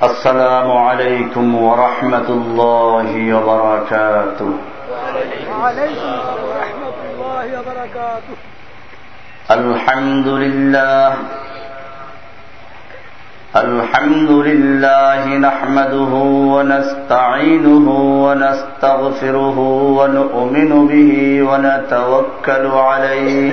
السلام عليكم ورحمة الله وبركاته. وعليكم ورحمة الله وبركاته. الحمد لله. الحمد لله نحمده ونستعينه ونستغفره ونؤمن به ونتوكل عليه.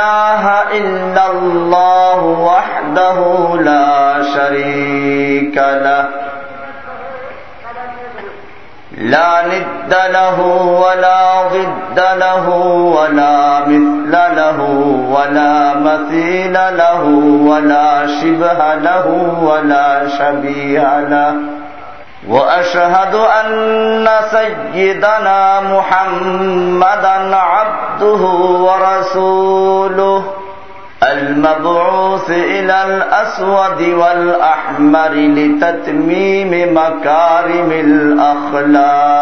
إلا الله وحده لا شريك له لا ند له ولا ضد له ولا مثل له ولا مثيل له ولا شبه له ولا شبيه له وأشهد أن سيدنا محمدا عبده ورسوله المبعوث إلى الأسود والأحمر لتتميم مكارم الأخلاق.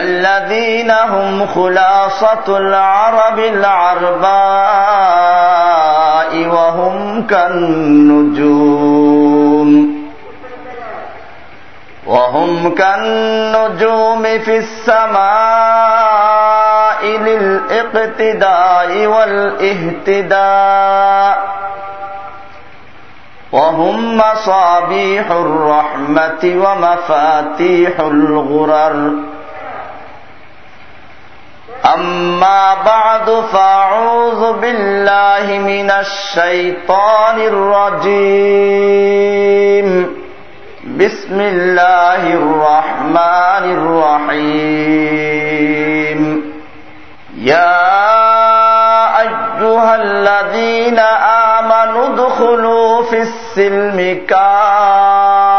الذين هم خلاصة العرب العرباء وهم كالنجوم وهم كالنجوم في السماء للاقتداء والاهتداء وهم مصابيح الرحمة ومفاتيح الغرر أما بعد فأعوذ بالله من الشيطان الرجيم بسم الله الرحمن الرحيم يا أيها الذين آمنوا ادخلوا في السلم كافة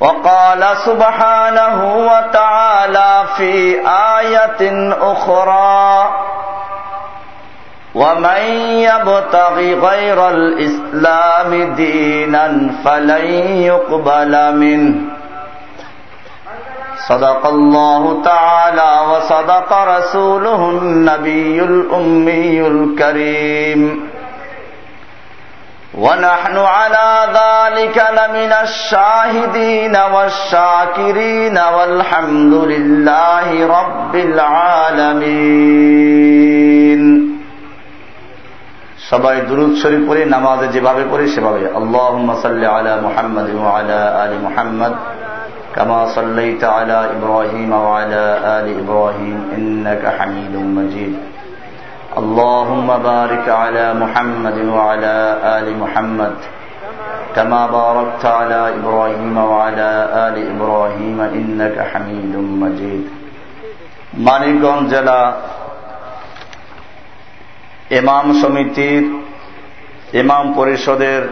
وقال سبحانه وتعالى في آية أخرى ومن يبتغ غير الإسلام دينا فلن يقبل منه صدق الله تعالى وصدق رسوله النبي الأمي الكريم ونحن على ذلك لمن الشاهدين والشاكرين والحمد لله رب العالمين সবাই দুরুদ শরীফ পড়ে নামাজে যেভাবে পড়ে সেভাবে আল্লাহ সাল্লি আলা মুহাম্মদ আলা আলী মুহাম্মদ كما صليت على إبراهيم وعلى آل إبراهيم إنك حميد مجيد اللهم بارك على محمد وعلى آل محمد كما باركت على إبراهيم وعلى آل إبراهيم إنك حميد مجيد মানিকগঞ্জ জেলা ইমাম সমিতির ইমাম পরিষদের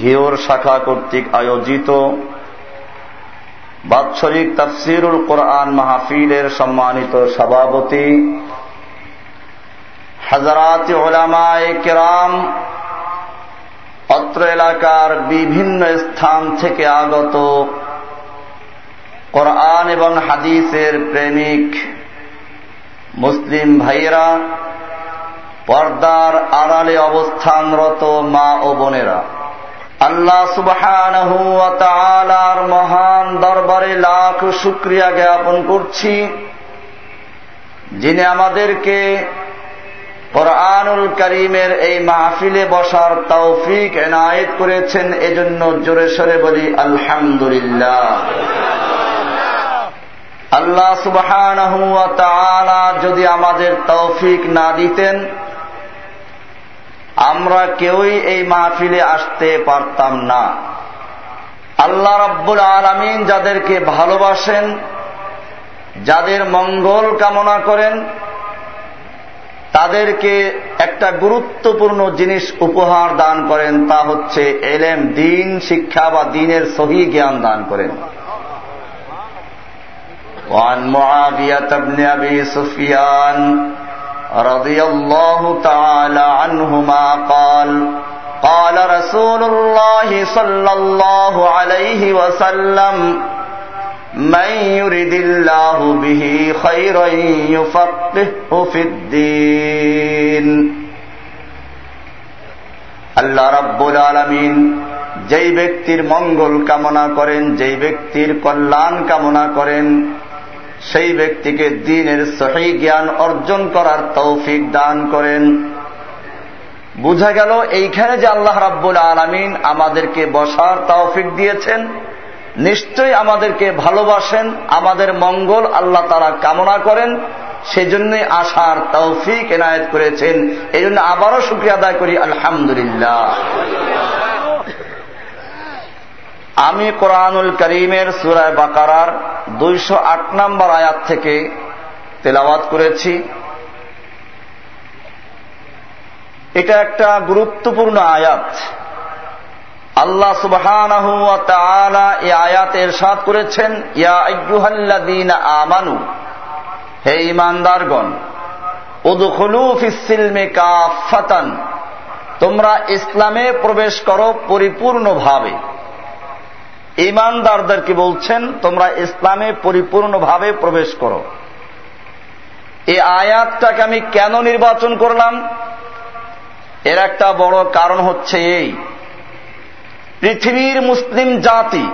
ঘিওর শাখা কর্তৃক আয়োজিত বাৎসরিক তাফসিরুল কোরআন মাহফিলের সম্মানিত সভাপতি হাজারাত ওলামায় কেরাম অত্র এলাকার বিভিন্ন স্থান থেকে আগত কোরআন এবং হাদিসের প্রেমিক মুসলিম ভাইয়েরা, পর্দার আড়ালে অবস্থানরত মা ও বোনেরা, আল্লাহ তাআলার মহান দরবারে লাখ শুক্রিয়া জ্ঞাপন করছি, যিনি আমাদেরকে কোরআনুল করিমের এই মাহফিলে বসার তৌফিক এনায়েত করেছেন, এজন্য জোরে সরে বলি আলহামদুলিল্লাহ। আল্লাহ সুবাহ যদি আমাদের তৌফিক না দিতেন, আমরা কেউই এই মাহফিলে আসতে পারতাম না। আল্লাহ রব্বুল আলমিন যাদেরকে ভালোবাসেন, যাদের মঙ্গল কামনা করেন তাদেরকে একটা গুরুত্বপূর্ণ জিনিস উপহার দান করেন তা হচ্ছে এলেম দিন শিক্ষা বা দিনের সহি জ্ঞান দান করেন وعن معاوية بن أبي سفيان رضي الله تعالى عنهما قال قال رسول الله صلى الله عليه وسلم من يرد الله به خيرا يفقهه في الدين আল্লাহ রাব্বুল আলমিন যেই ব্যক্তির মঙ্গল কামনা করেন যেই ব্যক্তির কল্যাণ কামনা করেন সেই ব্যক্তিকে দিনের সহি জ্ঞান অর্জন করার তৌফিক দান করেন বুঝা গেল এইখানে যে আল্লাহ রাব্বুল আলমিন আমাদেরকে বসার তৌফিক দিয়েছেন নিশ্চয়ই আমাদেরকে ভালোবাসেন, আমাদের মঙ্গল আল্লাহ তারা কামনা করেন, সেজন্য আসার তৌফিক এনায়ত করেছেন। এই জন্য আবারও শুক্রিয়া আদায় করি, আলহামদুলিল্লাহ। আমি কোরআনুল করিমের সুরায় বাকারার দুইশো আট নম্বর আয়াত থেকে তেলাওয়াত করেছি। এটা একটা গুরুত্বপূর্ণ আয়াত। আল্লাহ সুবাহ এ আয়াত এরশাদ করেছেন আমানু, হে ইমানদারগণ কাফাতান তোমরা ইসলামে প্রবেশ করো পরিপূর্ণভাবে। ইমানদারদেরকে বলছেন? তোমরা ইসলামে পরিপূর্ণভাবে প্রবেশ করো। এই আয়াতটাকে আমি কেন নির্বাচন করলাম? এর একটা বড় কারণ হচ্ছে এই পৃথিবীর মুসলিম জাতি,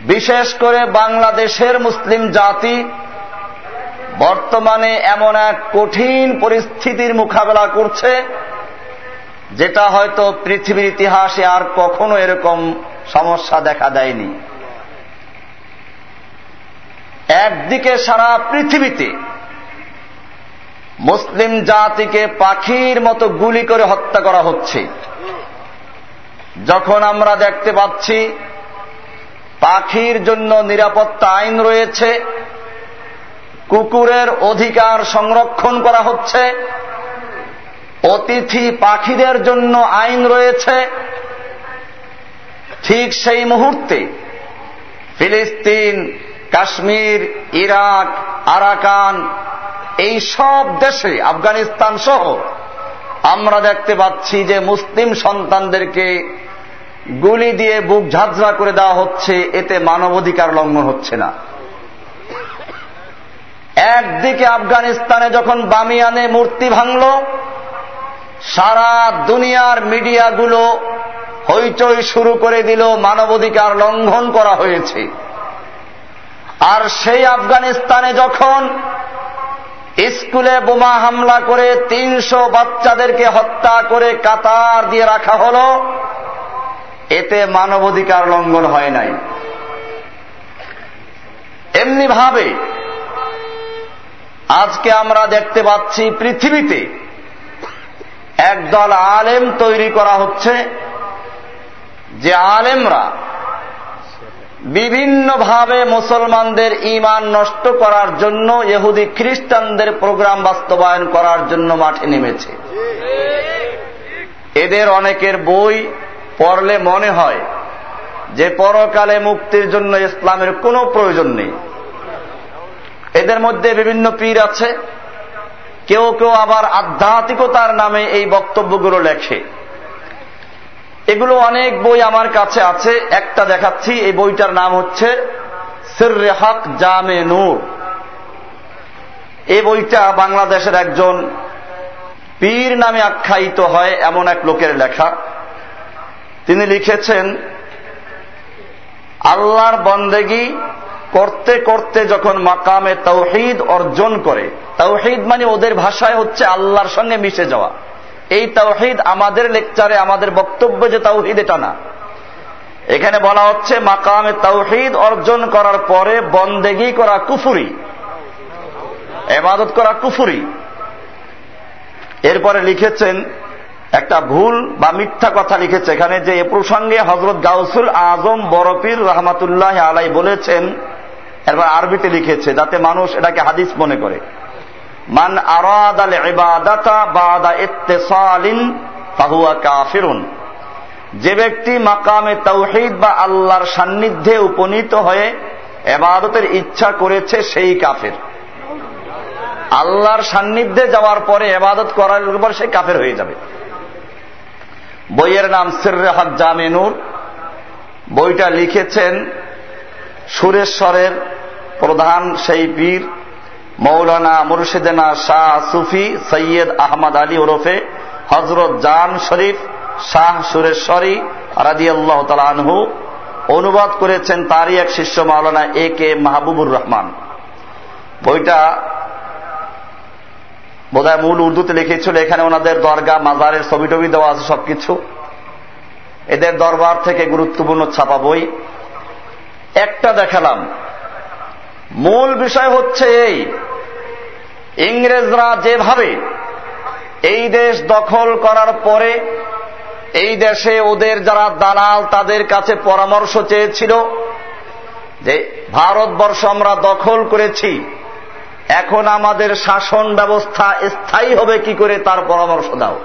বিশেষ করে বাংলাদেশের মুসলিম জাতি, বর্তমানে এমন এক কঠিন পরিস্থিতির মোকাবেলা করছে, যেটা হয়তো পৃথিবীর ইতিহাসে আর কখনো এরকম সমস্যা দেখা দেয়নি। একদিকে সারা পৃথিবীতে মুসলিম জাতিকে পাখির মতো গুলি করে হত্যা করা হচ্ছে। যখন আমরা দেখতে পাচ্ছি পাখির জন্য নিরাপত্তা আইন রয়েছে, কুকুরের অধিকার সংরক্ষণ করা হচ্ছে, অতিথি পাখিদের জন্য আইন রয়েছে, ঠিক সেই মুহূর্তে ফিলিস্তিন, কাশ্মীর, ইরাক, আরাকান, এই সব দেশে, আফগানিস্তান সহ, আমরা দেখতে পাচ্ছি যে মুসলিম সন্তানদেরকে গুলি দিয়ে বুক ঝাঁঝরা করে দেওয়া হচ্ছে, এতে মানবাধিকার লঙ্ঘন হচ্ছে না। একদিকে আফগানিস্তানে যখন বামিয়ানে মূর্তি ভাঙল, সারা দুনিয়ার মিডিয়াগুলো হইচই শুরু করে দিল, মানবাধিকার লঙ্ঘন করা হয়েছে। আর সেই আফগানিস্তানে যখন স্কুলে বোমা হামলা করে তিনশো বাচ্চাদেরকে হত্যা করে কাতার দিয়ে রাখা হল এতে মানবাধিকার লঙ্ঘন হয় নাই। এমনি ভাবে আজকে আমরা দেখতে পাচ্ছি পৃথিবীতে একদল আলেম তৈরি করা হচ্ছে, যে আলেমরা বিভিন্নভাবে মুসলমানদের ইমান নষ্ট করার জন্য, ইহুদি খ্রিস্টানদের প্রোগ্রাম বাস্তবায়ন করার জন্য মাঠে নেমেছে। এদের অনেকের বই পড়লে মনে হয় যে পরকালে মুক্তির জন্য ইসলামের কোনো প্রয়োজন নেই। এদের মধ্যে বিভিন্ন পীর আছে, কেউ কেউ আবার আধ্যাত্মিকতার নামে এই বক্তব্যগুলো লেখে। এগুলো অনেক বই আমার কাছে আছে, একটা দেখাচ্ছি, এই বইটার নাম হচ্ছে সিররে হক জামে নূর। এই বইটা বাংলাদেশের একজন পীর নামে আখ্যায়িত হয় এমন এক লোকের লেখা। তিনি লিখেছেন, আল্লাহর বন্দেগী করতে করতে যখন মাকামে তৌহিদ অর্জন করে তৌহিদ মানে ওদের ভাষায় হচ্ছে আল্লাহর সঙ্গে মিশে যাওয়া। এই তৌহিদ আমাদের লেকচারে, আমাদের বক্তব্য যে তৌহিদ এটা না। এখানে বলা হচ্ছে মাকামে তৌহিদ অর্জন করার পরে বন্দেগি করা কুফুরি, এবাদত করা কুফুরি। এরপরে লিখেছেন একটা ভুল বা মিথ্যা কথা লিখেছে। এখানে যে এ প্রসঙ্গে হজরত গাউসুল আজম বরফির রহমাতুল্লাহ আলাই বলেছেন, এরপর আরবিতে লিখেছে, যাতে মানুষ এটাকে হাদিস মনে করে। মান আরাদ কাফিরুন। যে ব্যক্তি মাকামে তৌহিদ বা আল্লাহর সান্নিধ্যে উপনীত হয়ে এবাদতের ইচ্ছা করেছে, সেই কাফের। আল্লাহর সান্নিধ্যে যাওয়ার পরে এবাদত করার উপর সে কাফের হয়ে যাবে। বইয়ের নাম সিররে হক জামিনুর বইটা লিখেছেন সুরেশ্বরের প্রধান সেই পীর, মৌলানা মুর্শিদেনা শাহ সুফি সৈয়দ আহমদ আলী ওরফে হজরত জান শরীফ শাহ সুরেশ্বরী রাদি আল্লাহ আনহু। অনুবাদ করেছেন তারই এক শিষ্য মাওলানা এ কে মাহবুবুর রহমান। বইটা বোধহয় মূল উর্দুতে লিখেছিল, এখানে ওনাদের দরগা মাজারের ছবি টবি দেওয়া আছে সবকিছু। এদের দরবার থেকে গুরুত্বপূর্ণ ছাপা বই। একটা দেখালাম। মূল বিষয় হচ্ছে এই, ইংরেজরা যেভাবে এই দেশ দখল করার পরে এই দেশে ওদের যারা দালাল, তাদের কাছে পরামর্শ চেয়েছিল যে, ভারতবর্ষ আমরা দখল করেছি। এখন আমাদের শাসন ব্যবস্থা স্থায়ী হবে কি করে তার পরামর্শ দাও।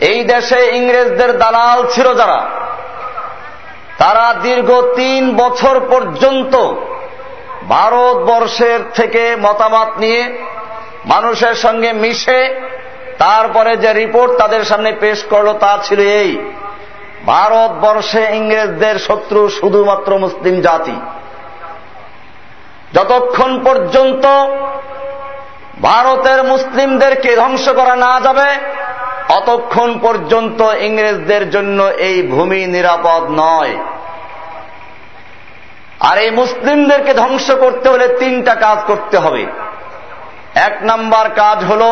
এই দেশে ইংরেজদের দালাল ছিল যারা, তারা দীর্ঘ তিন বছর পর্যন্ত ভারতবর্ষের থেকে মতামত নিয়ে মানুষের সঙ্গে মিশে তারপরে যে রিপোর্ট তাদের সামনে পেশ করল তা ছিল এই, ভারতবর্ষে ইংরেজদের শত্রু শুধুমাত্র মুসলিম জাতি। যতক্ষণ পর্যন্ত ভারতের মুসলিমদেরকে ধ্বংস করা না যাবে অতক্ষণ পর্যন্ত ইংরেজদের জন্য এই ভূমি নিরাপদ নয়। আর এই মুসলিমদেরকে ধ্বংস করতে হলে তিনটা কাজ করতে হবে। এক নাম্বার কাজ হল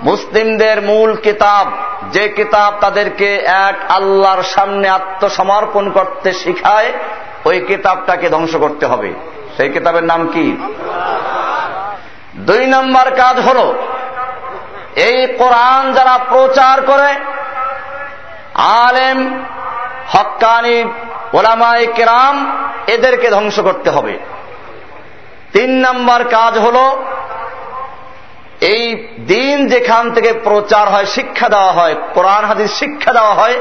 মুসলিমদের মূল কিতাব, যে কিতাব তাদেরকে এক আল্লাহর সামনে আত্মসমর্পণ করতে শিখায়, ওই কিতাবটাকে ধ্বংস করতে হবে। সেই কিতাবের নাম কি? দুই নম্বর কাজ হল, এই কোরআন যারা প্রচার করে, আলেম হক্কানি ওলামাই কেরাম, এদেরকে ধ্বংস করতে হবে। তিন নম্বর কাজ হল, এই দিন যেখান থেকে প্রচার হয়, শিক্ষা দেওয়া হয়, কোরআন, হাদিস শিক্ষা দেওয়া হয়,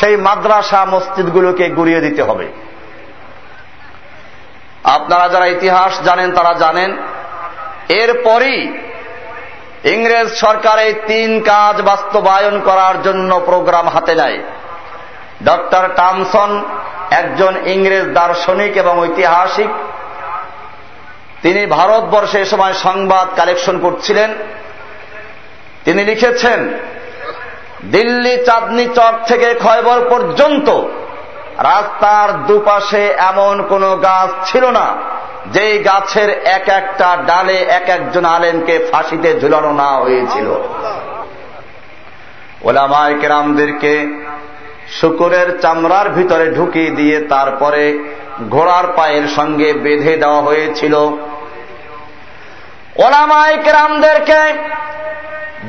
সেই মাদ্রাসা, মসজিদগুলোকে গুড়িয়ে দিতে হবে। আপনারা যারা ইতিহাস জানেন, তারা জানেন, এরপরই ইংরেজ সরকার এই তিন কাজ বাস্তবায়ন করার জন্য প্রোগ্রাম হাতে নেয়। ডক্টর টামসন একজন ইংরেজ দার্শনিক এবং ঐতিহাসিক। তিনি ভারতবর্ষে সময় সংবাদ কালেকশন করছিলেন। তিনি লিখেছেন, দিল্লি চাঁদনি চক থেকে খয়বর পর্যন্ত রাস্তার দুপাশে এমন কোন গাছ ছিল না, যেই গাছের এক একটা ডালে এক একজন আলেমকে ফাঁসিতে ঝুলানো না হয়েছিল। ওলামায় কেরামদেরকে শুকুরের চামড়ার ভিতরে ঢুকিয়ে দিয়ে তারপরে ঘোড়ার পায়ের সঙ্গে বেঁধে দেওয়া হয়েছিল। ওলামায় কেরামদেরকে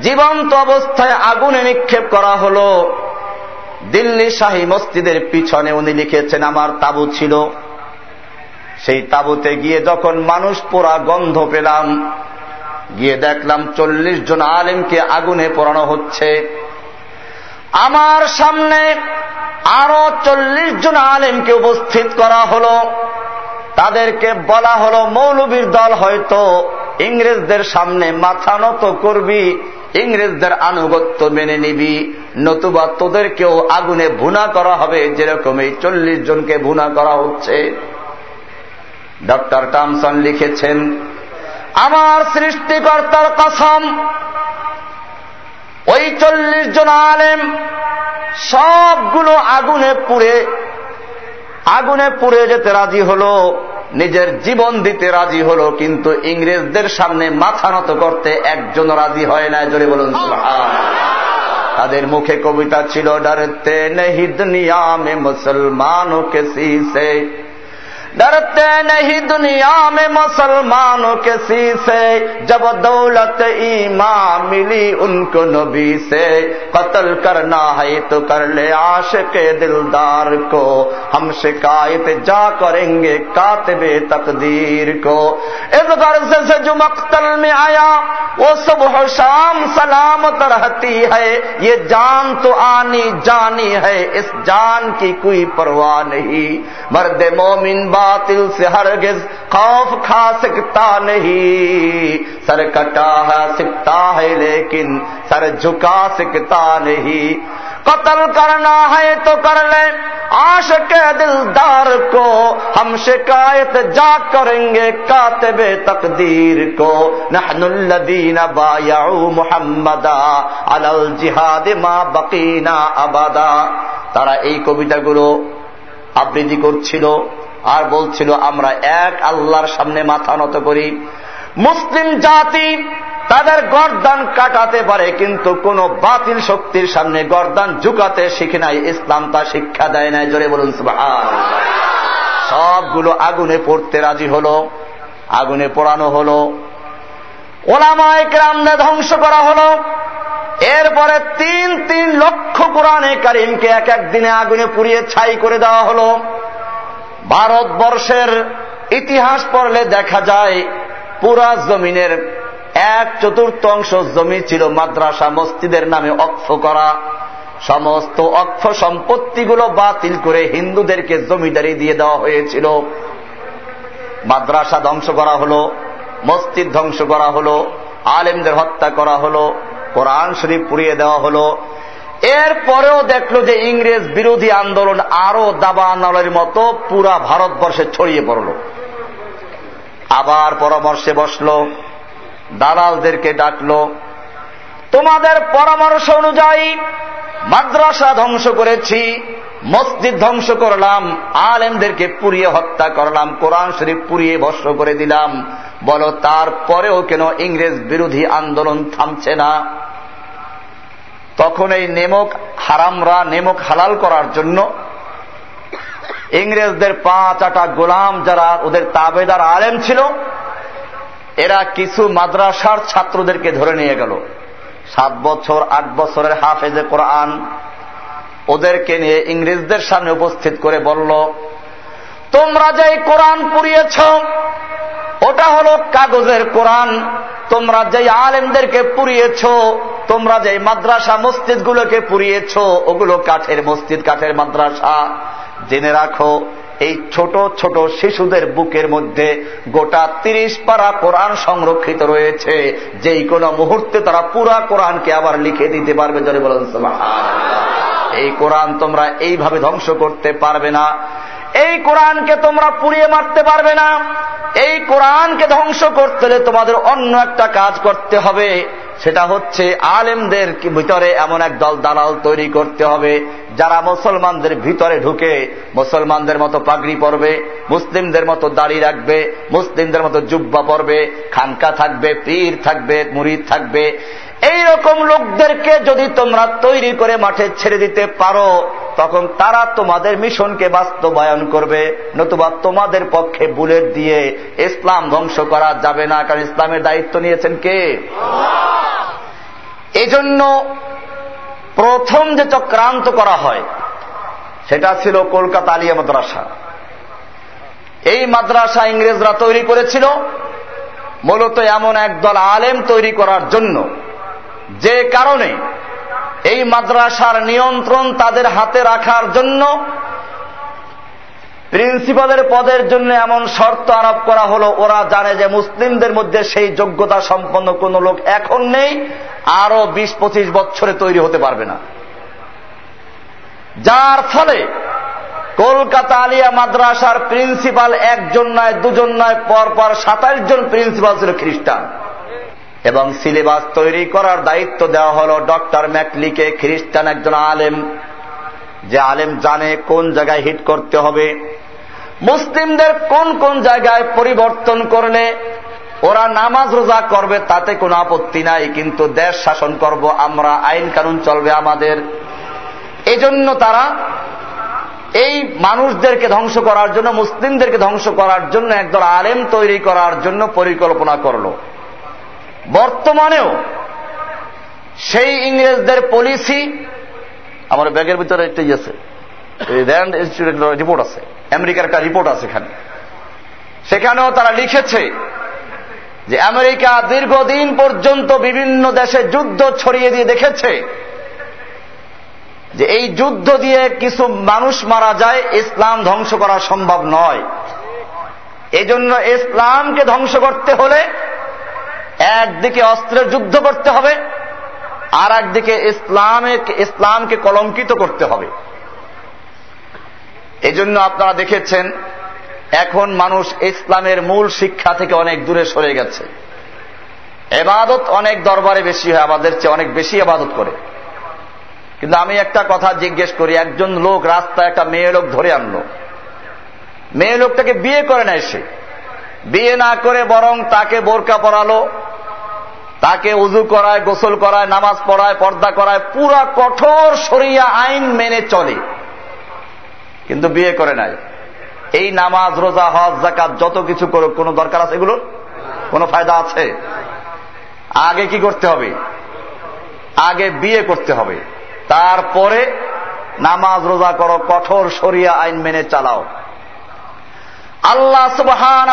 জীবন্ত অবস্থায় আগুনে নিক্ষেপ করা হল। দিল্লি শাহী মসজিদের পিছনে উনি লিখেছেন, আমার তাবু ছিল। সেই তাবুতে গিয়ে যখন মানুষ পোড়া গন্ধ পেলাম, গিয়ে দেখলাম চল্লিশ জন আলেমকে আগুনে পোড়ানো হচ্ছে। আমার সামনে আরও চল্লিশ জন আলেমকে উপস্থিত করা হলো। তাদেরকে বলা হলো, মৌলবীর দল হয়তো ইংরেজদের সামনে মাথা নত করবি, ইংরেজদের আনুগত্য মেনে নিবি। নতুবা তোদেরকেও আগুনে ভুনা করা হবে, যেরকম এই চল্লিশ জনকে ভুনা করা হচ্ছে। ডক্টর টামসন লিখেছেন, আমার সৃষ্টিকর্তার কসম, ওই চল্লিশ জন আলেম সবগুলো আগুনে পুড়ে আগুনে পুড়ে যেতে রাজি হলো। নিজের জীবন দিতে রাজি হলো, কিন্তু ইংরেজদের সামনে মাথা নত করতে একজন রাজি হয় না জোরে বলুন তাদের মুখে কবিতা ছিল, ডরতে নেহিদ নিয়ামে মুসলমান মুসলমানও কে সে ڈرتے نہیں دنیا میں مسلمانوں کے سی سے جب دولت ایمان ملی ان کو نبی سے۔ قتل کرنا ہے تو کر لے عاشق دلدار کو۔ ہم شکایت جا کریں گے کاتب تقدیر کو۔ اس غرض سے جو مقتل میں آیا، وہ صبح و شام سلامت رہتی ہے۔ یہ جان تو آنی جانی ہے، اس جان کی کوئی پرواہ نہیں۔ مرد مومن با बातिल से हरगिज खौफ खा सकता नहीं सर कटा है सकता है लेकिन सर झुका सकता नहीं कत्ल करना है तो कर ले आश के दिलदार को हम शिकायत जा करेंगे कातबे तकदीर को नहनुल्लदीन बायाऊ मुहम्मदा अलल जिहाद मा बकीना আবাদা তারা এই কবিতাগুলো আবৃত্তি করছিল আর বলছিল, আমরা এক আল্লাহর সামনে মাথা নত করি। মুসলিম জাতি তাদের গর্দান কাটাতে পারে, কিন্তু কোন বাতিল শক্তির সামনে গর্দান ঝুকাতে শিখে নাই। ইসলাম তা শিক্ষা দেয় নাই। জোরে বলুন সবগুলো আগুনে পড়তে রাজি হলো, আগুনে পোড়ানো হলো। ওলামায় গ্রামে ধ্বংস করা হলো। এরপরে তিন তিন লক্ষ কোরআনে কারিমকে এক এক দিনে আগুনে পুড়িয়ে ছাই করে দেওয়া হলো। ভারতবর্ষের ইতিহাস পড়লে দেখা যায়, পুরা জমিনের এক চতুর্থাংশ জমি ছিল মাদ্রাসা মসজিদের নামে অক্ষ করা। সমস্ত অক্ষ সম্পত্তিগুলো বাতিল করে হিন্দুদেরকে জমিদারি দিয়ে দেওয়া হয়েছিল। মাদ্রাসা ধ্বংস করা হলো, মসজিদ ধ্বংস করা হলো, আলেমদের হত্যা করা হলো, কোরআন শরীফ পুড়িয়ে দেওয়া হলো। এরপরেও দেখল যে ইংরেজ বিরোধী আন্দোলন আরও দাবানলের মতো পুরা ভারতবর্ষে ছড়িয়ে পড়ল। আবার পরামর্শে বসল, দালালদেরকে ডাকলো, তোমাদের পরামর্শ অনুযায়ী মাদ্রাসা ধ্বংস করেছি, মসজিদ ধ্বংস করলাম, আলেমদেরকে পুড়িয়ে হত্যা করলাম, কোরআন শরীফ পুড়িয়ে ভস্য করে দিলাম, বলো তারপরেও কেন ইংরেজ বিরোধী আন্দোলন থামছে না? তখন এই নেমক হারামরা নেমক হালাল করার জন্য ইংরেজদের পাঁচ আটা গোলাম যারা ওদের তাবেদার আলেম ছিল, এরা কিছু মাদ্রাসার ছাত্রদেরকে ধরে নিয়ে গেল। সাত বছর, আট বছরের হাফেজে কোরআন ওদেরকে নিয়ে ইংরেজদের সামনে উপস্থিত করে বলল, তোমরা যে কোরআন পুড়িয়েছ ওটা হলো কাগজের কোরআন। তোমরা যে আলেমদেরকে পুড়িয়েছ, তোমরা যে মাদ্রাসা মসজিদ গুলোকে পুড়িয়েছ, ওগুলো কাঠের মসজিদ, কাঠের মাদ্রাসা। জেনে রাখো, এই ছোট ছোট শিশুদের বুকের মধ্যে গোটা তিরিশ পারা কোরআন সংরক্ষিত রয়েছে। যেই কোন মুহূর্তে তারা পুরা কোরআনকে আবার লিখে দিতে পারবে যদি বলেন এই কোরআন তোমরা এইভাবে ধ্বংস করতে পারবে না। এই কোরআনকে তোমরা পুড়িয়ে মারতে পারবে না। এই কোরআনকে ধ্বংস করতে হলে তোমাদের অন্য একটা কাজ করতে হবে। সেটা হচ্ছে আলেমদের ভিতরে এমন এক দল দালাল তৈরি করতে হবে, যারা মুসলমানদের ভিতরে ঢুকে মুসলমানদের মতো পাগড়ি পরবে, মুসলিমদের মতো দাড়ি রাখবে, মুসলিমদের মতো জুব্বা পরবে, খানকা থাকবে, পীর থাকবে, মুরিদ থাকবে। এই রকম লোকদেরকে যদি তোমরা তৈরি করে মাঠে ছেড়ে দিতে পারো তখন তারা তোমাদের মিশনকে বাস্তবায়ন করবে, নতুবা তোমাদের পক্ষে বুলেট দিয়ে ইসলাম ধ্বংস করা যাবে না। কারণ ইসলামের দায়িত্ব নিয়েছেন কে? এজন্য প্রথম যে চক্রান্ত করা হয়, সেটা ছিল কলকাতা আলিয়া মাদ্রাসা। এই মাদ্রাসা ইংরেজরা তৈরি করেছিল মূলত এমন একদল আলেম তৈরি করার জন্য। যে কারণে এই মাদ্রাসার নিয়ন্ত্রণ তাদের হাতে রাখার জন্য প্রিন্সিপালের পদের জন্য এমন শর্ত আরোপ করা হলো। ওরা জানে যে মুসলিমদের মধ্যে সেই যোগ্যতা সম্পন্ন কোন লোক এখন নেই, আরও বিশ পঁচিশ বছরে তৈরি হতে পারবে না। যার ফলে কলকাতা আলিয়া মাদ্রাসার প্রিন্সিপাল একজন নয়, দুজন নয় পর পর সাতাইশ জন প্রিন্সিপাল ছিল খ্রিস্টান। এবং সিলেবাস তৈরি করার দায়িত্ব দেওয়া হল ডক্টর ম্যাকলিকে খ্রিস্টান একজন আলেম। যে আলেম জানে কোন জায়গায় হিট করতে হবে। মুসলিমদের কোন কোন জায়গায় পরিবর্তন করলে ওরা নামাজ রোজা করবে তাতে কোনো আপত্তি নাই, কিন্তু দেশ শাসন করব, আমরা আইন কানুন চলবে আমাদের। এজন্য তারা এই মানুষদেরকে ধ্বংস করার জন্য, মুসলিমদেরকে ধ্বংস করার জন্য একদল আলেম তৈরি করার জন্য পরিকল্পনা করল। বর্তমানেও সেই ইংরেজদের পলিসি আমার ব্যাগের ভিতরে একটা ইয়ে আছে। র্যান্ড ইনস্টিটিউটের রিপোর্ট আছে। আমেরিকার একটা রিপোর্ট আছে এখানে। সেখানেও তারা লিখেছে যে আমেরিকা দীর্ঘদিন পর্যন্ত বিভিন্ন দেশে যুদ্ধ ছড়িয়ে দিয়ে দেখেছে যে এই যুদ্ধ দিয়ে কিছু মানুষ মারা যায়, ইসলাম ধ্বংস করা সম্ভব নয়। এজন্য ইসলামকে ধ্বংস করতে হলে একদিকে অস্ত্রের যুদ্ধ করতে হবে, আর একদিকে ইসলামে, ইসলামকে কলঙ্কিত করতে হবে। এজন্য আপনারা দেখেছেন, এখন মানুষ ইসলামের মূল শিক্ষা থেকে অনেক দূরে সরে গেছে। এবাদত অনেক দরবারে বেশি হয়, আমাদের চেয়ে অনেক বেশি এবাদত করে। কিন্তু আমি একটা কথা জিজ্ঞেস করি, একজন লোক রাস্তায় একটা মেয়ে লোক ধরে আনলো। মেয়ে লোকটাকে বিয়ে করে না এসে বিয়ে না করে বরং তাকে বোরকা পরালো তাকে উজু করায়, গোসল করায়, নামাজ পড়ায়, পর্দা করায়, পুরা কঠোর সরিয়া আইন মেনে চলে। কিন্তু বিয়ে করে নাই। এই নামাজ, রোজা, হজ জাকাত যত কিছু করুক, কোনো দরকার আছে এগুলো কোনো ফায়দা আছে? আগে কি করতে হবে? আগে বিয়ে করতে হবে। তারপরে নামাজ, রোজা করো, কঠোর সরিয়া আইন মেনে চালাও। আল্লাহ সুবহান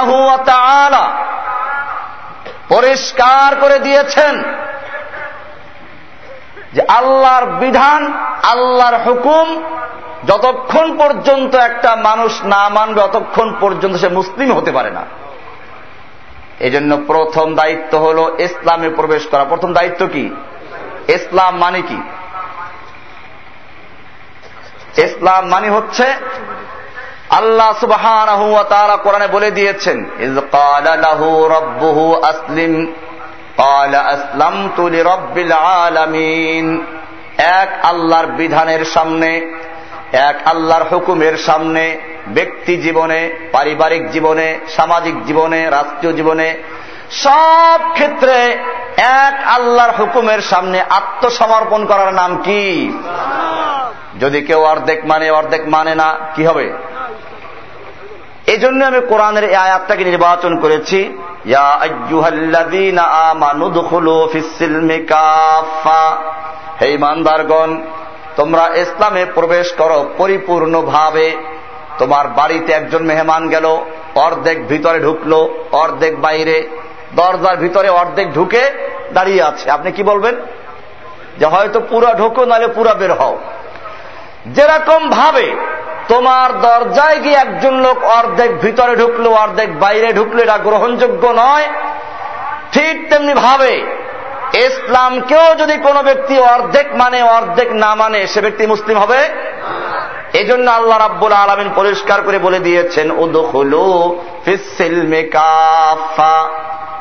পরিষ্কার করে দিয়েছেন যে আল্লাহর বিধান, আল্লাহর হুকুম যতক্ষণ পর্যন্ত একটা মানুষ না মানবে ততক্ষণ পর্যন্ত সে মুসলিম হতে পারে না। এই জন্য প্রথম দায়িত্ব হল ইসলামে প্রবেশ করা। প্রথম দায়িত্ব কি? ইসলাম মানে কি? ইসলাম মানে হচ্ছে আল্লাহ সুবাহ কোরআনে বলে দিয়েছেন আসলিম এক আল্লাহর বিধানের সামনে, এক আল্লাহর হুকুমের সামনে, ব্যক্তি জীবনে, পারিবারিক জীবনে, সামাজিক জীবনে, রাষ্ট্রীয় জীবনে, সব ক্ষেত্রে এক আল্লাহর হুকুমের সামনে আত্মসমর্পণ করার নাম কি? যদি কেউ অর্ধেক মানে অর্ধেক মানে না, কি হবে? এই জন্য আমি কোরআনের এই আয়াতটাকে নির্বাচন করেছি হে ইমানদারগণ, তোমরা ইসলামে প্রবেশ করো পরিপূর্ণভাবে। তোমার বাড়িতে একজন মেহমান গেল, অর্ধেক ভিতরে ঢুকলো, অর্ধেক বাইরে। দরজার ভিতরে অর্ধেক ঢুকে দাঁড়িয়ে আছে। আপনি কি বলবেন? যে হয়তো পুরা ঢুকো, নাহলে পুরা বের হও। যেরকম ভাবে তোমার দরজায় গিয়ে একজন লোক অর্ধেক ভিতরে ঢুকলো, অর্ধেক বাইরে ঢুকলো, এটা গ্রহণযোগ্য নয়। ঠিক তেমনি ভাবে, ইসলামকেও যদি কোনো ব্যক্তি অর্ধেক মানে অর্ধেক না মানে সে ব্যক্তি মুসলিম হবে? এই জন্য আল্লাহ রাব্বুল আলমিন পরিষ্কার করে বলে দিয়েছেন, উদুখুলু কাফা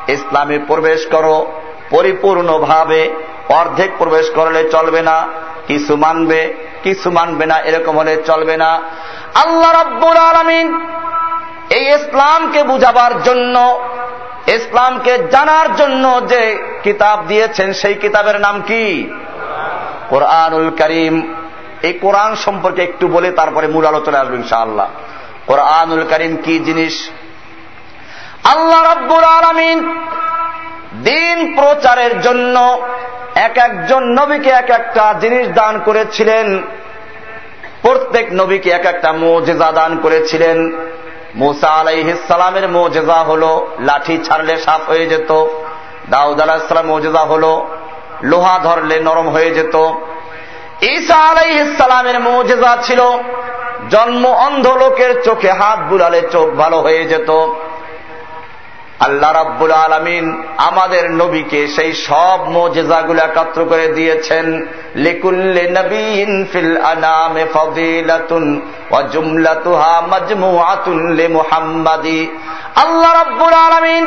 ইসলামে প্রবেশ করো, পরিপূর্ণভাবে। অর্ধেক প্রবেশ করলে চলবে না, কিছু মানবে। কিছু মানবে না, এরকম হলে চলবে না। আল্লাহ রাব্বুল আলমিন এই ইসলামকে বুঝাবার জন্য, ইসলামকে জানার জন্য যে কিতাব দিয়েছেন, সেই কিতাবের নাম কি? কোরআনুল করিম। এই কোরআন সম্পর্কে একটু বলে তারপরে মূল আলোচনা আসবে ইনশাআল্লাহ। কোরআনুল করিম কি জিনিস? আল্লাহ রব্বুল আলমিন দিন প্রচারের জন্য এক একজন নবীকে এক একটা জিনিস দান করেছিলেন। প্রত্যেক নবীকে এক একটা মোজেজা দান করেছিলেন। মুসা আলাইহিসালামের মোজেজা হল, লাঠি ছাড়লে সাফ হয়ে যেত, দাউদ আলাহিসাম মোজেজা হল, লোহা ধরলে নরম হয়ে যেত। ঈসা আলাইহিসালামের মোজেজা ছিল, জন্ম অন্ধ লোকের চোখে হাত বুলালে চোখ ভালো হয়ে যেত। আল্লাহ রাব্বুল আলমিন আমাদের নবীকে সেই সব মোজেজাগুলো একাত্র করে দিয়েছেন। লিকুল্লে নবীন ফিল আনামে ফদিলাতুন ওয়া জুমলাতুহা মাজমুআতুন লি মুহাম্মাদি আল্লাহ রাব্বুল আলামিন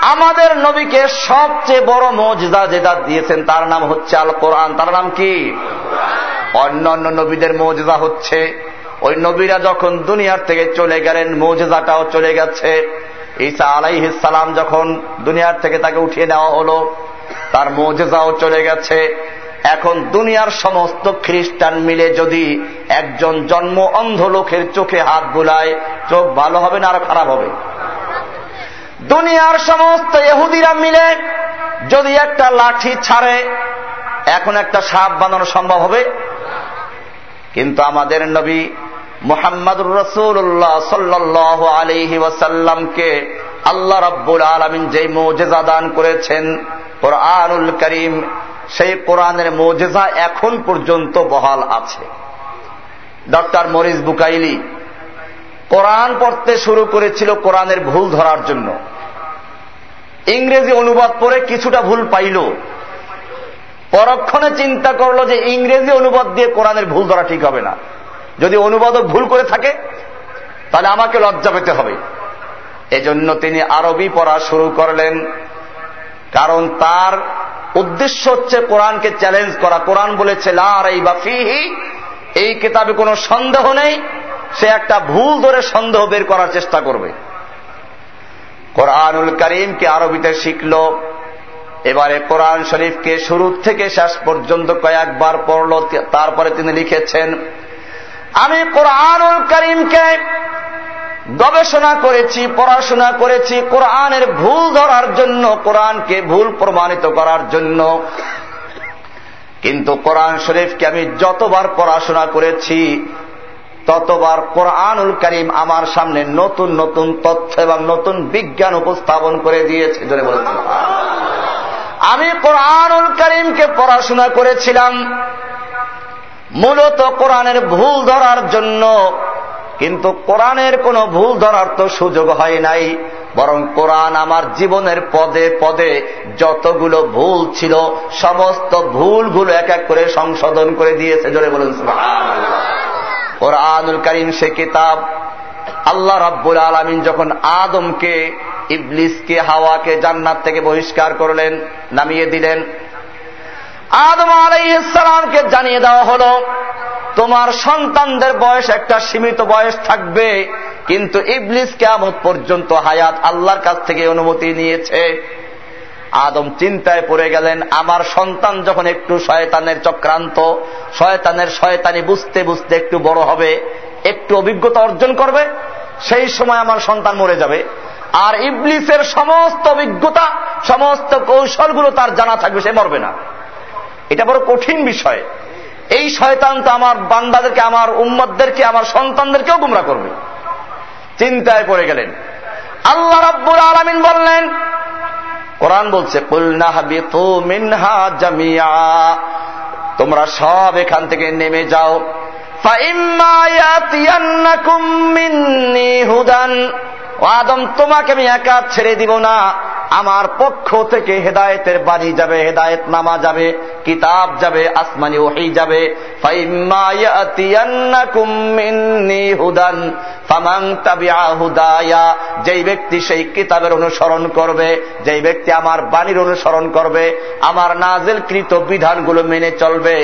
আমাদের নবীকে সবচেয়ে বড় মজদা যেটা দিয়েছেন তার নাম হচ্ছে আল কোরআন তার নাম কি? অন্য অন্য নবীদের মজদা হচ্ছে। ওই নবীরা যখন দুনিয়ার থেকে চলে গেলেন, মৌজেজাটাও চলে গেছে। ঈসা আলাইহিসালাম যখন দুনিয়ার থেকে তাকে উঠিয়ে নেওয়া হলো, তার মৌজেজাও চলে গেছে। এখন দুনিয়ার সমস্ত খ্রিস্টান মিলে যদি একজন জন্ম অন্ধ লোকের চোখে হাত বুলায়, চোখ ভালো হবে না আরও খারাপ হবে? দুনিয়ার সমস্ত এহুদিরা মিলে যদি একটা লাঠি ছাড়ে, এখন একটা সাপ বানানো সম্ভব হবে? কিন্তু আমাদের নবী মোহাম্মদুর রসুল্লাহ সাল্লাহ আলহি ওয়াসাল্লামকে আল্লাহ রব্বুল আলমিন যে মৌজেজা দান করেছেন, কোরআনুল করিম, সেই কোরআনের মৌজেজা এখন পর্যন্ত বহাল আছে। ডক্টর মরিস বুকাইলি কোরআন পড়তে শুরু করেছিল কোরআনের ভুল ধরার জন্য। ইংরেজি অনুবাদ পড়ে কিছুটা ভুল পাইল। পরক্ষণে চিন্তা করল যে ইংরেজি অনুবাদ দিয়ে কোরআনের ভুল ধরা ঠিক হবে না। যদি অনুবাদক ভুল করে থাকে, তাহলে আমাকে লজ্জা পেতে হবে। এজন্য তিনি আরবি পড়া শুরু করলেন, কারণ তার উদ্দেশ্য হচ্ছে কোরআনকে চ্যালেঞ্জ করা। কোরআন বলেছে লার এই বা ফিহি এই কিতাবে কোনো সন্দেহ নেই, সে একটা ভুল ধরে সন্দেহ বের করার চেষ্টা করবে। কোরআনুল করিমকে আরবিতে শিখল, এবারে কোরআন শরীফকে শুরু থেকে শেষ পর্যন্ত কয়েকবার পড়ল তারপরে তিনি লিখেছেন আমি কোরআনুল করিমকে গবেষণা করেছি, পড়াশোনা করেছি, কোরআনের ভুল ধরার জন্য, কোরআনকে ভুল প্রমাণিত করার জন্য। কিন্তু কোরআন শরীফকে আমি যতবার পড়াশোনা করেছি, ততবার কোরআনুল করিম আমার সামনে নতুন নতুন তথ্য এবং নতুন বিজ্ঞান উপস্থাপন করে দিয়েছে আমি কোরআনুল করিমকে পড়াশোনা করেছিলাম মূলত কোরআনের ভুল ধরার জন্য। কিন্তু কোরআনের কোনো ভুল ধরার তো সুযোগ হয় নাই। বরং কোরআন আমার জীবনের পদে পদে যতগুলো ভুল ছিল, সমস্ত ভুলগুলো এক এক করে সংশোধন করে দিয়েছে। জোরে বলুন কোরআনুল করিম সে কিতাব আল্লাহ রাব্বুল আলমিন যখন আদমকে, ইবলিসকে, হাওয়াকে জান্নাত থেকে বহিষ্কার করলেন, নামিয়ে দিলেন আদম আলাইসালামকে জানিয়ে দেওয়া হল, তোমার সন্তানদের বয়স একটা সীমিত বয়স থাকবে, কিন্তু ইবলিস কেমত পর্যন্ত হায়াত আল্লাহর কাছ থেকে অনুমতি নিয়েছে। আদম চিন্তায় পড়ে গেলেন, আমার সন্তান যখন একটু শয়তানের চক্রান্ত, শয়তানের শয়তানি বুঝতে বুঝতে একটু বড় হবে, একটু অভিজ্ঞতা অর্জন করবে, সেই সময় আমার সন্তান মরে যাবে। আর ইবলিসের সমস্ত অভিজ্ঞতা, সমস্ত কৌশলগুলো তার জানা থাকবে, সে মরবে না। এটা বড় কঠিন বিষয়। এই শয়তান তো আমার বান্দাদেরকে, আমার উম্মদদেরকে আমার সন্তানদেরকেও গুমরা করবে। চিন্তায় পড়ে গেলেন। আল্লাহ রাব্বুল আলমিন বললেন, কোরআন বলছে মিনহা জামিয়া। তোমরা সব এখান থেকে নেমে যাও। হুদান। আদম, তোমাকে আমি একা ছেড়ে দিব না। আমার পক্ষ থেকে হেদায়েতের বাণী যাবে, হেদায়েত নামা যাবে। কিতাব যাবে আসমানি ওহি যাবে। যেই ব্যক্তি সেই কিতাবের অনুসরণ করবে, যেই ব্যক্তি আমার বাণীর অনুসরণ করবে, আমার নাজেল কৃত বিধানগুলো মেনে চলবে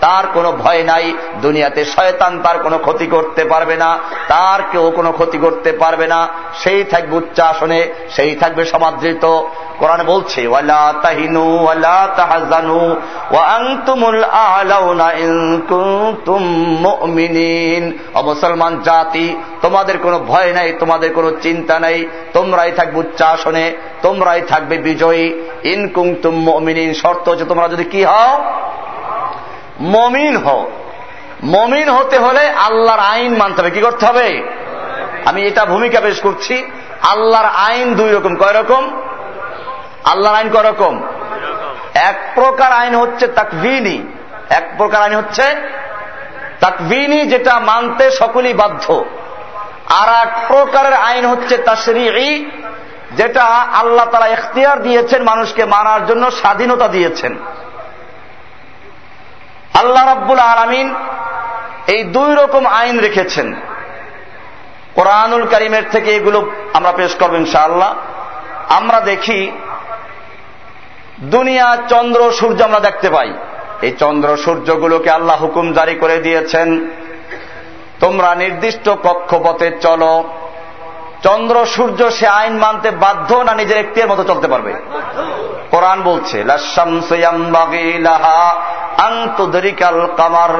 তার কোনো ভয় নাই, দুনিয়াতে শয়তান তার কোনো ক্ষতি করতে পারবে না, তার কেউ কোনো ক্ষতি করতে পারবে না, সেই থাকবে উচ্চ আসনে সেই থাকবে সমাদৃত। কোরআন বলছে, ওয়ালা তাহিনু মুমিনিন। মুসলমান জাতি, তোমাদের কোনো ভয় নাই, তোমাদের কোনো চিন্তা নাই, তোমরাই থাকবে উচ্চাসনে, তোমরাই থাকবে বিজয়ী। ইন কুনতুম মুমিনিন, শর্ত হচ্ছে তোমরা যদি কি হও? মমিন হও। মমিন হতে হলে আল্লাহর আইন মানতে হবে। কি করতে হবে? আমি এটা ভূমিকা পেশ করছি। আল্লাহর আইন দুই রকম। কয় রকম? আল্লাহর আইন কয় রকম? এক প্রকার আইন হচ্ছে তাকভিনী, এক প্রকার আইন হচ্ছে তাকভিনী যেটা মানতে সকলেই বাধ্য। আর এক প্রকারের আইন হচ্ছে তাসরি যেটা আল্লাহ তারা এখতিয়ার দিয়েছেন মানুষকে মানার জন্য, স্বাধীনতা দিয়েছেন। আল্লাহ রাব্বুল আলমিন এই দুই রকম আইন রেখেছেন। কোরআনুল করিমের থেকে এগুলো আমরা পেশ করব ইনশাআল্লাহ। আমরা দেখি, দুনিয়া, চন্দ্র, সূর্য আমরা দেখতে পাই। এই চন্দ্র সূর্যগুলোকে আল্লাহ হুকুম জারি করে দিয়েছেন। তোমরা নির্দিষ্ট কক্ষপথে চলো। চন্দ্র সূর্য সে আইন মানতে বাধ্য না নিজের একটির মতো চলতে পারবে? কোরআন বলছে কামার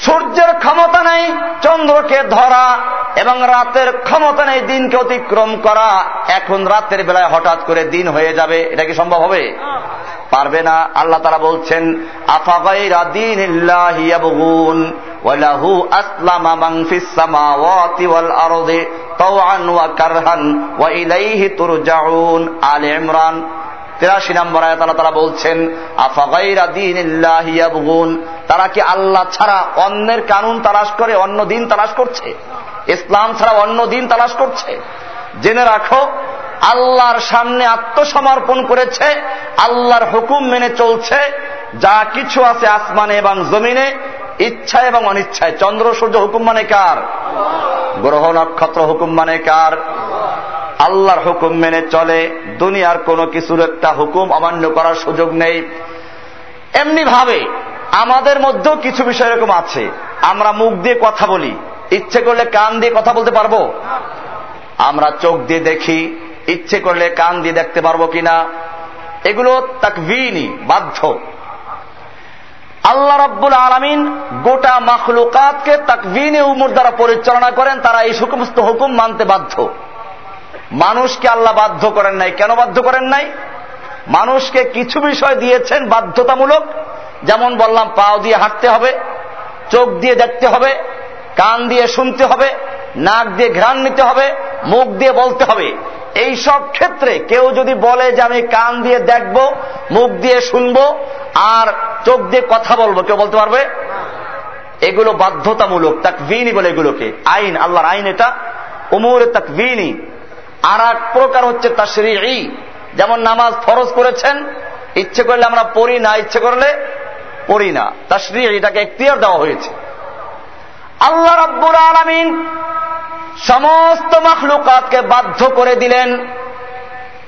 সূর্যের ক্ষমতা নেই, চন্দ্রকে ধরা এবং রাতের ক্ষমতা নেই, দিনকে অতিক্রম করা। এখন রাতের বেলায় হঠাৎ করে দিন হয়ে যাবে, এটা কি সম্ভব হবে? পারবে না। আল্লাহ তারা বলছেন আলে ইমরান তেরাশি নম্বর আয়াত আল্লাহ তারা বলছেন, আফাগাইরা দিন তারা কি আল্লাহ ছাড়া অন্যের কানুন তালাশ করে, অন্য দিন তালাশ করছে? ইসলাম ছাড়া অন্য দিন তালাশ করছে? জেনে রাখো, আল্লাহর সামনে আত্মসমর্পণ করেছে, আল্লাহর হুকুম মেনে চলছে, যা কিছু আছে আসমানে এবং জমিনে ইচ্ছা এবং অনিচ্ছায়। চন্দ্র, সূর্য হুকুম মানে কার? গ্রহ, নক্ষত্র হুকুম মানে কার? আল্লাহর হুকুম মেনে চলে, দুনিয়ার কোনো কিছুর একটা হুকুম অমান্য করার সুযোগ নেই। এমনি ভাবে আমাদের মধ্যেও কিছু বিষয় এরকম আছে। আমরা মুখ দিয়ে কথা বলি, ইচ্ছে করলে কান দিয়ে কথা বলতে পারব? আমরা চোখ দিয়ে দেখি, ইচ্ছে করলে কান দিয়ে দেখতে পারব কিনা? এগুলো তাকভিনি বাধ্য। আল্লাহ রব্বুল আলমিন গোটা মখলুকাতকে তাকভিনে উমর দ্বারা পরিচালনা করেন, তারা এই সমস্ত হুকুম মানতে বাধ্য। মানুষকে আল্লাহ বাধ্য করেন নাই। কেন বাধ্য করেন নাই? মানুষকে কিছু বিষয় দিয়েছেন বাধ্যতামূলক। যেমন বললাম, পাও দিয়ে হাঁটতে হবে, চোখ দিয়ে দেখতে হবে, কান দিয়ে শুনতে হবে, নাক দিয়ে ঘ্রাণ নিতে হবে, মুখ দিয়ে বলতে হবে। এই সব ক্ষেত্রে কেউ যদি বলে যে আমি কান দিয়ে দেখব, মুখ দিয়ে শুনব আর চোখ দিয়ে কথা বলব, কেউ বলতে পারবে? এগুলো বাধ্যতামূলক তাকভিনি বলে এগুলোকে। আইন, আল্লাহর আইন এটা। উমরে তাকভিনি আর এক প্রকার হচ্ছে তাশরি যেমন নামাজ ফরজ করেছেন, ইচ্ছে করলে আমরা পড়ি, না ইচ্ছে করলে পড়ি না। তাশরি এটাকে এখতিয়ার দেওয়া হয়েছে। আল্লাহ রাব্বুল আলামিন সমস্ত মখলুকাতকে বাধ্য করে দিলেন।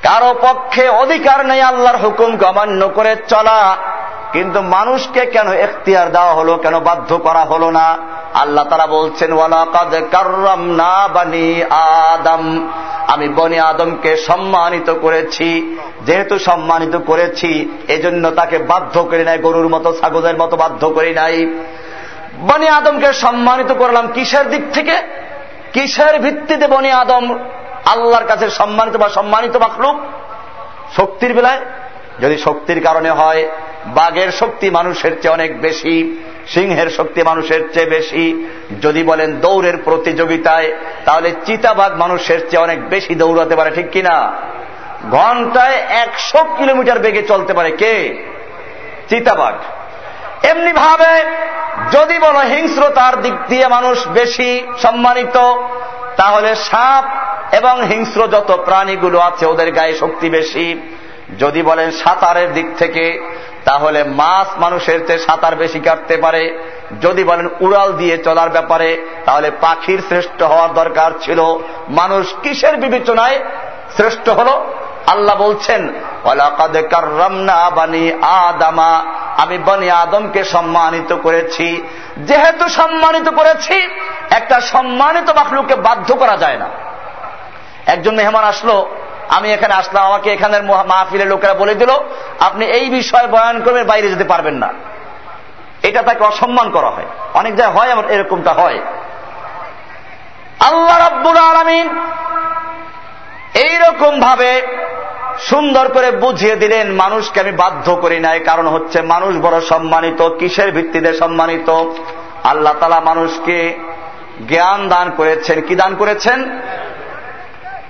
কারও পক্ষে অধিকার নেই আল্লাহর হুকুম অমান্য করে চলা। কিন্তু মানুষকে কেন এখতিয়ার দেওয়া হলো, কেন বাধ্য করা হলো না? আল্লাহ তারা বলছেন না বানি আদম। আমি বনি আদমকে সম্মানিত করেছি। যেহেতু সম্মানিত করেছি, এজন্য তাকে বাধ্য করি নাই, গরুর মতো, ছাগলের মতো বাধ্য করি নাই। বনি আদমকে সম্মানিত করলাম কিসের দিক থেকে? কিসের ভিত্তিতে বনি আদম আল্লাহর কাছে সম্মানিত বা সম্মানিত মাখলুক? শক্তির বেলায়? যদি শক্তির কারণে হয় বাঘের শক্তি মানুষের চেয়ে অনেক বেশি, সিংহের শক্তি মানুষের চেয়ে বেশি। যদি বলেন দৌড়ের প্রতিযোগিতায়, তাহলে চিতাবাঘ মানুষের চেয়ে অনেক বেশি দৌড়াতে পারে, ঠিক কিনা? ঘন্টায় একশো কিলোমিটার বেগে চলতে পারে কে? চিতাবাঘ। এমনি ভাবে যদি বলো হিংস্রতার দিক দিয়ে মানুষ বেশি সম্মানিত, তাহলে সাপ এবং হিংস্র যত প্রাণীগুলো আছে, ওদের গায়ে শক্তি বেশি। যদি বলেন সাঁতারের দিক থেকে তাহলে মাছ মানুষের চেয়ে সাঁতার বেশি কাটতে পারে। যদি বলেন উড়াল দিয়ে চলার ব্যাপারে, তাহলে পাখির শ্রেষ্ঠ হওয়ার দরকার ছিল। মানুষ কিসের বিবেচনায় শ্রেষ্ঠ হল? আল্লাহ বলছেন বানি আদামা। আমি বনি আদমকে সম্মানিত করেছি। যেহেতু সম্মানিত করেছি, একটা সম্মানিত মাখলুকে বাধ্য করা যায় না। একজন মেহমান আসলো আমি এখানে আসলাম, আমাকে এখানের মাহফিলের লোকেরা বলে দিল, আপনি এই বিষয়ে বয়ান করবেন, বাইরে যেতে পারবেন না। এটা তাকে অসম্মান করা হয়। অনেক জায়গায় হয় আমার এরকমটা হয়। আল্লাহ রাব্বুল আলমিন এইরকম ভাবে সুন্দর করে বুঝিয়ে দিলেন, মানুষকে আমি বাধ্য করি নাই। কারণ হচ্ছে, মানুষ বড় সম্মানিত, কিসের ভিত্তিতে সম্মানিত? আল্লাহ তালা মানুষকে জ্ঞান দান করেছেন। কি দান করেছেন?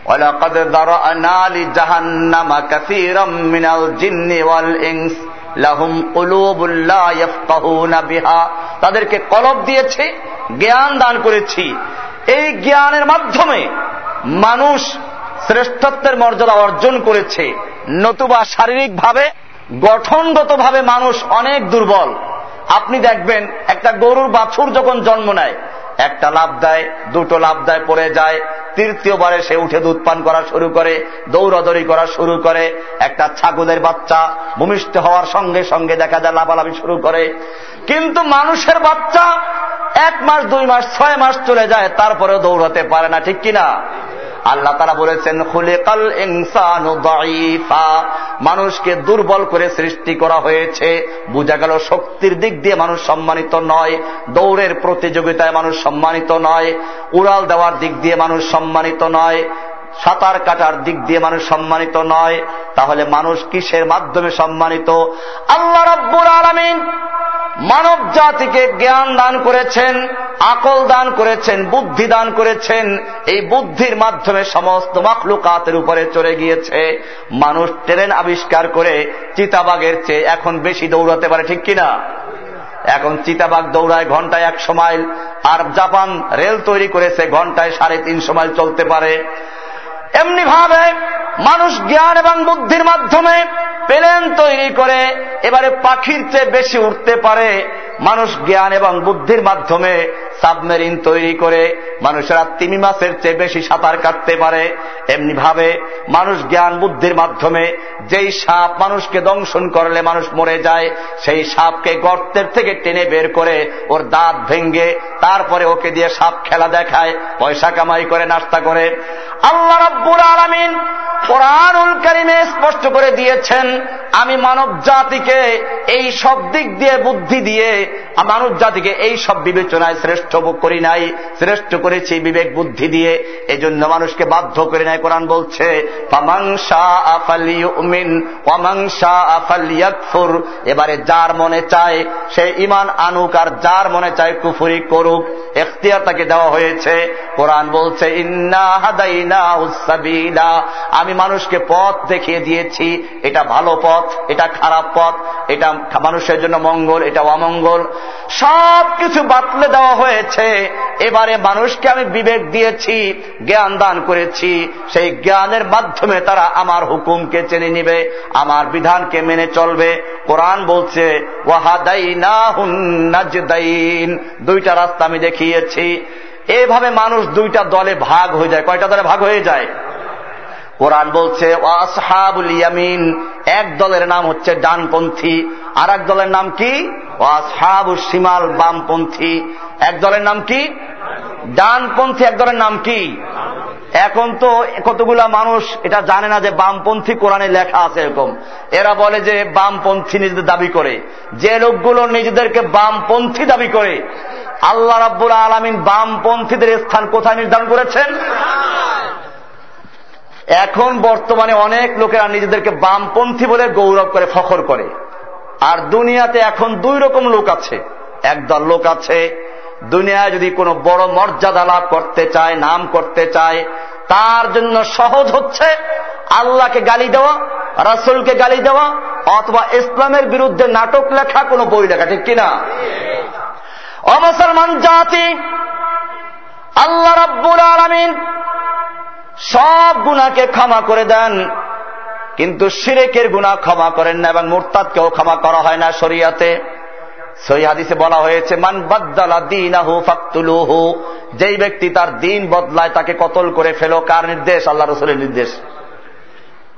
ولقد ذرأنا لجهنم كثيرا من الجن والإنس لهم قلوب لا يفقهون بها তাদেরকে কলব দিয়েছি জ্ঞান দান করেছি এই জ্ঞানের মাধ্যমে মানুষ শ্রেষ্ঠত্বের মর্যাদা অর্জন করেছে নতুবা শারীরিকভাবে গঠনগতভাবে মানুষ অনেক দুর্বল আপনি দেখবেন একটা গরুর বাছুর যখন জন্ম নেয় একটা লাভ দেয়, দুটো লাভ দেয়, পড়ে যায়। তৃতীয়বারে সে উঠে দুধ পান করা শুরু করে, দৌড়াদৌড়ি করা শুরু করে। একটা ছাগলের বাচ্চা ভূমিষ্ঠ হওয়ার সঙ্গে সঙ্গে দেখা যায় লাভালাভি শুরু করে। কিন্তু মানুষের বাচ্চা এক মাস, দুই মাস, ছয় মাস চলে যায়, তারপরেও দৌড়াতে পারে না, ঠিক কিনা? আল্লাহ তারা বলেছেন, খুলেকাল ইনসানু দাঈফা। মানুষকে দুর্বল করে সৃষ্টি করা হয়েছে। বোঝা গেল শক্তির দিক দিয়ে মানুষ সম্মানিত নয়, দৌড়ের প্রতিযোগিতায় মানুষ সম্মানিত নয়, উড়াল দেওয়ার দিক দিয়ে মানুষ সম্মানিত নয়, সাঁতার কাটার দিক দিয়ে মানুষ সম্মানিত নয়। তাহলে মানুষ কিসের মাধ্যমে সম্মানিত? আল্লাহ রব্বুর আলমিন মানব জাতিকে জ্ঞান দান করেছেন, আকল দান করেছেন, বুদ্ধি দান করেছেন, এই বুদ্ধির মাধ্যমে সমস্ত মাখলুকাতের উপরে চলে গিয়েছে। মানুষ ট্রেন আবিষ্কার করে চিতাবাগের চেয়ে এখন বেশি দৌড়াতে পারে, ঠিক কিনা? এখন চিতাবাগ দৌড়ায় ঘন্টায় একশো মাইল আর জাপান রেল তৈরি করেছে, ঘন্টায় সাড়ে তিনশো মাইল চলতে পারে। এমনি ভাবে মানুষ জ্ঞান এবং বুদ্ধির মাধ্যমে প্লেন তৈরি করে, এবারে পাখির চেয়ে বেশি উঠতে পারে। মানুষ জ্ঞান এবং বুদ্ধির মাধ্যমে সাবমেরিন তৈরি করে মানুষেরা তিমি মাসের চেয়ে বেশি সাঁতার কাটতে পারে। এমনি ভাবে মানুষ জ্ঞান বুদ্ধির মাধ্যমে যেই সাপ মানুষকে দংশন করলে মানুষ মরে যায়, সেই সাপকে গর্তের থেকে টেনে বের করে ওর দাঁত ভেঙ্গে তারপরে ওকে দিয়ে সাপ খেলা দেখায়, পয়সা কামাই করে, নাস্তা করে। আল্লাহ রব্বুর আলমিন কোরআনুল করিমে স্পষ্ট করে দিয়েছেন, আমি মানব জাতিকে এই সব দিক দিয়ে বুদ্ধি দিয়ে মানব জাতিকে এই সব বিবেচনায় শ্রেষ্ঠ করি নাই, শ্রেষ্ঠ করেছি বিবেক বুদ্ধি দিয়ে এই জন্য মানুষকে বাধ্য করে নাই কোরআন বলছে এবারে যার মনে চায়, সে ইমান আনুক আর যার মনে চায় কুফুরি করুক, এখতিয়ার তাকে দেওয়া হয়েছে। কোরআন বলছে আমি মানুষকে পথ দেখিয়ে দিয়েছি, এটা ভালো পথ, এটা খারাপ পথ, এটা মানুষের জন্য মঙ্গল, এটা অমঙ্গল। সব কিছু বাতলে দেওয়া হয়েছে। এবারে মানুষকে আমি বিবেক দিয়েছি, জ্ঞান দান করেছি। সেই জ্ঞানের মাধ্যমে তারা আমার হুকুমকে চেনে নিবে, আমার বিধানকে মেনে চলবে। কোরআন বলছে দুইটা রাস্তা আমি দেখিয়েছি। এভাবে মানুষ দুইটা দলে ভাগ হয়ে যায়। কয়টা দলে ভাগ হয়ে যায়? কোরআন বলছে, ওয়াসহাবুল ইয়ামিন। এক দলের নাম হচ্ছে ডানপন্থী। আর এক দলের নাম কি? ওয়াসহাবু শিমাল বামপন্থী। এক দলের নাম কি? ডানপন্থী এক দলের নাম কি? এখন তো কতগুলা মানুষ এটা জানে না যে বামপন্থী কোরআনে লেখা আছে এরকম। এরা বলে যে বামপন্থী নিজেদের দাবি করে। যে লোকগুলো নিজেদেরকে বামপন্থী দাবি করে, আল্লাহ রাব্বুল আলমিন বামপন্থীদের স্থান কোথায় নির্ধারণ করেছেন? এখন বর্তমানে অনেক লোকেরা নিজেদেরকে বামপন্থী বলে গৌরব করে, ফখর করে। আর দুনিয়াতে এখন দুই রকম লোক আছে। একদল লোক আছে দুনিয়ায় যদি কোনো বড় মর্যাদা লাভ করতে চায়, নাম করতে চায়, তার জন্য সহজ হচ্ছে আল্লাহকে গালি দেওয়া, রাসুলকে গালি দেওয়া, অথবা ইসলামের বিরুদ্ধে নাটক লেখা, কোনো বই লেখা, ঠিক কিনা? অমুসলমান জাতি, আল্লাহ রাব্বুল আলমিন সব গুণাকে ক্ষমা করে দেন, কিন্তু সিরেকের গুণা ক্ষমা করেন না এবং মোরতাদকেও ক্ষমা করা হয় না শরিয়াতে। সই হাদিসে বলা হয়েছে, মান বাদ্দালা দিন আহু যেই ব্যক্তি তার দিন বদলায় তাকে কতল করে ফেলো, কার নির্দেশ? আল্লাহ রসুলের নির্দেশ।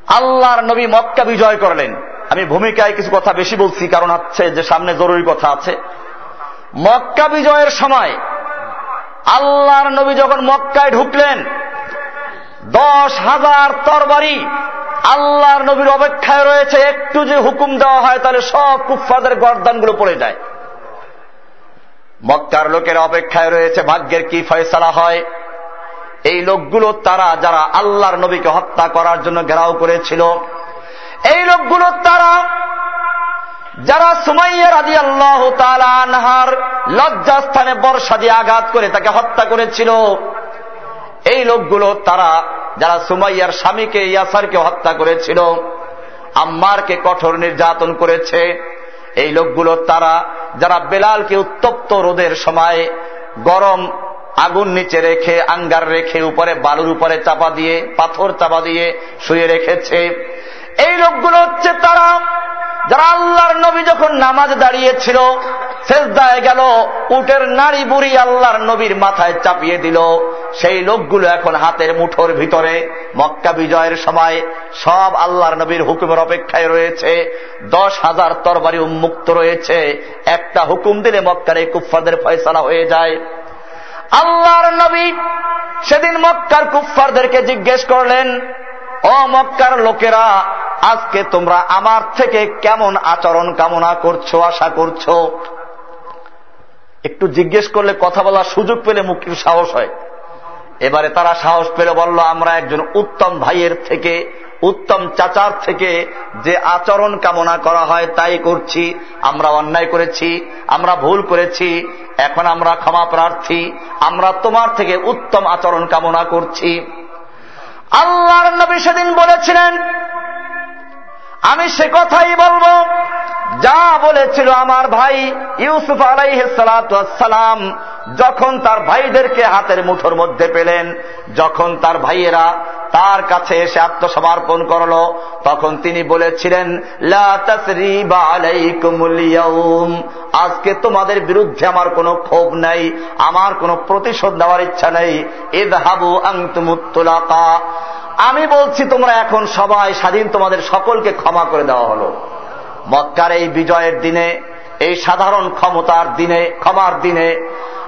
আল্লাহর নবী মক্কা বিজয় করলেন। আমি ভূমিকায় কিছু কথা বেশি বলছি, কারণ হচ্ছে যে সামনে জরুরি কথা আছে। মক্কা বিজয়ের সময় আল্লাহর নবী যখন মক্কায় ঢুকলেন দশ হাজার তরবারি আল্লাহর নবীর অপেক্ষায় রয়েছে। একটু যে হুকুম দেওয়া হয়, তাহলে সব কুফাদের গরদানগুলো পড়ে যায়। মক্কার লোকের অপেক্ষায় রয়েছে। ভাগ্যের কি ফয়সালা হয়? এই লোকগুলো তারা, যারা আল্লাহর নবীকে হত্যা করার জন্য ঘেরাও করেছিল, এই লোকগুলো তারা, যারা সুমাইয়া রাজি আল্লাহ আনহার লজ্জাস্থানে বর্ষা দিয়ে আঘাত করে তাকে হত্যা করেছিল। এই লোকগুলো তারা, যারা সুমাইয়ার স্বামীকে, ইয়াসারকে হত্যা করেছিল, আম্মারকে কঠোর নির্যাতন করেছে, এই লোকগুলো তারা, যারা বেলালকে উত্তপ্ত রোদের সময় গরম আগুন নিচে রেখে, আঙ্গার রেখে, উপরে বালুর উপরে চাপা দিয়ে, পাথর চাপা দিয়ে শুয়ে রেখেছে, এই লোকগুলো হচ্ছে তারা যারা আল্লাহর নবী যখন নামাজ দাঁড়িয়েছিল, সেজদায় গেল, উটের নারী বুড়ি আল্লাহর নবীর মাথায় চাপিয়ে দিল। সেই লোকগুলো এখন হাতের মুঠোর ভিতরে, মক্কা বিজয়ের সময় সব আল্লাহর নবীর হুকুমের অপেক্ষায় রয়েছে। দশ হাজার তরবারি উন্মুক্ত রয়েছে। একটা হুকুম দিলে মক্কার এই কুফফাদের ফয়সালা হয়ে যায়। আল্লাহর নবী সেদিন মক্কার কুফফারদেরকে জিজ্ঞেস করলেন, ও মক্কার লোকেরা আজকে তোমরা আমার থেকে কেমন আচরণ কামনা করছ, আশা করছ? একটু জিজ্ঞেস করলে কথা বলার সুযোগ পেলে মুক্তির সাহস হয়। এবারে তারা সাহস পেলে বলল, আমরা একজন উত্তম ভাইয়ের থেকে, উত্তম চাচার থেকে যে আচরণ কামনা করা হয় তাই করছি। আমরা অন্যায় করেছি, আমরা ভুল করেছি, এখন আমরা ক্ষমা প্রার্থী, আমরা তোমার থেকে উত্তম আচরণ কামনা করছি। আল্লাহর নবী সেদিন বলেছিলেন আমি সে কথাই বলব। যা বলেছিল আমার ভাই ইউসুফ আলাইসালাম যখন তার ভাইদেরকে হাতের মুঠোর মধ্যে পেলেন, যখন তার ভাইয়েরা তার কাছে এসে আত্মসমর্পণ করল, তখন তিনি বলেছিলেন আজকে তোমাদের বিরুদ্ধে আমার কোনো ক্ষোভ নাই, আমার কোনো প্রতিশোধ দেওয়ার ইচ্ছা নেই। এদ হাবু আংতুমুত্তুলাকা আমি বলছি, তোমরা এখন সবাই স্বাধীন, তোমাদের সকলকে ক্ষমা করে দেওয়া হলো। মক্কার এই বিজয়ের দিনে, এই সাধারণ ক্ষমতার দিনে, ক্ষমার দিনে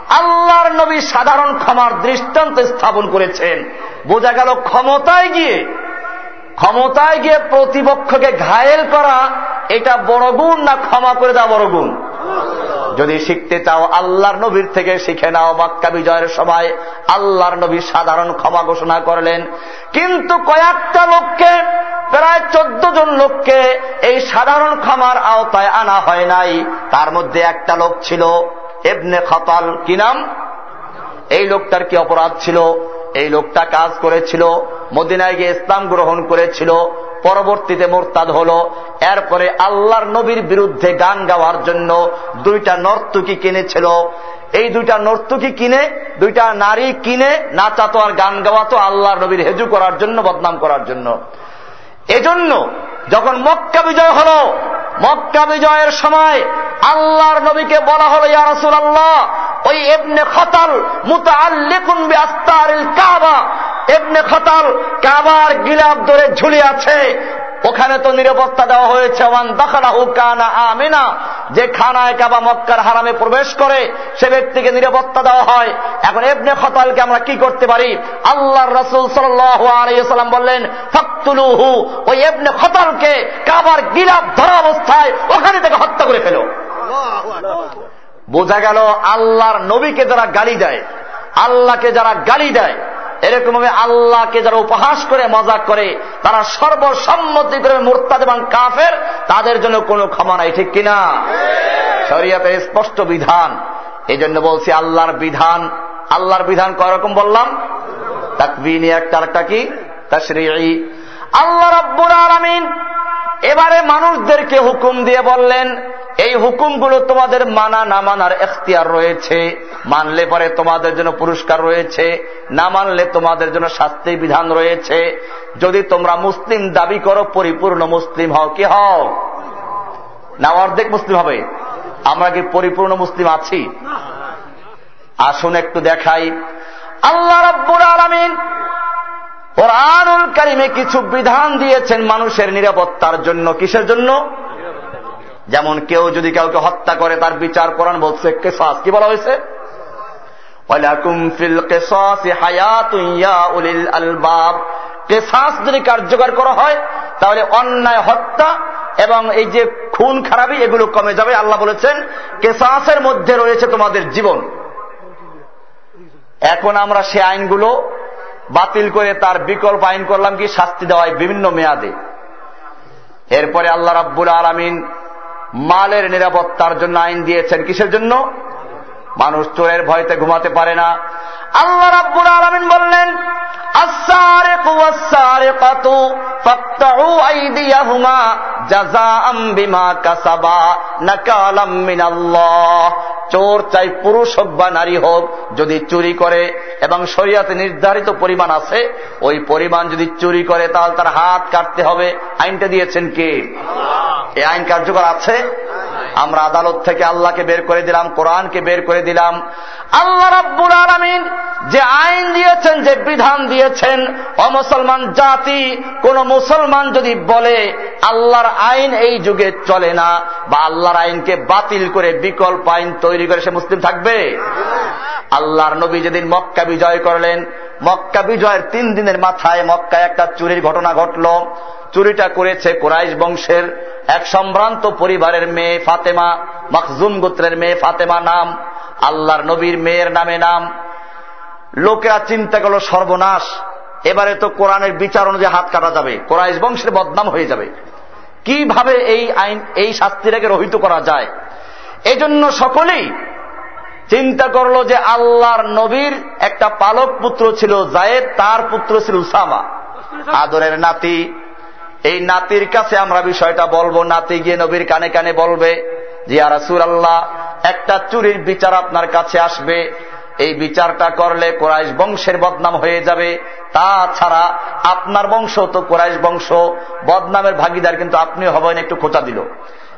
আল্লাহর নবী সাধারণ ক্ষমার দৃষ্টান্ত স্থাপন করেছেন। বোঝা গেল ক্ষমতায় গিয়ে ক্ষমতায় গিয়ে প্রতিপক্ষকে ঘায়েল করা এটা বড় গুণ না ক্ষমা করে দেওয়া বড় গুণ? যদি শিখতে চাও আল্লাহর নবীর থেকে শিখে নাও মক্কা বিজয়ের সময়, আল্লাহর নবী সাধারণ ক্ষমা ঘোষণা করলেন। কিন্তু কয়েকটা লোককে, প্রায় চোদ্দ জন লোককে এই সাধারণ ক্ষমার আওতায় আনা হয় নাই। তার মধ্যে একটা লোক ছিল এবনে খতাল। কি নাম? এই লোকটার কি অপরাধ ছিল? এই লোকটা কাজ করেছিল, মদিনায় গিয়ে ইসলাম গ্রহণ করেছিল পরবর্তীতে মোরতাদ হল, এরপরে আল্লাহর নবীর বিরুদ্ধে গান গাওয়ার জন্য দুইটা নর্তুকি কিনেছিল। এই দুইটা নর্তুকি কিনে, দুইটা নারী কিনে, নাচাতো আর গান গাওয়াতো আল্লাহর নবীর হেজু করার জন্য, বদনাম করার জন্য। এজন্য যখন মক্কা বিজয় হল, মক্কা বিজয়ের সময় আল্লাহর নবীকে বলা হলো ইয়ারসুল আল্লাহ ওই এমনে খতাল মুতা আল্লেকুন আস্তারিল কাবা এবনে খতাল কাবার গিলাপ ধরে ঝুলে আছে ওখানে তো নিরাপত্তা দেওয়া হয়েছে। ওয়ান দখলাহু কানা আমিনা। যে খানায় কাবা মক্কার হারামে প্রবেশ করে, সে ব্যক্তিকে নিরাপত্তা দেওয়া হয়। এখন এবনে খতালকে আমরা কি করতে পারি? আল্লাহর রসুল সাল্লাম বললেন, ফক্তুলুহু। ওই এবনে খতালকে কাবার গিলাপ ধরা অবস্থায় ওখানে থেকে হত্যা করে ফেলো। বোঝা গেল আল্লাহর নবীকে যারা গালি দেয়, আল্লাহকে যারা গালি দেয় এরকম ভাবে আল্লাহকে যারা উপহাস করে মজাক করে তারা সর্বসম্মতি করে মোরতাদ এবং কাফের তাদের জন্য কোনো ক্ষমা নাই ঠিক কিনা? শরিয়াতের স্পষ্ট বিধান। এই জন্য বলছি আল্লাহর বিধান আল্লাহর বিধান কয়রকম বললাম? তাকবিনী একটা আরেকটা কি? তা শ্রী আল্লাহ রব্বুর আলামিন এবারে মানুষদেরকে হুকুম দিয়ে বললেন, এই হুকুমগুলো তোমাদের মানা না মানার এখতিয়ার রয়েছে। মানলে পরে তোমাদের জন্য পুরস্কার রয়েছে, না মানলে তোমাদের জন্য শাস্তির বিধান রয়েছে। যদি তোমরা মুসলিম দাবি করো, পরিপূর্ণ মুসলিম হও। কি হও? না, অর্ধেক মুসলিম হবে। আমরা কি পরিপূর্ণ মুসলিম আছি? আসুন একটু দেখাই। আল্লাহ রব্বুর আলমিন কোরআনুল কারিমে কিছু বিধান দিয়েছেন মানুষের নিরাপত্তার জন্য। কিসের জন্য? যেমন কেউ যদি কাউকে হত্যা করে, তার বিচার কোরআন বলছে কেসাস। কি বলা হয়েছে? কেসাস যদি কার্যকর করা হয়, তাহলে অন্যায়, হত্যা এবং এই যে খুন, খারাপি, এগুলো কমে যাবে। আল্লাহ বলেছেন, কেসাসের মধ্যে রয়েছে তোমাদের জীবন। এখন আমরা সে আইনগুলো বাতিল করে তার বিকল্প আইন করলাম কি? শাস্তি দেওয়ায় বিভিন্ন মেয়াদে। এরপরে আল্লাহ রাব্বুল আলমিন মালের নিরাপত্তার জন্য আইন দিয়েছেন। কিসের জন্য? মানুষ চোরের ভয়তে ঘুমাতে পারে না। আল্লাহ রাব্বুল আলমিন বললেন চোর চাই পুরুষ হোক বা নারী হোক, যদি চুরি করে এবং শরিয়াতে নির্ধারিত পরিমাণ আছে, ওই পরিমাণ যদি চুরি করে, তাহলে তার হাত কাটতে হবে। আইনটা দিয়েছেন কে? এই আইন কার্যকর আছে? আমরা আদালত থেকে আল্লাহকে বের করে দিলাম, কোরআনকে বের করে দিলাম। আল্লাহ রাব্বুল আলমিন যে আইন দিয়েছেন, যে বিধান দিয়েছেন, অমুসলমান জাতি, কোন মুসলমান যদি বলে, আল্লাহর আইন এই যুগে চলে না, বা আল্লাহর আইনকে বাতিল করে বিকল্প আইন তৈরি করে সে মুসলিম থাকবে? আল্লাহর নবী যেদিন মক্কা বিজয় করলেন, মক্কা বিজয়ের তিন দিনের মাথায় মক্কায় একটা চুরির ঘটনা ঘটল। চুরিটা করেছে কোরাইশ বংশের এক সম্ভ্রান্ত পরিবারের মেয়ে ফাতেমা, মখজুম গোত্রের মেয়ে ফাতেমা নাম, আল্লাহর নবীর মেয়ের নামে নাম। লোকেরা চিন্তা করল, সর্বনাশ। এবারে তো কোরআনের বিচার অনুযায়ী হাত কাটা যাবে, কোরাইশ বংশের বদনাম হয়ে যাবে। কীভাবে এই আইন, এই শাস্তিটাকে রহিত করা যায়? এজন্য সকলেই চিন্তা করল যে আল্লাহর নবীর একটা পালক পুত্র ছিল জায়েদ, তার পুত্র ছিল উসামা। আদরের নাতি এই নাতির কাছে আমরা বিষয়টা বলব। নাতি গিয়ে নবীর কানে কানে বলবে যে রাসুল আল্লাহ একটা চুরির বিচার আপনার কাছে আসবে। এই বিচারটা করলে কোরাইশ বংশের বদনাম হয়ে যাবে। তাছাড়া আপনার বংশ তো কোরাইশ বংশ। বদনামের ভাগিদার কিন্তু আপনি হবেন একটু খোঁচা দিল।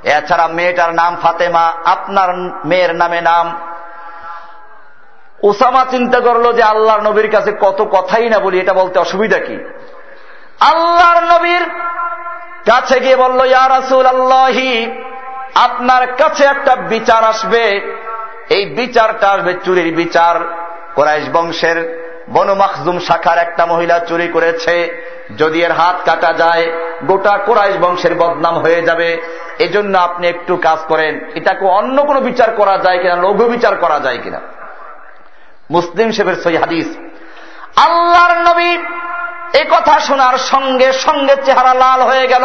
এছাড়া মেয়েটার নাম ফাতেমা, আপনার মেয়ের নামে নাম। ওসামা চিন্তা করল যে আল্লাহ নবীর কাছে কত কথাই না বলি, এটা বলতে অসুবিধা কি? আল্লাহর নবীর কাছে গিয়ে বলল, ইয়া রাসুল আল্লাহি আপনার কাছে একটা বিচার আসবে। এই বিচারটা আসবে চুরির বিচার। কোরাইশ বংশের বনু মাখজুম শাখার একটা মহিলা চুরি করেছে। যদি এর হাত কাটা যায়, গোটা কোরাইশ বংশের বদনাম হয়ে যাবে। এজন্য আপনি একটু কাজ করেন। এটাকে অন্য কোনো বিচার করা যায় কিনা, লঘু বিচার করা যায় কিনা? মুসলিম শেবের সই হাদিস। আল্লাহর নবী এ কথা শোনার সঙ্গে সঙ্গে চেহারা লাল হয়ে গেল।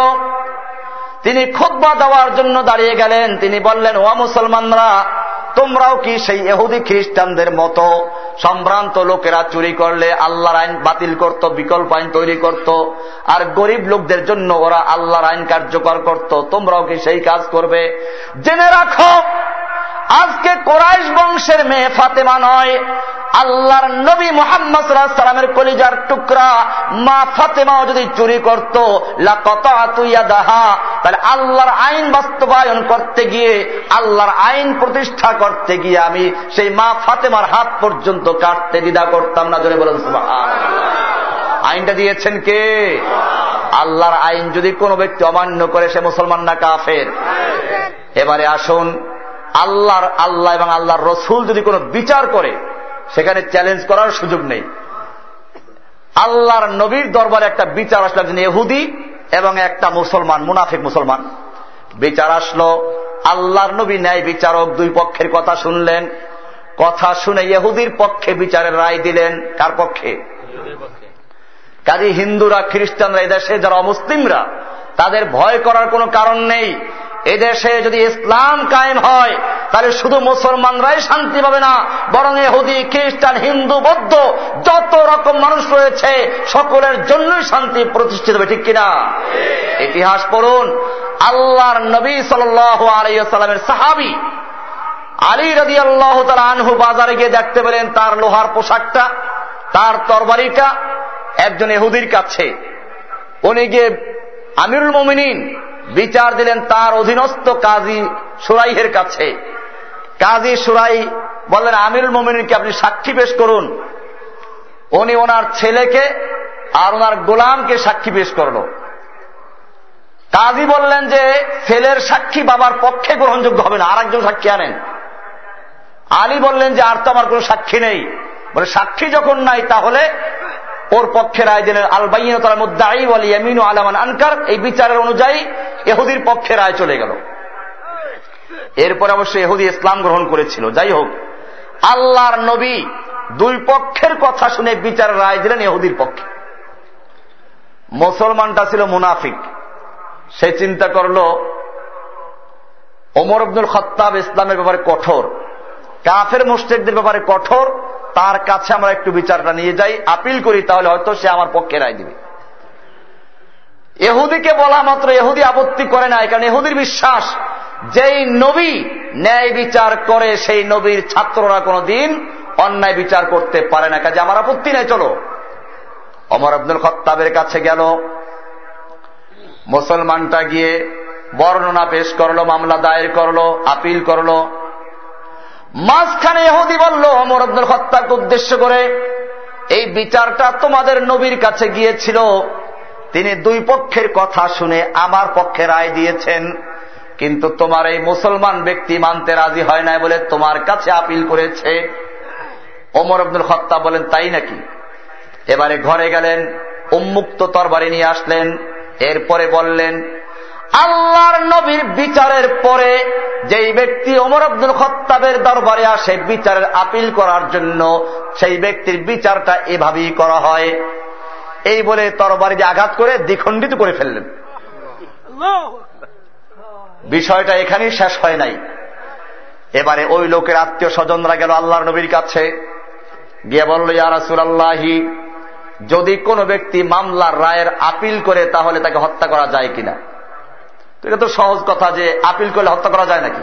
তিনি খুদ্া দেওয়ার জন্য দাঁড়িয়ে গেলেন। তিনি বললেন ওয়া মুসলমানরা, তোমরাও কি সেই এহুদি খ্রিস্টানদের মতো সম্ভ্রান্ত লোকেরা চুরি করলে আল্লাহর আইন বাতিল করত, বিকল্প আইন তৈরি করত? আর গরিব লোকদের জন্য ওরা আল্লাহর আইন কার্যকর করত। তোমরাও কি সেই কাজ করবে? জেনে রাখো, আজকে কোরাইশ বংশের মেয়ে ফাতেমা নয় আল্লাহর নবী মোহাম্মদ সাল্লামের কলিজার টুকরা মা ফাতেমাও যদি চুরি করত তাহলে আল্লাহর আইন বাস্তবায়ন করতে গিয়ে, আল্লাহর আইন প্রতিষ্ঠা করতে গিয়ে আমি সেই মা ফাতেমার হাত পর্যন্ত কাটতে দ্বিধা করতাম না জনে বলেন আইনটা দিয়েছেন কে? আল্লাহর আইন যদি কোনো ব্যক্তি অমান্য করে, সে মুসলমান না কাফের। এবারে আসুন, আল্লাহর আল্লাহ এবং আল্লাহর রসুল যদি কোনো বিচার করে সেখানে চ্যালেঞ্জ করার সুযোগ নেই। আল্লাহর নবীর দরবারে একটা বিচার আসলো একজন এহুদি এবং একটা মুসলমান, মুনাফিক মুসলমান। বিচার আসলো, আল্লাহর নবী ন্যায় বিচারক দুই পক্ষের কথা শুনলেন। কথা শুনে ইহুদির পক্ষে বিচারের রায় দিলেন। কার পক্ষে? কাজী হিন্দুরা, খ্রিস্টানরা এদেশে যারা অমুসলিমরা, তাদের ভয় করার কোনো কারণ নেই। এদেশে যদি ইসলাম কায়েম হয় তাহলে শুধু মুসলমানরাই শান্তি পাবে না, বরং এহুদি খ্রিস্টান, হিন্দু, বৌদ্ধ, যত রকম মানুষ রয়েছে, সকলের জন্যই শান্তি প্রতিষ্ঠিত হবে, ঠিক কিনা? ইতিহাস পড়ুন, আল্লাহর নবী সাল আলাইসাল্লামের সাহাবি আলী রদি আল্লাহ তালা আনহু বাজারে গিয়ে দেখতে পেলেন তার লোহার পোশাকটা, তার তরবারিটা একজন এহুদির কাছে। উনি গিয়ে আমিরুল মমিনিন বিচার দিলেন তার অধীনস্থ কাজী সুরাইহের কাছে। কাজী সুরাই বললেন, আমিরুল মোমিনকে আপনি সাক্ষী পেশ করুন। উনি ওনার ছেলেকে আর ওনার গোলামকে সাক্ষী পেশ করল। কাজী বললেন যে, ছেলের সাক্ষী বাবার পক্ষে গ্রহণযোগ্য হবে না আর একজন সাক্ষী আনেন। আলী বললেন যে, আর তো আমার কোন সাক্ষী নেই। বলে, সাক্ষী যখন নাই তাহলে ওর পক্ষে রায় দিলেন। আলবাইন তার মধ্যে ইয়ামিনু আলামান আনকার, এই বিচারের অনুযায়ী এহুদির পক্ষে রায় চলে গেল। এরপরে অবশ্যই এহুদি ইসলাম গ্রহণ করেছিল। যাই হোক, আল্লাহর নবী দুই পক্ষের কথা শুনে বিচার রায় দিলেন এহুদির পক্ষে। মুসলমানটা ছিল মুনাফিক। সে চিন্তা করল, ওমর আব্দুল খত্তাব ইসলামের ব্যাপারে কঠোর, কাফের মুস্টেকদের ব্যাপারে কঠোর, তার কাছে আমরা একটু বিচারটা নিয়ে যাই, আপিল করি, তাহলে হয়তো সে আমার পক্ষে রায় দিবে। এহুদিকে বলা মাত্র এহুদি আপত্তি করে না কারণ এহুদির বিশ্বাস যেই নবী ন্যায় বিচার করে সেই নবীর ছাত্ররা কোনদিন অন্যায় বিচার করতে পারে না। কাজে আমার আপত্তি নেই, চলো। অমর আব্দুল খত্তাবের কাছে গেল। মুসলমানটা গিয়ে বর্ণনা পেশ করল, মামলা দায়ের করল, আপিল করল। মাঝখানে এহুদি বলল অমর আব্দুল হত্যাকে উদ্দেশ্য করে, এই বিচারটা তোমাদের নবীর কাছে গিয়েছিল। তিনি দুই পক্ষের কথা শুনে আমার পক্ষে রায় দিয়েছেন। কিন্তু তোমার এই মুসলমান ব্যক্তি মানতে রাজি হয় নাই বলে তোমার কাছে আপিল করেছে। ওমর আব্দুল হত্যা বলেন, তাই নাকি? এবারে ঘরে গেলেন, উন্মুক্ত তরবারি নিয়ে আসলেন, এরপরে বললেন, আল্লাহর নবীর বিচারের পরে যেই ব্যক্তি ওমর আব্দুল খত্তাবের দরবারে আসে বিচারের আপিল করার জন্য, সেই ব্যক্তির বিচারটা এভাবেই করা হয়। এই বলে তরবারি আঘাত করে দ্বিখণ্ডিত করে ফেললেন। বিষয়টা এখানেই শেষ হয় নাই। এবারে ওই লোকের আত্মীয় স্বজনরা গেল আল্লাহর নবীর কাছে। গিয়ে বলল ইয়ারাসুল আল্লাহি যদি কোনো ব্যক্তি মামলার রায়ের আপিল করে, তাহলে তাকে হত্যা করা যায় কিনা? এটা তো সহজ কথা যে আপিল করলে হত্যা করা যায় নাকি?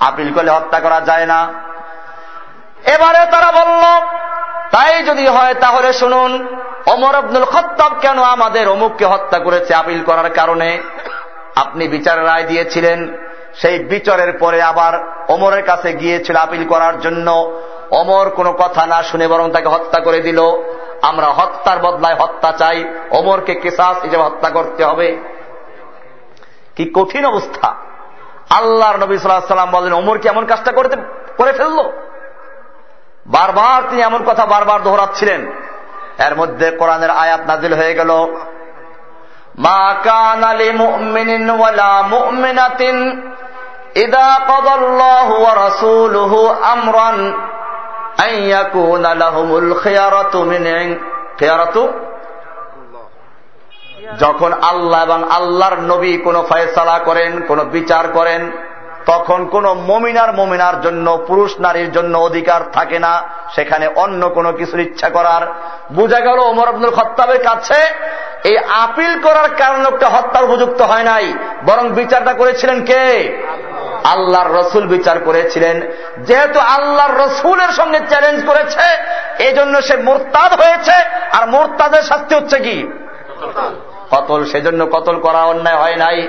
আপিল করলে হত্যা করা যায় না। এবারে তারা বলল, তাই যদি হয়, তাহলে শুনুন অমর আব্দুল খত্তাব কেন আমাদের অমুককে হত্যা করেছে আপিল করার কারণে? আপনি বিচার রায় দিয়েছিলেন, সেই বিচারের পরে আবার অমরের কাছে গিয়েছিল আপিল করার জন্য। অমর কোনো কথা না শুনে বরং তাকে হত্যা করে দিল। আমরা হত্যার বদলায় হত্যা চাই অমরকে কেসাস হিসেবে হত্যা করতে হবে। কি কঠিন অবস্থা। আল্লাহর নবী সাল্লাম বলেন অমর কি এমন কাজটা করতে, করে ফেলল? বারবার তিনি এমন কথা বারবার দোহরাচ্ছিলেন। এর মধ্যে কোরআনের আয়াত নাজিল হয়ে গেল। যখন আল্লাহ এবং আল্লাহর নবী কোনো ফয়সালা করেন, কোনো বিচার করেন, তখন কোন মমিনার মমিনার জন্য, পুরুষ নারীর জন্য অধিকার থাকে না। সেখানে অন্য কোনো কিছুর ইচ্ছা করার। বোঝা গেল ওমর আব্দুল খত্তাবের কাছে এই আপিল করার কারণ লোকটা হত্যার উপযুক্ত হয় নাই, বরং বিচারটা করেছিলেন কে? আল্লাহর রসুল বিচার করেছিলেন। যেহেতু আল্লাহর রসুলের সঙ্গে চ্যালেঞ্জ করেছে এই জন্য সে মোরতাদ হয়েছে, আর মোরতাদের শাস্তি হচ্ছে কি? কতল। সেজন্য কতল করা অন্যায় হয় নাই।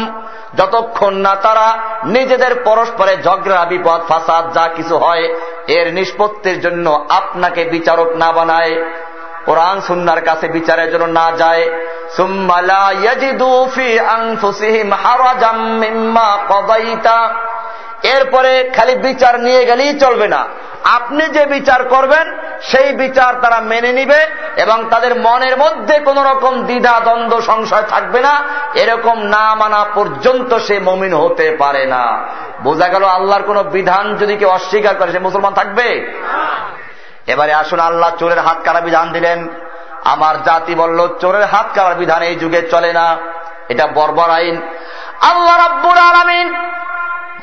যতক্ষণ না তারা নিজেদের পরস্পরে ঝগড়া, বিপদ, ফাসাদ যা কিছু হয়, এর নিষ্পত্তির জন্য আপনাকে বিচারক না বানায়, কোরআন, সুন্নার কাছে বিচারের জন্য না যায়। এরপরে খালি বিচার নিয়ে গেলেই চলবে না। আপনি যে বিচার করবেন, সেই বিচার তারা মেনে নিবে এবং তাদের মনের মধ্যে কোন রকম দ্বিধা, দ্বন্দ্ব, সংশয় থাকবে না। এরকম না মানা পর্যন্ত সে মমিন হতে পারে না। বোঝা গেল আল্লাহর কোন বিধান যদি কেউ অস্বীকার করে, সে মুসলমান থাকবে? এবারে আসুন, আল্লাহ চোরের হাত কারা বিধান দিলেন? আমার জাতি বলল, চোরের হাত কারার বিধান? এই যুগে চলে না। এটা বর্বর আইন। আল্লাহ রাব্বুর আলামিন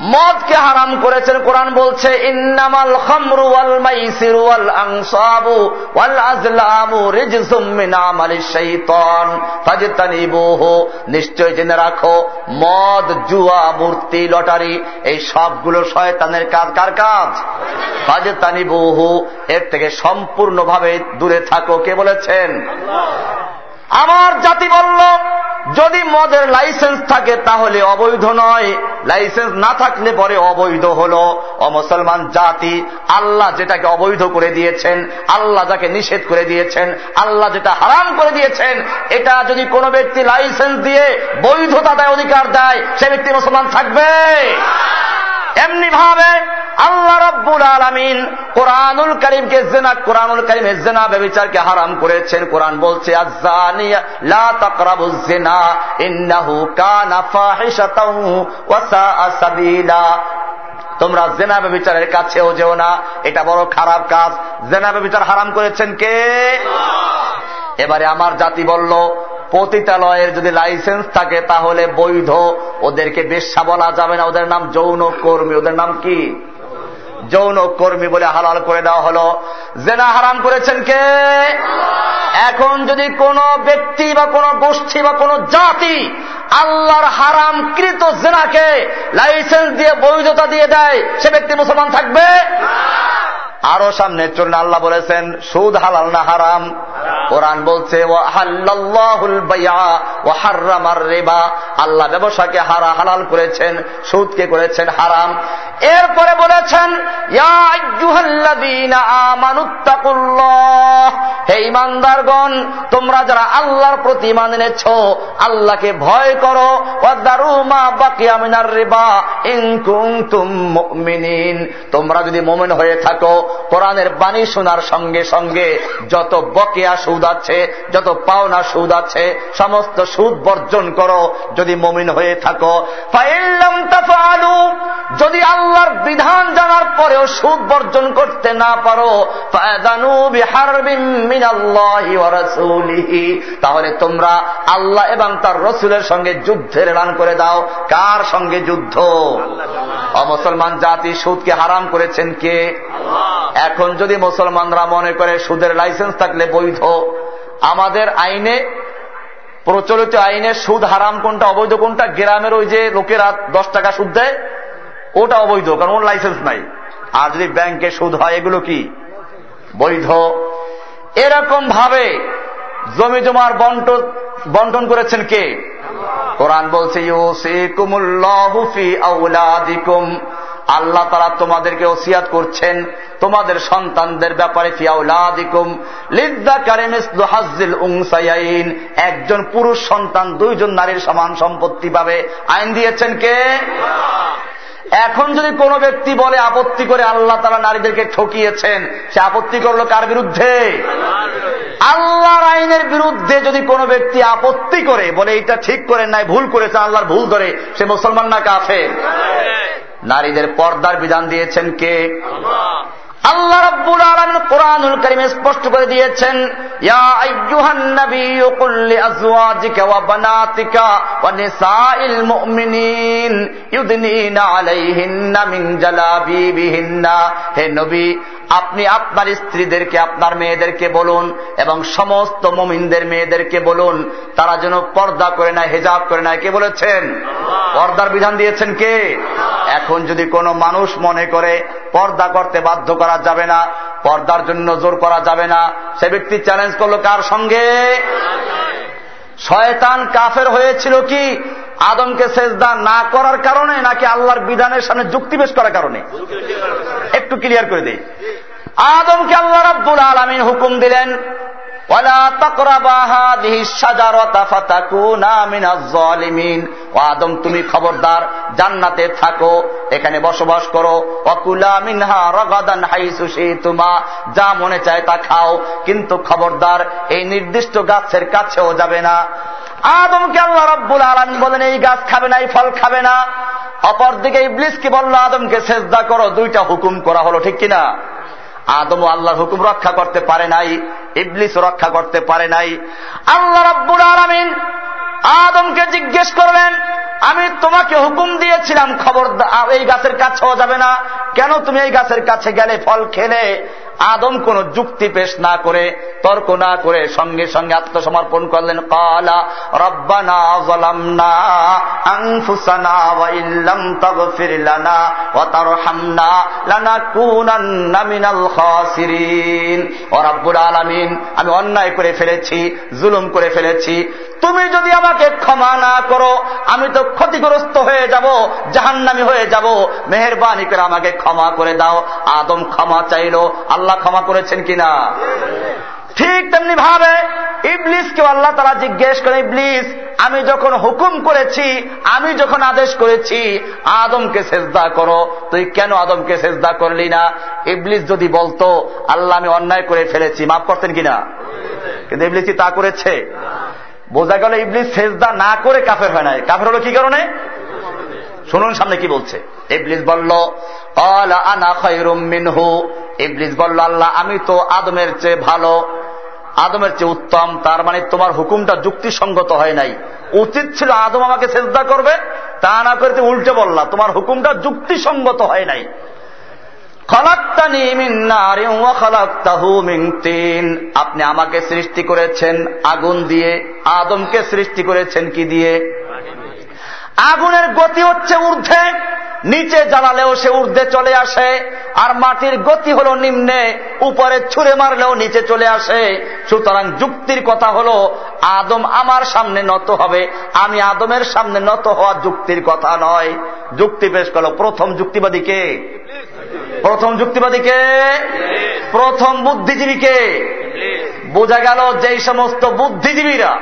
মদকে হারাম করেছেন। কোরআন বলছে, ইন্নামাল খামরু ওয়াল মাইসিরু ওয়াল আনসাবু ওয়াল আজলামু রিজসুম শাইতান। ফাজতানিবুহু। নিশ্চয় জেনে রাখো, মদ, জুয়া, মূর্তি, লটারি, এই সবগুলো শয়তানের কাজ। কার কাজ? ফাজতানিবুহু। এর থেকে সম্পূর্ণভাবে দূরে থাকো। কে বলেছেন? আমার জাতি বলল, যদি মদের লাইসেন্স থাকে তাহলে অবৈধ নয়। লাইসেন্স না থাকলে পরে অবৈধ হল। অমুসলমান জাতি, আল্লাহ যেটাকে অবৈধ করে দিয়েছেন, আল্লাহ যাকে নিষেধ করে দিয়েছেন, আল্লাহ যেটা হারাম করে দিয়েছেন, এটা যদি কোনো ব্যক্তি লাইসেন্স দিয়ে বৈধতা দেয়, অধিকার দেয়, সে ব্যক্তি মুসলমান থাকবে। এমনি ভাবে আল্লাহ রব্বুল আলমিন কোরআনুল করিমকে জেনা কোরআনুল করিমের জেনা ব্যবচারকে হারাম করেছেন। কোরআন বলছে তোমরা জেনা ব্যবচারের কাছেও যেও না এটা বড় খারাপ কাজ। জেনা ব্যবচার হারাম করেছেন কে? এবারে আমার জাতি বলল পতিতালয়ের যদি লাইসেন্স থাকে, তাহলে বৈধ। ওদেরকে বেশ্যা বলা যাবে না। ওদের নাম যৌন কর্মী ওদের নাম কি? যৌন কর্মী বলে হালাল করে দেওয়া হলো। জেনা হারাম করেছেন কে? এখন যদি কোন ব্যক্তি বা কোন গোষ্ঠী বা কোন জাতি আল্লাহর হারামকৃত জেনাকে লাইসেন্স দিয়ে বৈধতা দিয়ে দেয়, সে ব্যক্তি মুসলমান থাকবে? আরও সামনে চলুন, আল্লাহ বলেছেন, সুদ হালাল না হারাম? কোরআন বলছে আল্লাহ ব্যবসাকে হারা হালাল করেছেন, সুদকে করেছেন হারাম। এরপরে বলেছেন হে ইমানদারগণ তোমরা যারা আল্লাহর প্রতি ইমান এনেছ, আল্লাহকে ভয় করো। তোমরা যদি মোমেন হয়ে থাকো কোরআনের বাণী শোনার সঙ্গে সঙ্গে যত বকেয়া সুদ আছে, যত পাওনা সুদ আছে, সমস্ত সুদ বর্জন করো। যদি মমিন হয়ে থাকো যদি আল্লাহর বিধান জানার পরেও সুদ বর্জন করতে না পারো তাহলে তোমরা আল্লাহ এবং তার রসুলের সঙ্গে যুদ্ধের এলান করে দাও। কার সঙ্গে যুদ্ধ? অমুসলমান জাতি সুদকে হারাম করেছেন কে? এখন যদি মুসলমানরা মনে করে সুদের লাইসেন্স থাকলে বৈধ আমাদের আইনে প্রচলিত আইনে সুদ হারাম কোনটা অবৈধ কোনটা গ্রামের ওই যে লোকেরা দশ টাকা সুদ দেয় ওটা অবৈধ কারণ ওর লাইসেন্স নাই। আর যদি ব্যাংকে সুদ হয় এগুলো কি? বৈধ। এরকম ভাবে জমি জমার বন্টন বন্টন করেছেন কে? কোরআন বলছে আল্লাহ তারা তোমাদেরকে ওসিয়াত করছেন। তোমাদের সন্তানদের ব্যাপারে একজন পুরুষ সন্তান, দুইজন নারীর সমান সম্পত্তি পাবে। আইন দিয়েছেন কে? এখন যদি কোনো ব্যক্তি বলে আপত্তি করে আল্লাহ তারা নারীদেরকে ঠকিয়েছেন, সে আপত্তি করল কার বিরুদ্ধে? আল্লাহর আইনের বিরুদ্ধে যদি কোনো ব্যক্তি আপত্তি করে, বলে এটা ঠিক করে নাই, ভুল করেছে, আল্লাহর ভুল ধরে, সে মুসলমান না কাফে নারীদের পর্দার বিধান দিয়েছেন কে? আল্লাহ রব্বুল আলম কোরআনুল করিমে স্পষ্ট করে দিয়েছেন, ইয়া আইয়ুহান নাবিয়্যু কুল লিআজওয়াজিকা ওয়া বানাতিকা ওয়া নিসাইল মুমিনিন ইউদনিনা আলাইহিন্না মিন জালাবিবিহিন্না। হে নবী আপনি আপনার স্ত্রীদেরকে, আপনার মেয়েদেরকে বলুন এবং সমস্ত মমিনদের মেয়েদেরকে বলুন, তারা যেন পর্দা করে নেয়, হেজাব করে নেয়। কে বলেছেন? পর্দার বিধান দিয়েছেন কে? এখন যদি কোনো মানুষ মনে করে পর্দা করতে বাধ্য করা যাবে না, পর্দার জন্য জোর করা যাবে না, সে ব্যক্তি চ্যালেঞ্জ করল কার সঙ্গে? শয়তান কাফের হয়েছিল কি? আদমকে সেজদা না করার কারণে নাকি আল্লাহর বিধানের সামনে যুক্তি পেশ করার কারণে? একটু ক্লিয়ার করে দিই। আদমকে আল্লাহ রাব্বুল আলমিন হুকুম দিলেন আদম, তুমি খবরদার, জান্নাতে থাকো, এখানে বসবাস করো। অকুলা মিনহা তোমা যা মনে চায় তা খাও, কিন্তু খবরদার, এই নির্দিষ্ট গাছের কাছেও যাবে না। আদমকে আল্লাহ রব্বুল আলম বলেন, এই গাছ খাবে না, এই ফল খাবে না। অপরদিকে ইবলিসকে বলল, আদমকে সেজদা করো, দুইটা হুকুম করা হলো, ঠিক কিনা? আদম আল্লাহর হুকুম রক্ষা করতে পারে নাই, ইবলিস রক্ষা করতে পারে নাই। আল্লাহ রব্বুল আলমিন আদমকে জিজ্ঞেস করলেন, আমি তোমাকে হুকুম দিয়েছিলাম খবর এই গাছের কাছেও যাবে না। কেন তুমি এই গাছের কাছে গেলে ফল খেলে? আদম কোন যুক্তি পেশ না করে, তর্ক না করে সঙ্গে সঙ্গে আত্মসমর্পণ করলেন। কালা আমি অন্যায় করে ফেলেছি, জুলুম করে ফেলেছি। তুমি যদি আমাকে ক্ষমা না করো, আমি তো ক্ষতিগ্রস্ত হয়ে যাব, জাহান্নামি হয়ে যাব। মেহরবানি করে আমাকে ক্ষমা করে দাও। আদম ক্ষমা চাইল, আল্লাহ ক্ষমা করেছেন কিনা? ঠিক তেমনি ভাবে ইবলিসকে আল্লাহ তারা জিজ্ঞেস করে, ইবলিস, আমি যখন হুকুম করেছি, আমি যখন আদেশ করেছি, আদমকে সেজদা করো। তুই কেন আদমকে সেজদা করলি না? ইবলিস যদি বলতো, আল্লাহ, আমি অন্যায় করে ফেলেছি, মাফ করতেন কিনা? কিন্তু ইবলিস তা করেছে? বোঝা গেল ইবলিস সেজদা না করে কাফের হয় নাই। কাফের হলো কি কারণে? শুনুন সামনে কি বলছে। ইবলিস বলল আনা মিনহু। ইবলিস বলল, আল্লাহ, আমি তো আদমের চেয়ে ভালো, আদমের চেয়ে উত্তম, তার মানে তোমার হুকুমটা যুক্তিসঙ্গত হয় নাই। উচিত ছিল আদম আমাকে চেষ্টা করবে, তা না করে উল্টে বললা, তোমার হুকুমটা যুক্তিসঙ্গত হয় নাই। আপনি আমাকে সৃষ্টি করেছেন আগুন দিয়ে, আদমকে সৃষ্টি করেছেন কি দিয়ে? আগুনের গতি হচ্ছে ঊর্ধ্বে, নিচে জ্বালালেও সে ঊর্ধ্বে চলে আসে, আর মাটির গতি হলো নিম্নে, উপরে ছুঁড়ে মারলেও নিচে চলে আসে। সুতরাং যুক্তির কথা হলো, আদম আমার সামনে নত হবে, আমি আদমের সামনে নত হওয়া যুক্তির কথা নয়। যুক্তি পেশ করল, প্রথম যুক্তিবাদীকে প্রথম যুক্তিবাদীকে প্রথম বুদ্ধিজীবীকে বোঝা গেল যেই সমস্ত বুদ্ধিজীবীরা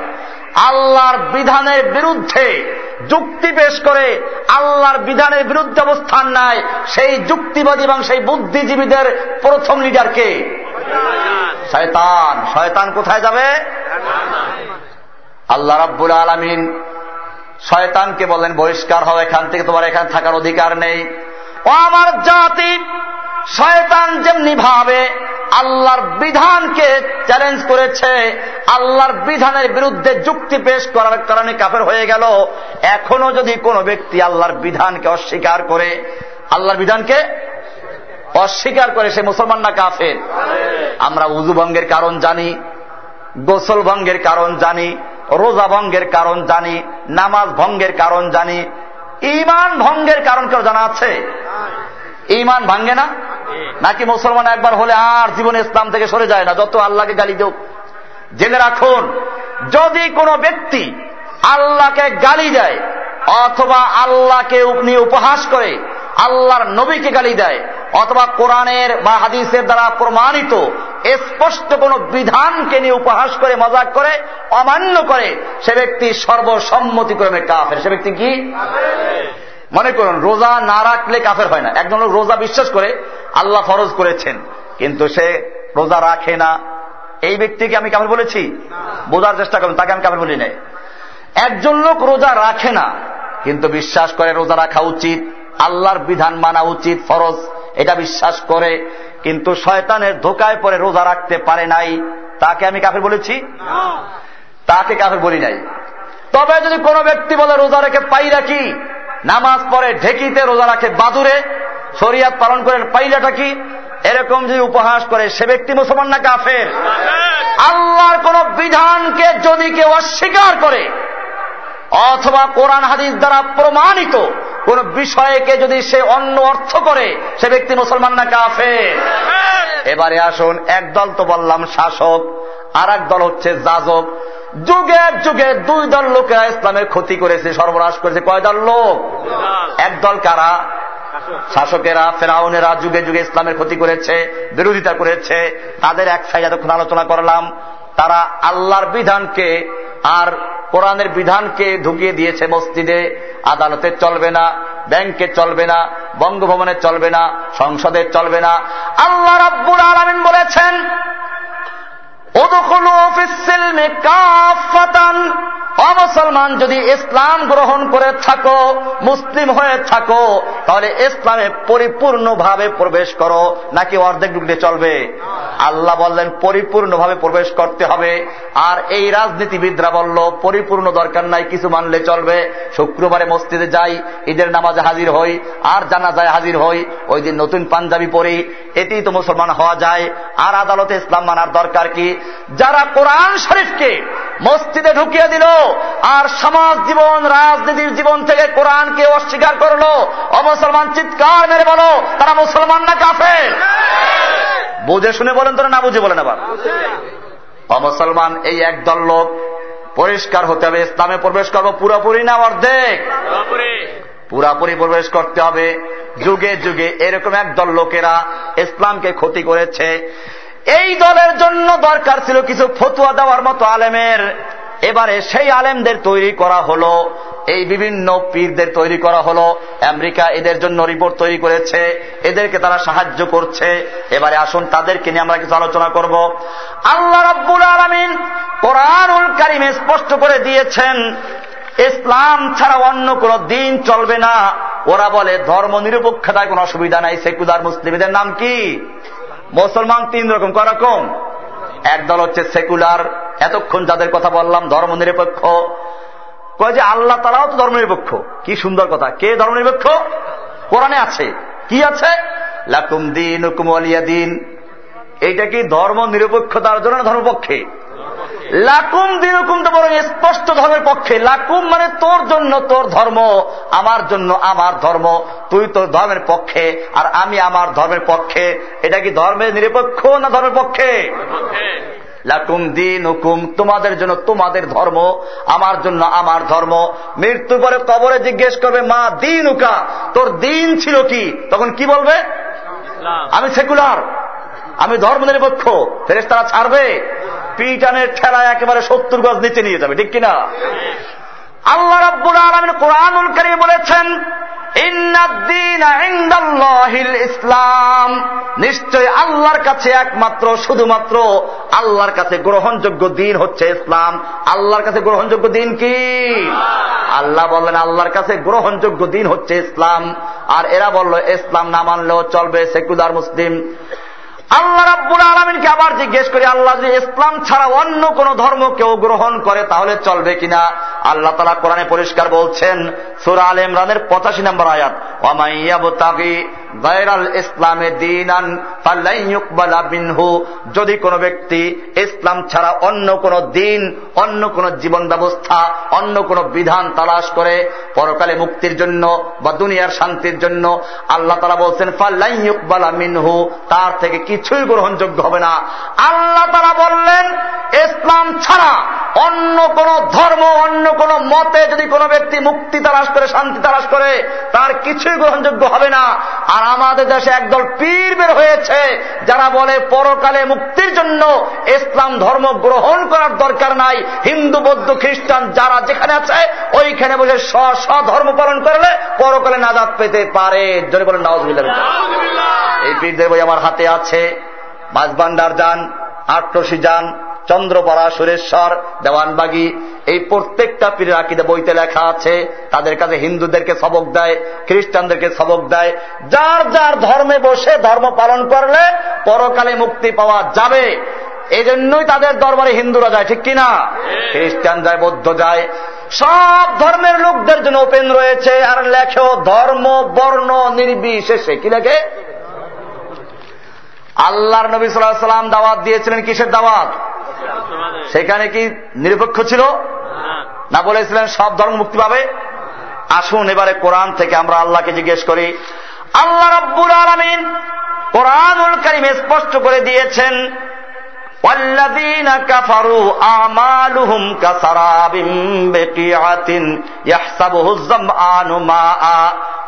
আল্লাহর বিধানের বিরুদ্ধে যুক্তি পেশ করে আল্লাহর বিধানের বিরুদ্ধে অবস্থান নেয় সেই যুক্তিবাদী এবং সেই বুদ্ধিজীবীদের প্রথম লিডারকে শয়তান। শয়তান কোথায় যাবে? আল্লাহ রাব্বুল আলমিন শয়তানকে বলেন বহিষ্কার হও এখান থেকে, তোমার এখানে থাকার অধিকার নেই। ও আমার জাতি শয়তান যেমনি ভাবে, আল্লাহর বিধানকে চ্যালেঞ্জ করেছে, আল্লাহর বিধানের বিরুদ্ধে যুক্তি পেশ করার কারণে কাফের হয়ে গেল। এখনও যদি কোনো ব্যক্তি আল্লাহর বিধানকে অস্বীকার করে, আল্লাহর বিধানকে অস্বীকার করে, সে মুসলমান না কাফের? আমরা উজু ভঙ্গের কারণ জানি, গোসল ভঙ্গের কারণ জানি, রোজা ভঙ্গের কারণ জানি, নামাজ ভঙ্গের কারণ জানি ইমান ভঙ্গের কারণ কেউ জানা আছে? ইমান ভাঙ্গে না? নাকি মুসলমান একবার হলে আর জীবনে ইসলাম থেকে সরে যায় না? যত আল্লাহকে গালি দেও জেনে রাখুন যদি কোনো ব্যক্তি আল্লাহকে গালি দেয় অথবা আল্লাহকে নিয়ে উপহাস করে আল্লাহর নবীকে গালি দেয় অথবা কোরআনের বা হাদিসের দ্বারা প্রমাণিত স্পষ্ট কোন বিধানকে নিয়ে উপহাস করে মজাক করে অমান্য করে সে ব্যক্তি সর্বসম্মতিক্রমে কাফের। সে ব্যক্তি কি? মনে করুন রোজা না রাখলে কাফের হয় না। একজন লোক রোজা বিশ্বাস করে আল্লাহ ফরজ করেছেন। কিন্তু সে রোজা রাখে না। এই ব্যক্তিকে আমি কাফের বলেছি? বোঝার চেষ্টা করুন তাকে আমি কাফের বলি নাই। একজন লোক রোজা রাখে না কিন্তু বিশ্বাস করে রোজা রাখা উচিত। আল্লাহর বিধান মানা উচিত ফরজ। এটা বিশ্বাস করে। কিন্তু শয়তানের ধোকায় পরে রোজা রাখতে পারে নাই। তাকে আমি কাফের বলেছি? তাকে কাফের বলি নাই। তবে যদি কোনো ব্যক্তি বলে রোজা রেখে পাই রাখি নামাজ পড়ে ঢেকিতে রোজা রাখে বাদুরে, শরিয়াত পালন করেন পাইলাটা কি? এরকম যদি উপহাস করে, সে ব্যক্তি মুসলমান না কাফের? আল্লাহর কোন বিধানকে যদি কেউ অস্বীকার করে, অথবা কোরআন হাদিস দ্বারা প্রমাণিত কোন বিষয়কে যদি সে অন্য অর্থ করে, সে ব্যক্তি মুসলমান না কাফে এবারে আসুন, একদল তো বললাম শাসক আর দল হচ্ছে যাজক। যুগের যুগে দুই দল লোকেরা ইসলামের ক্ষতি করেছে, সর্বনাশ করেছে। কয় দল লোক? একদল কারা? শাসকেরা, ফেরাউনেরা যুগে যুগে ইসলামের ক্ষতি করেছে, বিরোধিতা করেছে। তাদের এক সাইড এতক্ষণ আলোচনা করলাম, তারা আল্লাহর বিধানকে আর কোরআনের বিধানকে ঢুকিয়ে দিয়েছে মসজিদে। আদালতে চলবে না, ব্যাংকে চলবে না, বঙ্গভবনে চলবে না, সংসদে চলবে না। আল্লাহ রাব্বুল আলমিন বলেছেন অমুসলমান যদি ইসলাম গ্রহণ করে থাকো, মুসলিম হয়ে থাকো, তাহলে ইসলামে পরিপূর্ণভাবে প্রবেশ করো। নাকি অর্ধেক ঢুকলে চলবে? আল্লাহ বললেন, পরিপূর্ণভাবে প্রবেশ করতে হবে। আর এই রাজনীতিবিদরা বলল, পরিপূর্ণ দরকার নাই, কিছু মানলে চলবে। শুক্রবারে মসজিদে যাই, ঈদের নামাজে হাজির হই, আর জানা যায় হাজির হই। ওই দিন নতুন পাঞ্জাবি পরি এটি তো মুসলমান হওয়া যায়। আর আদালতে ইসলাম মানার দরকার কি? যারা কোরআন শরীফকে মসজিদে ঢুকিয়ে দিল আর সমাজ জীবন, রাজনীতির জীবন থেকে কোরআনকে অস্বীকার করল, অমুসলমান চিৎকার মেরে বলো, তারা মুসলমান না কাফে বুঝে শুনে বলেন তোরা না বুঝে বলেন আবার। অমুসলমান এই একদল লোক পরিষ্কার হতে হবে, ইসলামে প্রবেশ করব পুরোপুরি না অর্ধেক? পুরাপুরি প্রবেশ করতে হবে। যুগে যুগে এরকম একদল লোকেরা ইসলামকে ক্ষতি করেছে। এই দলের জন্য দরকার ছিল কিছু ফতুয়া দেওয়ার মতো আলেমের। এবারে সেই আলেমদের তৈরি করা হলো, এই বিভিন্ন পীরদের তৈরি করা হলো। আমেরিকা এদের জন্য রিপোর্ট তৈরি করেছে, এদেরকে তারা সাহায্য করছে। এবারে আসুন তাদেরকে নিয়ে আমরা কিছু আলোচনা করব। আল্লাহ রব্বুল আলমিন কোরআনুল কারিমে স্পষ্ট করে দিয়েছেন ইসলাম ছাড়া অন্য কোন দিন চলবে না। ওরা বলে, ধর্ম নিরপেক্ষতায় কোন অসুবিধা নাই। সেকুলার মুসলিমদের নাম কি? মুসলমান তিন রকম করকম একদল হচ্ছে সেকুলার। এতক্ষণ যাদের কথা বললাম, ধর্ম নিরপেক্ষ। কয় যে, আল্লাহ তালাও তো ধর্ম নিরপেক্ষ। কি সুন্দর কথা। কে ধর্ম নিরপেক্ষ? কোরআনে আছে। কি আছে? লাকুম দিন দিন। এইটা কি ধর্ম নিরপেক্ষতার জন্য ধর্মপক্ষে? লাকুম দিন হুকুম তো বরং স্পষ্ট ধর্মের পক্ষে। লাকুম মানে তোর জন্য তোর ধর্ম আমার জন্য আমার ধর্ম। তুই তোর ধর্মের পক্ষে আর আমি আমার ধর্মের পক্ষে। এটা কি ধর্মের নিরপেক্ষ না ধর্মের পক্ষে? লাকুম দিন হুকুম তোমাদের জন্য তোমাদের ধর্ম আমার জন্য আমার ধর্ম। মৃত্যু পরে কবরে জিজ্ঞেস করবে মা দিন উকা তোর দিন ছিল কি? তখন কি বলবে? আমি সেকুলার আমি ধর্ম নিরপেক্ষ। ফেরেস তারা ছাড়বে? পিটানের ঠেলায় একেবারে সত্তর গজ নিচে নিয়ে যাবে, ঠিক কিনা? আল্লাহ রাব্বুল আলমিন কোরআনুল করিম বলেছেন ইসলাম। নিশ্চয় আল্লাহর কাছে একমাত্র, শুধুমাত্র আল্লাহর কাছে গ্রহণযোগ্য দিন হচ্ছে ইসলাম। আল্লাহর কাছে গ্রহণযোগ্য দিন কি? আল্লাহ বললেন, আল্লাহর কাছে গ্রহণযোগ্য দিন হচ্ছে ইসলাম। আর এরা বলল, ইসলাম না মানলেও চলবে সেকুলার মুসলিম। আল্লাহ রাব্বুল আলমিনকে আবার জিজ্ঞেস করি, আল্লাহ যদি ইসলাম ছাড়া অন্য কোন ধর্ম কেউ গ্রহণ করে, তাহলে চলবে কিনা? আল্লাহ তালা কোরআনে পরিষ্কার বলছেন, সুরা আল ইমরানের পঁচাশি নম্বর আয়াত ইসলামে দিনান বিনহু যদি কোন ব্যক্তি ইসলাম ছাড়া অন্য কোন দিন, অন্য কোন জীবন ব্যবস্থা, অন্য কোন বিধান তালাশ করে, পরকালে মুক্তির জন্য বা দুনিয়ার শান্তির জন্য আল্লাহ তালা বলছেন ফাল্লাইবালা মিনহু তার থেকে কিছুই গ্রহণযোগ্য হবে না। আল্লাহ তারা বললেন, ইসলাম ছাড়া অন্য কোন ধর্ম, অন্য কোন মতে যদি কোনো ব্যক্তি মুক্তি তালাশ করে, শান্তি তালাশ করে, তার কিছুই গ্রহণযোগ্য হবে না। আর আমাদের দেশে একদল পীর বের হয়েছে যারা বলে পরকালে মুক্তির জন্য ইসলাম ধর্ম গ্রহণ করার দরকার নাই। হিন্দু বৌদ্ধ খ্রিস্টান যারা যেখানে আছে ওইখানে বসে স্ব ধর্ম পালন করলে পরকালে নাজাদ পেতে পারে। যদি বলেন নওয়াজ এই পীরদের বই আমার হাতে আছে। মাঝবান্ডার যান আটরশি যান চন্দ্রপাড়া সুরেশ্বর দেওয়ানবাগি এই প্রত্যেকটা পীরের আকিদে বইতে লেখা আছে। তাদের কাছে হিন্দুদেরকে সবক দেয় খ্রিস্টানদেরকে সবক দেয়। যার যার ধর্মে বসে ধর্ম পালন করলে পরকালে মুক্তি পাওয়া যাবে। এই জন্যই তাদের দরবারে হিন্দুরা যায় ঠিক কিনা? খ্রিস্টান যায় বৌদ্ধ যায়। সব ধর্মের লোকদের জন্য ওপেন রয়েছে আর লেখো ধর্ম বর্ণ নির্বিশেষে। কি লেখে? আল্লাহর নবী সাল্লাহ সাল্লাম দাওয়াত দিয়েছিলেন কিসের দাওয়াত? সেখানে কি নিরপেক্ষ ছিল না বলেছিলেন সব ধর্ম মুক্তি পাবে আসুন এবারে কোরআন থেকে আমরা আল্লাহকে জিজ্ঞেস করি আল্লাহ রব্বুল আলমিন কোরআনুল করিম স্পষ্ট করে দিয়েছেন والذين كفروا أعمالهم كسراب بقيعة يحسبه الظمآن ماء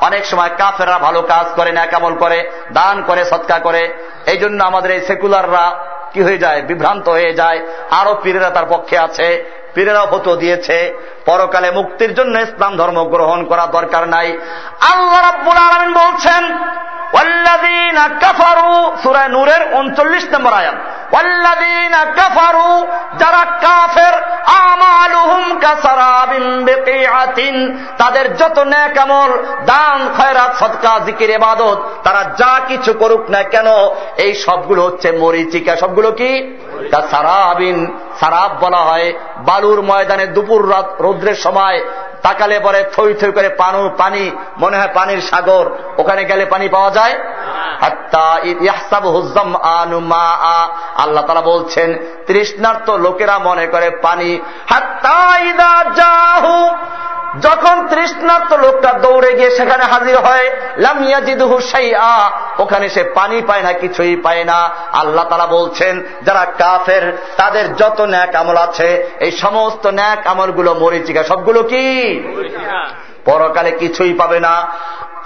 অনেক সময় কাফেররা ভালো কাজ করে না কেমন করে দান করে সৎকা করে এই জন্য আমাদের এই সেকুলাররা কি হয়ে যায়? বিভ্রান্ত হয়ে যায়। আরও পীরেরা তার পক্ষে আছে। পীরেরা হতো দিয়েছে। পরকালে মুক্তির জন্য ইসলাম ধর্ম গ্রহণ করা দরকার নাই। আল্লাহ রাব্বুল আলমিন বলছেন নূরের উনচল্লিশ নম্বর আয়াত। যারা কাফের তাদের যত ন্যাক দান, খয়রাত, সদকা, জিকির এবাদত তারা যা কিছু করুক না কেন, এই সবগুলো হচ্ছে মরিচিকা। সবগুলো কি? তা সারাবিন সারাব বলা হয় বালুর ময়দানে দুপুর রাত রৌদ্রের সময়। তাকালে পরে থই থই করে পানু পানি মনে হয় পানির সাগর ওখানে গেলে পানি পাওয়া যায়? আল্লাহ তারা বলছেন তৃষ্ণার্ত লোকেরা মনে করে পানি। যখন তৃষ্ণার্ত লোকটা দৌড়ে গিয়ে সেখানে হাজির হয় লামিয়া জিদু সাইয়া ওখানে সে পানি পায় না কিছুই পায় না। আল্লাহ তারা বলছেন যারা কাফের তাদের যত ন্যাক আমল আছে এই সমস্ত ন্যাক আমলগুলো মরিচিকা সবগুলো কি? পরকালে কিছুই পাবে না।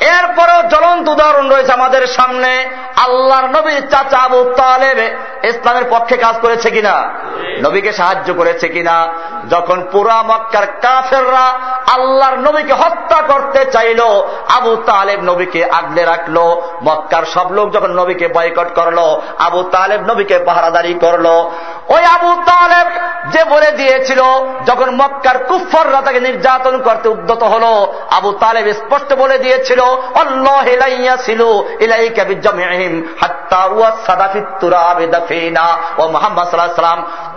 এরপরেও জ্বলন্ত উদাহরণ রয়েছে আমাদের সামনে। আল্লাহর নবীর চাচা আবু তালেব ইসলামের পক্ষে কাজ করেছে কিনা? নবীকে সাহায্য করেছে কিনা? যখন পুরা মক্কার কাফেররা আল্লাহর নবীকে হত্যা করতে চাইল, আবু তালেব নবীকে আগলে রাখল। মক্কার সব লোক যখন নবীকে বয়কট করল, আবু তালেব নবীকে পাহারাদারি করল। ওই আবু তালেব যে বলে দিয়েছিল, যখন মক্কার কুফররা তাকে নির্যাতন করতে উদ্যত হল, আবু তালেব স্পষ্ট বলে দিয়েছিল ছিল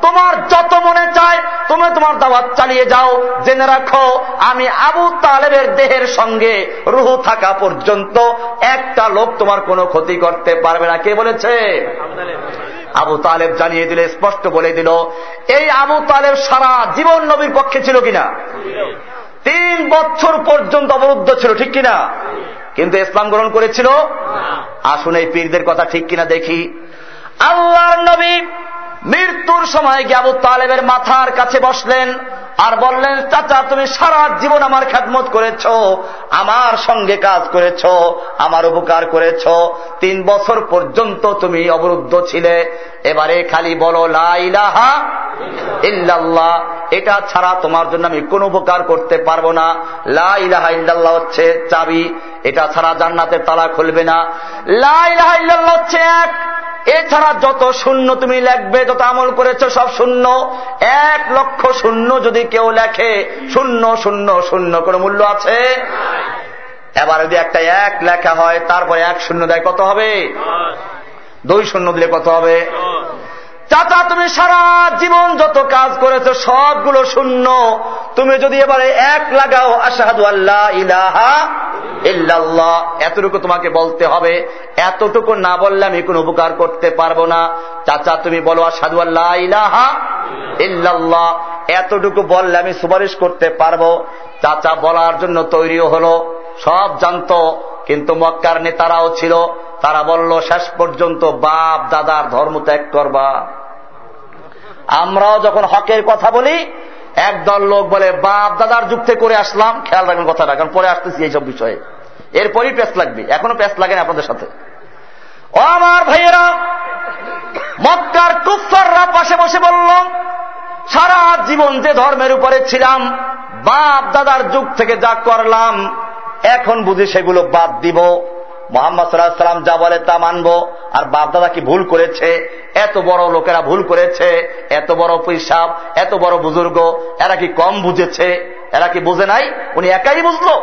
তোমার যত মনে চায়, তুমি তোমার দাওয়াত চালিয়ে যাও। জেনে রাখো, আমি আবু তালেবের দেহের সঙ্গে রুহু থাকা পর্যন্ত একটা লোক তোমার কোনো ক্ষতি করতে পারবে না। কে বলেছে? আবু তালেব জানিয়ে দিলে স্পষ্ট বলে দিল এই আবু তালেব সারা জীবন নবীর পক্ষে ছিল কিনা? তিন বছর পর্যন্ত অবরুদ্ধ ছিল ঠিক কিনা? কিন্তু ইসলাম গ্রহণ করেছিল? আসুন এই পীরদের কথা ঠিক কিনা দেখি। আল্লাহর নবী মৃত্যুর সময় গিয়ে তালেবের মাথার কাছে বসলেন আর বললেন, চাচা, তুমি সারা জীবন আমার খ্যাতমত করেছ, আমার সঙ্গে কাজ করেছ, আমার উপকার করেছ। তিন বছর পর্যন্ত তুমি অবরুদ্ধ ছিলে। এবারে খালি বলো লাইলাহা ইল্লাল্লাহ। এটা ছাড়া তোমার জন্য আমি কোন উপকার করতে পারব না। লাইলাহা ইল্লাল্লাহ হচ্ছে চাবি। এটা ছাড়া জান্নাতের তালা খুলবে না। লাইলাহা ইল্লাল্লাহ হচ্ছে এক। এছাড়া যত শূন্য তুমি লেখবে, যত আমল করেছ, সব শূন্য। এক লক্ষ শূন্য যদি কেউ লেখে, শূন্য শূন্য শূন্য কোনো মূল্য আছে? এবার যদি একটা এক লেখা হয়, তারপরে এক শূন্য দেয়, কত হবে? দুই শূন্য দিলে কত হবে? চাচা, তুমি সারা জীবন যত কাজ করেছ, সবগুলো শূন্য। তুমি যদি এবারে এক লাগাও, আশাহাদু আল্লাহ ইলাহা ইল্লাল্লাহ। এতটুকু তোমাকে বলতে হবে। এতটুকু না বললে আমি কোনো উপকার করতে পারব না। চাচা, তুমি বলো, আশাহাদু আল্লাহ ইলাহা ইল্লাল্লাহ। এতটুকু বললে আমি সুপারিশ করতে পারব। চাচা, বলার জন্য তৈরিও হলো। সব জানতো, কিন্তু মক্কার নেতারাও ছিল। তারা বলল, শেষ পর্যন্ত বাপ দাদার ধর্ম ত্যাগ করবা। আমরাও যখন হকের কথা বলি, একদল লোক বলে, বাপ দাদার যুক্তে করে আসলাম। খেয়াল রাখবেন কথাটা, কারণ পরে আসতেছি এইসব বিষয়ে। এরপরই প্যাস লাগবে, এখনও প্যাস লাগে না আপনাদের সাথে। ও আমার ভাইয়েরা, মক্কার কুফাররা পাশে বসে বলল, সারা জীবন যে ধর্মের উপরে ছিলাম, বাপ দাদার যুগ থেকে যা করলাম, এখন বুঝি সেগুলো বাদ দিব। মোহাম্মদ সাল্লাহ সাল্লাম যা বলে তা মানবো। আর বাপদাদা কি ভুল করেছে? এত বড় লোকেরা ভুল করেছে। এত বড় পিসাব এত বড় বুজুর্গ, এরা কি কম বুঝেছে? এরা কি বুঝে নাই? উনি একাই বুঝলো।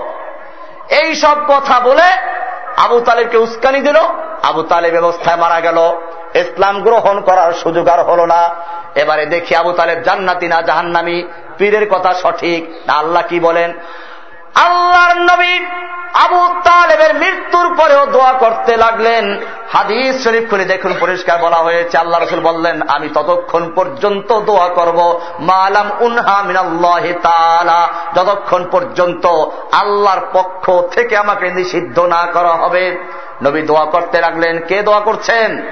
এই সব কথা বলে আবু তালেবকে উস্কানি দিল। আবু তালেব ব্যবস্থায় মারা গেল। ইসলাম গ্রহণ করার সুযোগ আর হল না। এবারে দেখি আবু তালেব জান্নাতি না জাহান্নামি? পীরের কথা সঠিক। না আল্লাহ কি বলেন? আল্লাহর নবী আবু তালেবের মৃত্যুর পরেও দোয়া করতে লাগলেন। হাদিস শরীফ খুলে দেখুন, পরিষ্কার বলা হয়েছে। আল্লাহ রসুল বললেন, আমি ততক্ষণ পর্যন্ত দোয়া করব। মালাম উনহা মিনাল্লাহ তালা যতক্ষণ পর্যন্ত আল্লাহর পক্ষ থেকে আমাকে নিষিদ্ধ না করা হবে। নবী দোয়া করতে লাগলেন। কে দোয়া করছেন?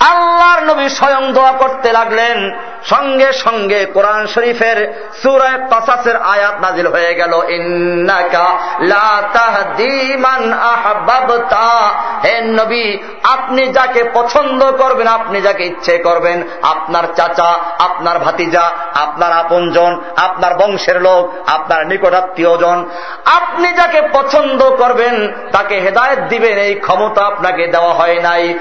আল্লাহর নবী স্বয়ং দোয়া করতে লাগলেন। সঙ্গে সঙ্গে কোরআন শরীফের সুরায় কাসাসের আয়াত নাজিল হয়ে গেল। হে নবী, আপনি যাকে পছন্দ করবেন, আপনি যাকে ইচ্ছে করবেন, আপনার চাচা, আপনার ভাতিজা, আপনার আপনজন, আপনার বংশের লোক, আপনার নিকটাত্মীয়জন আপনি যাকে পছন্দ করবেন, তাকে হেদায়ত দিবেন, এই ক্ষমতা আপনাকে দেওয়া হয় নাই।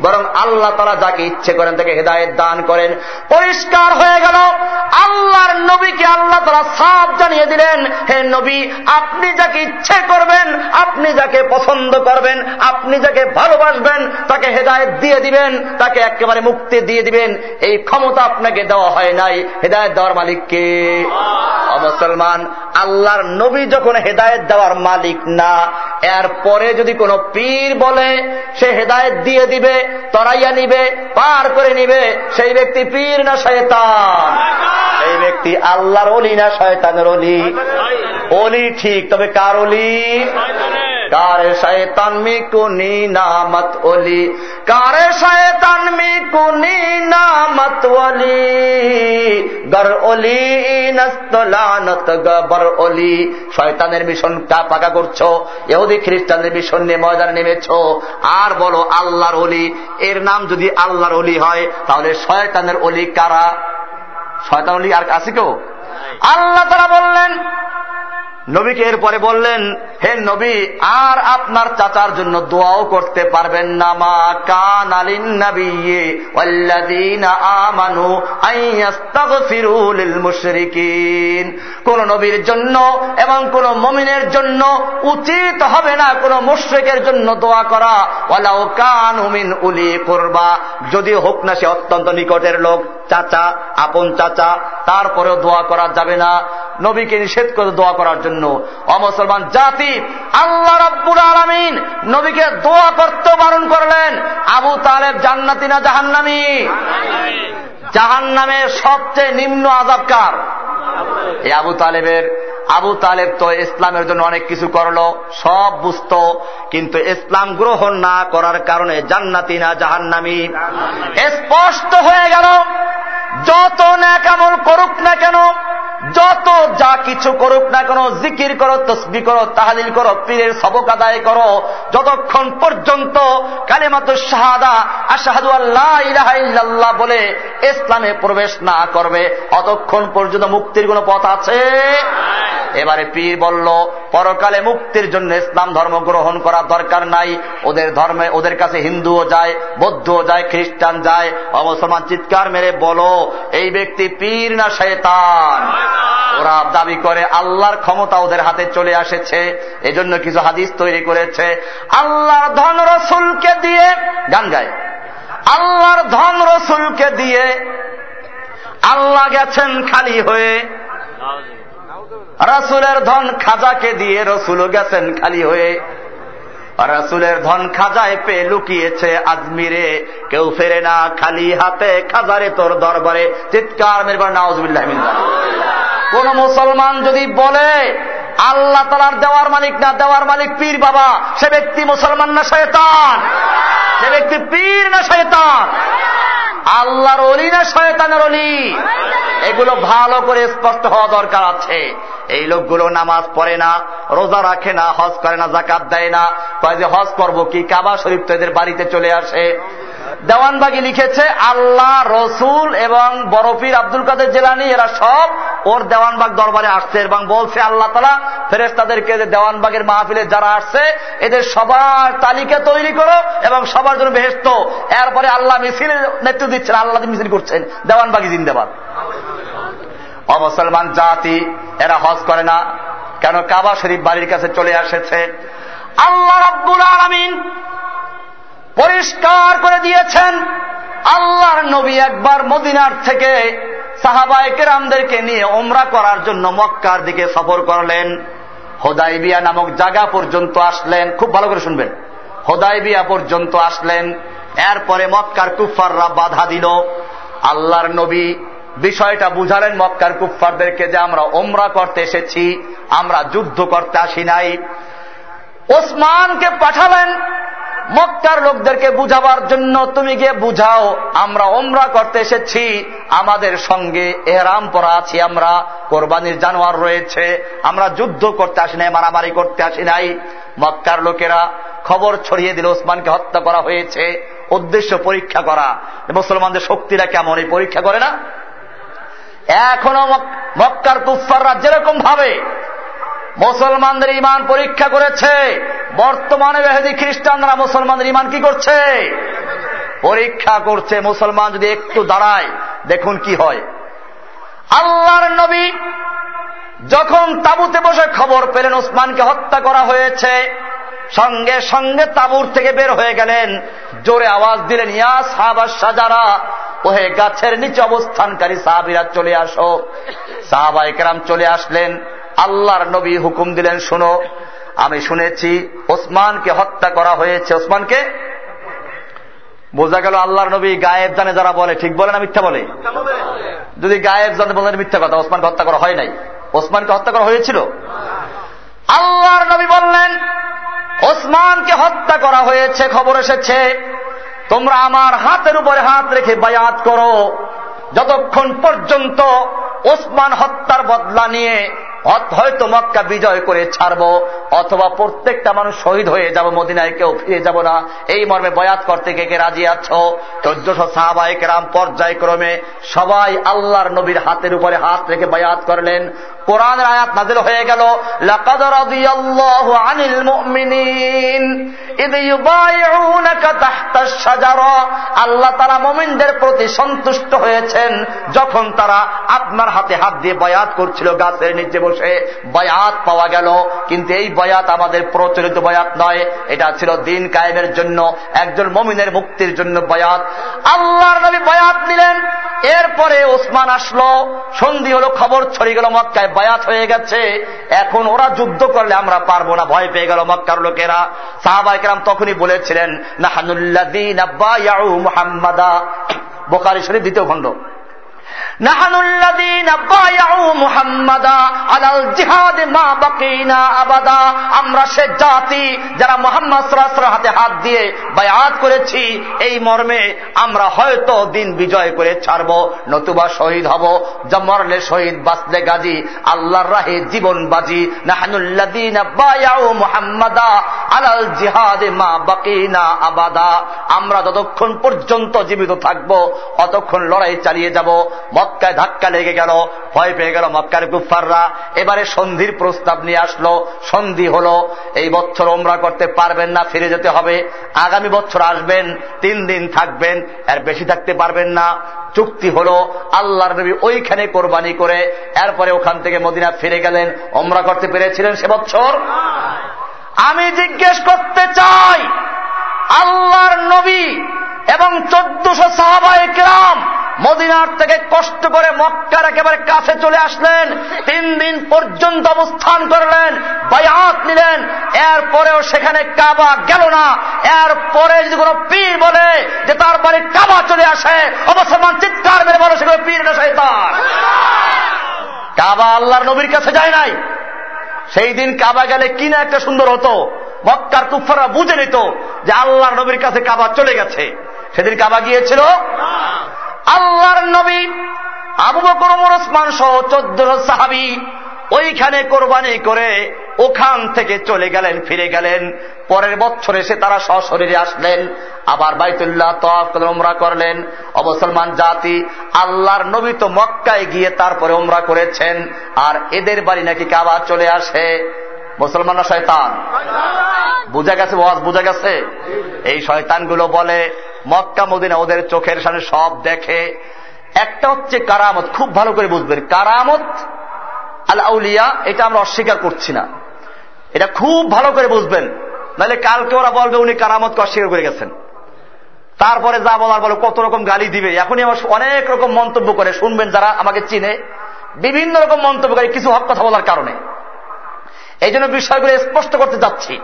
বরং আল্লাহ তারা যাকে ইচ্ছে করেন তাকে হেদায়ত দান করেন। পরিষ্কার হয়ে গেল, আল্লাহর নবীকে আল্লাহ তারা সাফ জানিয়ে দিলেন, হে নবী, আপনি যাকে ইচ্ছে করবেন, আপনি যাকে পছন্দ করবেন, আপনি যাকে ভালোবাসবেন, তাকে হেদায়ত দিয়ে দিবেন, তাকে একেবারে মুক্তি দিয়ে দিবেন। এই ক্ষমতা আপনাকে দেওয়া হয় নাই। হেদায়ত দেওয়ার মালিককে মুসলমান, আল্লাহর নবী যখন হেদায়ত দেওয়ার মালিক না এর পরে যদি কোন পীর বলে, সে হেদায়ত দিয়ে দিবে, তরাইয়া নিবে, পার করে নিবে, সেই ব্যক্তি পীর না শয়তান? সেই ব্যক্তি আল্লাহর অলি না শয়তানের অলি? অলি ঠিক, তবে কার অলি? কারে শয়তান মি কুনি নামত অলি কারে শয়তান মি কুনি নামত অলি গর অলি নস্তলানত গবর অলি শয়তানের মিশন কা পাকা করছ? এহুদি খ্রিস্টানদের মিশন নিয়ে ময়দানে নেমেছ? আর বলো আল্লাহর অলি এর নাম যদি আল্লাহর অলি হয় তাহলে শয়তানের অলি কারা? শয়তান অলি আর আছে কেউ? আল্লাহ তারা বললেন নবীকে এরপরে বললেন, হে নবী, আর আপনার চাচার জন্য দোয়াও করতে পারবেন না, মা কান আলিন আমানু মুশরিকিন। কোন নবীর জন্য এবং কোন মমিনের জন্য উচিত হবে না কোন মুশ্রিকের জন্য দোয়া করা। ওয়ালাউ কান উমিন উলি করবা। যদি হোক না, সে অত্যন্ত নিকটের লোক, চাচা, আপন চাচা, তারপরেও দোয়া করা যাবে না। নবীকে নিষেধ করে দোয়া করার জন্য। অমুসলমান জাতি আল্লাহ রব্বুল আলমিন নবীকে দোয়া করতে বারণ করলেন। আবু তালেব জান্নাতি না জাহান্নামি? জাহান নামের সবচেয়ে নিম্ন আজাবকার এই আবু তালেবের। আবু তালেব তো ইসলামের জন্য অনেক কিছু করল সব বুঝত কিন্তু ইসলাম গ্রহণ না করার কারণে জান্নাতি না জাহান্নামি। স্পষ্ট হয়ে গেল যত না কেমন করুক না কেন যত যা কিছু করুক না কেন, জিকির করো, তসবি করো, তাহালিল করো, পীরের সবক আদায় করো। যতক্ষণ পর্যন্ত কালেমাত শাহাদা আশাহাদু আল্লাহ ইহ্লাহ বলে ইসলামে প্রবেশ না করবে, অতক্ষণ পর্যন্ত মুক্তির কোন পথ আছে? এবারে পীর বলল পরকালে মুক্তির জন্য ইসলাম ধর্ম গ্রহণ করা দরকার নাই। ওদের ধর্মে ওদের কাছে হিন্দুও যায় বৌদ্ধও যায় খ্রিস্টান যায়। অমুসলমান চিৎকার মেরে বলো এই ব্যক্তি পীর না শেতান ওরা দাবি করে আল্লাহর ক্ষমতা ওদের হাতে চলে আসেছে। এজন্য কিছু হাদিস তৈরি করেছে। আল্লাহর ধন রসুলকে দিয়ে গান গায়। আল্লাহর ধন রসুলকে দিয়ে আল্লাহ গেছেন খালি হয়ে। রাসুলের ধন খাজাকে দিয়ে রসুলও গেছেন খালি হয়ে। রাসুলের ধন খাজায় পে লুকিয়েছে আজমিরে। কেউ ফেরে না, খালি হাতে খাজারে তোর দরবারে। চিৎকার মেরবার নাওজবিল্লাহ কোন মুসলমান যদি বলে, আল্লাহ তালার দেওয়ার মালিক না, দেওয়ার মালিক পীর বাবা, সে ব্যক্তি মুসলমান না শয়তান। সে ব্যক্তি পীর না শয়তান। আল্লাহর অলি না শয়তানের অলি? এগুলো ভালো করে স্পষ্ট হওয়া দরকার আছে। এই লোকগুলো নামাজ পড়ে না, রোজা রাখে না, হজ করে না জাকাত দেয় না। কয় যে হজ করব কি? কাবা শরীফ তো এদের বাড়িতে চলে আসে। দেওয়ানবাগি লিখেছে, আল্লাহ, রসুল এবং বরফির আব্দুল কাদের জেলানি, এরা সব ওর দেওয়ানবাগ দরবারে আসছে এবং বলছে, আল্লাহ তালা ফেরেস তাদেরকে যে দেওয়ানবাগের মাহফিলে যারা আসছে, এদের সবার তালিকা তৈরি করো এবং সবার জন্য বেহেস্ত এরপরে আল্লাহ মিছিলের নেতৃত্ব দিচ্ছেন, আল্লাহ মিছিল করছেন। দেওয়ানবাগি জিন্দাবাদ। অমুসলমান জাতি, এরা হজ করে না। কেন কাবা শরীফ বাড়ির কাছে চলে আসেছে আল্লাহ রাব্বুল আলমিন পরিষ্কার করে দিয়েছেন। আল্লাহর নবী একবার মদিনার থেকে সাহাবায়কের আমদেরকে নিয়ে ওমরা করার জন্য মক্কার দিকে সফর করলেন। হোদাইবিয়া নামক জায়গা পর্যন্ত আসলেন। খুব ভালো করে শুনবেন। হোদাইবিয়া পর্যন্ত আসলেন। এরপরে মক্কার কুফাররা বাধা দিল। আল্লাহর নবী বিষয়টা বুঝালেন মক্কার কুফারদেরকে যে আমরা ওমরা করতে এসেছি, আমরা যুদ্ধ করতে আসি নাই। ওসমানকে পাঠালেন। মক্কার লোকদেরকে বুঝাবার জন্য তুমি গিয়ে বুঝাও, আমরা ওমরা করতে এসেছি, আমাদের সঙ্গে এহরাম পরা আছি আমরা, কোরবানির জানোয়ার রয়েছে, আমরা যুদ্ধ করতে আসি নাই, মারামারি করতে আসি নাই। মক্কার লোকেরা খবর ছড়িয়ে দিল, ওসমানকে হত্যা করা হয়েছে, উদ্দেশ্য পরীক্ষা করা। মুসলমানদের শক্তিরা কেমন, এই পরীক্ষা করে না? এখনও মক্কার কুফাররা যেরকম ভাবে মুসলমানদের ইমান পরীক্ষা করেছে। বর্তমানে বেহেদি খ্রিস্টানরা মুসলমানদের ইমান কি করছে? পরীক্ষা করছে, মুসলমান যদি একটু দাঁড়ায়, দেখুন কি হয়। আল্লাহর নবী যখন তাবুতে বসে খবর পেলেন, ওসমানকে হত্যা করা হয়েছে, সঙ্গে সঙ্গে তাবুর থেকে বের হয়ে গেলেন। জোরে আওয়াজ দিলেন, ইয়া সাহাবা সাজারা ওহে গাছের নিচে অবস্থানকারী সাহাবিরা চলে আসো। সাহাবা একরাম চলে আসলেন। আল্লাহর নবী হুকুম দিলেন, শোনো, আমি শুনেছি ওসমানকে হত্যা করা হয়েছে। ওসমানকে? বোঝা গেল আল্লাহর নবী গায়েব জানে যারা বলে, ঠিক বলে না মিথ্যা বলে? যদি গায়েব জানে বলেন মিথ্যা কথা, ওসমানকে হত্যা করা হয় নাই। ওসমানকে হত্যা করা হয়েছিল? আল্লাহর নবী বললেন, ওসমানকে হত্যা করা হয়েছে, খবর এসেছে। তোমরা আমার হাতের উপরে হাত রেখে বায়াত করো। যতক্ষণ পর্যন্ত ওসমান হত্যার বদলা নিয়ে হয়তো মক্কা বিজয় করে ছাড়বো, অথবা প্রত্যেকটা মানুষ শহীদ হয়ে যাব, মদিনায় কেউ ফিরে যাব না। এই মর্মে বয়াত করতে কে কে রাজি আছো? চোদ্দশো সাহাবাহিক রাম পর্যায়ক্রমে সবাই আল্লাহর নবীর হাতের উপরে হাত রেখে বায়াত করলেন। কোরআনের আয়াত নাজিল হয়ে গেল আল্লাহ তারা মুমিনদের প্রতি সন্তুষ্ট হয়েছেন যখন তারা আপনার হাতে হাত দিয়ে বায়াত করছিল গাছের নিচে বসে। বায়াত পাওয়া গেল। কিন্তু এই বায়াত আমাদের প্রচলিত বায়াত নয়। এটা ছিল দিন কায়েমের জন্য, একজন মমিনের মুক্তির জন্য বায়াত। আল্লাহর নবী বায়াত নিলেন এরপরে ওসমান আসলো, সন্ধি হলো, খবর ছড়িয়ে গেল, মক্কায় বায়াত হয়ে গেছে। এখন ওরা যুদ্ধ করলে আমরা পারব না, ভয় পেয়ে গেল মক্কার লোকেরা। সাহাবাইকরাম তখনই বলেছিলেন নাহানুল্লাদিন মুহাম্মাদা। বোকারি দ্বিতীয় খণ্ড। আমরা সে জাতি যারা মোহাম্মদ হাতে হাত দিয়ে বায়াত করেছি, এই মর্মে আমরা হয়তো দিন বিজয় করে ছাড়ব, নতুবা শহীদ হব। মরলে শহীদ, বাঁচলে গাজী, আল্লাহর রাহে জীবন বাজি। নাহানুল্লাদিন মুহাম্মাদা আলাল জিহাদে মা বাকিনা আবাদা। আমরা যতক্ষণ পর্যন্ত জীবিত থাকব অতক্ষণ লড়াই চালিয়ে যাব। মক্কায় ধাক্কা লেগে গেল, ভয় পেয়ে গেল মক্কার গুফাররা এবারে সন্ধির প্রস্তাব নিয়ে আসলো। সন্ধি হলো। এই বছর ওমরা করতে পারবেন না, ফিরে যেতে হবে। আগামী বছর আসবেন, তিন দিন থাকবেন এর বেশি থাকতে পারবেন না। চুক্তি হলো, আল্লাহর নবী ওইখানে কোরবানি করে, এরপরে ওখান থেকে মদিনা ফিরে গেলেন। ওমরা করতে পেরেছিলেন সে বছর? আমি জিজ্ঞেস করতে চাই, আল্লাহর নবী এবং চোদ্দশো সাহাবায় গ্রাম মদিনার থেকে কষ্ট করে মক্কার একেবারে কাছে চলে আসলেন, তিন দিন পর্যন্ত অবস্থান করলেন, বায়াত নিলেন, এরপরেও সেখানে কাবা গেল না। এরপরে যদি কোনো পীর বলে যে তার বাড়ি কাবা চলে আসে অবশ্য অবসরমান চিৎকার মেরে বলে সেখানে পীর না শয়তান। কাবা আল্লাহর নবীর কাছে যায় নাই। সেই দিন কাবা গেলে কি না একটা সুন্দর হতো। মক্কার কুফাররা বুঝে নিত যে আল্লাহর নবীর কাছে কাবা চলে গেছে। সেদিন কাবা গিয়েছিল? আল্লাহর নবী আবু বকর ওসমান সহ চোদ্দ সাহাবি ওইখানে কোরবানি করে ওখান থেকে চলে গেলেন ফিরে গেলেন। পরের বছর এসে তারা সশরীরে আসলেন আবার বাইতুল্লাহ তোমরা করলেন। অবসলমান জাতি আল্লাহর নবী তো মক্কায় গিয়ে তারপরে ওমরা করেছেন আর এদের বাড়ি নাকি কাবা চলে আসে। মুসলমানরা শয়তান। বুঝা গেছে ওয়াজ বুঝা গেছে? এই শয়তানগুলো বলে মক্কা, মদিনা, ওদের চোখের সামনে সব দেখে। একটা হচ্ছে কারামত, খুব ভালো করে বুঝবেন। কারামত আল আউলিয়া এটা আমরা অস্বীকার করছি না। এটা খুব ভালো করে বুঝবেন। নাহলে কালকে ওরা বলবে উনি কারামতকে অস্বীকার করে গেছেন। তারপরে যা বলার বলে, কত রকম গালি দিবে। এখনই আমার অনেক রকম মন্তব্য করে, শুনবেন যারা আমাকে চিনে। বিভিন্ন রকম মন্তব্য করে, কিছু হক কথা বলার কারণে। এই জন্য বিষয়গুলো স্পষ্ট করতে যাচ্ছি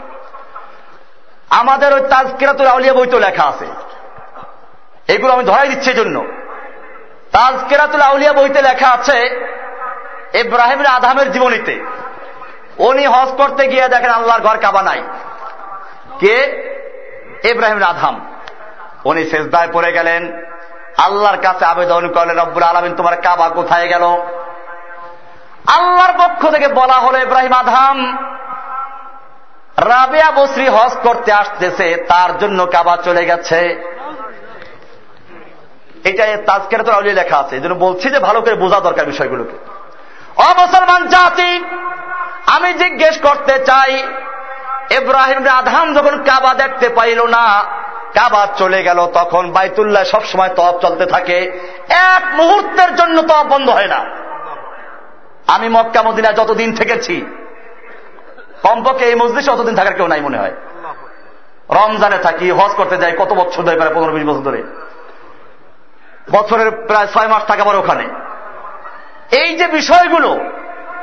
আমাদের ওই তাজকিরাতুল আউলিয়া বইতেও লেখা আছে। এগুলো আমি ধরাই দিচ্ছি জন্য তাজকেরাতুল আউলিয়া বইতে লেখা আছে ইব্রাহিম আধামের জীবনীতে। উনি হজ করতে গিয়ে দেখেন আল্লাহর ঘর কাবা নাই। কে? ইব্রাহিম আধাম উনি শেষদায় পড়ে গেলেন। আল্লাহর কাছে আবেদন করলেন, রব্বুল আলমিন, তোমার কাবা কোথায় গেল? আল্লাহর পক্ষ থেকে বলা হলো, ইব্রাহিম আধাম রাবেয়া বসরি হজ করতে আসতেছে, তার জন্য কাবা চলে গেছে। এটা তাজকের তো লেখা আছে। এই জন্য বলছি যে ভালো করে বোঝা দরকার বিষয়গুলোকে। অমুসলমান জাতি, আমি জিজ্ঞেস করতে চাই, ইব্রাহিম আধাম যখন কাবা দেখতে পাইল না, কাবা চলে গেল তখন বাইতুল্লাহ সবসময় তপ চলতে থাকে। এক মুহূর্তের জন্য তপ বন্ধ হয় না। আমি মক্কা মদিনা যতদিন থেকেছি, কমপক্ষে এই মসজিদে অতদিন থাকার কেউ নাই মনে হয়। রমজানে থাকি, হজ করতে যাই কত বছর ধরে, প্রায় পনেরো বিশ বছর ধরে। বছরের প্রায় ছয় মাস থাকে আমার ওখানে। এই যে বিষয়গুলো,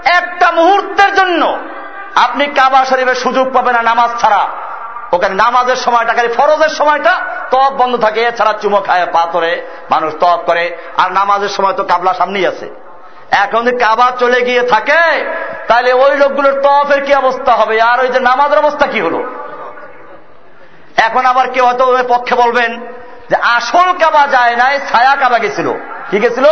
একটা মুহূর্তের জন্য আপনি কাবা শরীফের সুযোগ পাবেন না নামাজ ছাড়া। ওখানে নামাজের সময়টা, খালি ফরজের সময়টা তপ বন্ধ থাকে, এছাড়া চুমো খায় পাথরে মানুষ তপ করে, আর নামাজের সময় তো কাবলা সামনেই আছে। এখন যদি কাবা চলে গিয়ে থাকে, তাহলে ওই লোকগুলোর তফের কি অবস্থা হবে? আর ওই যে নামাজের অবস্থা কি হলো? এখন আবার কেউ হয়তো পক্ষে বলবেন যে আসল কাবা যায় নাই, ছায়া কাবা গেছিল। কি গেছিল?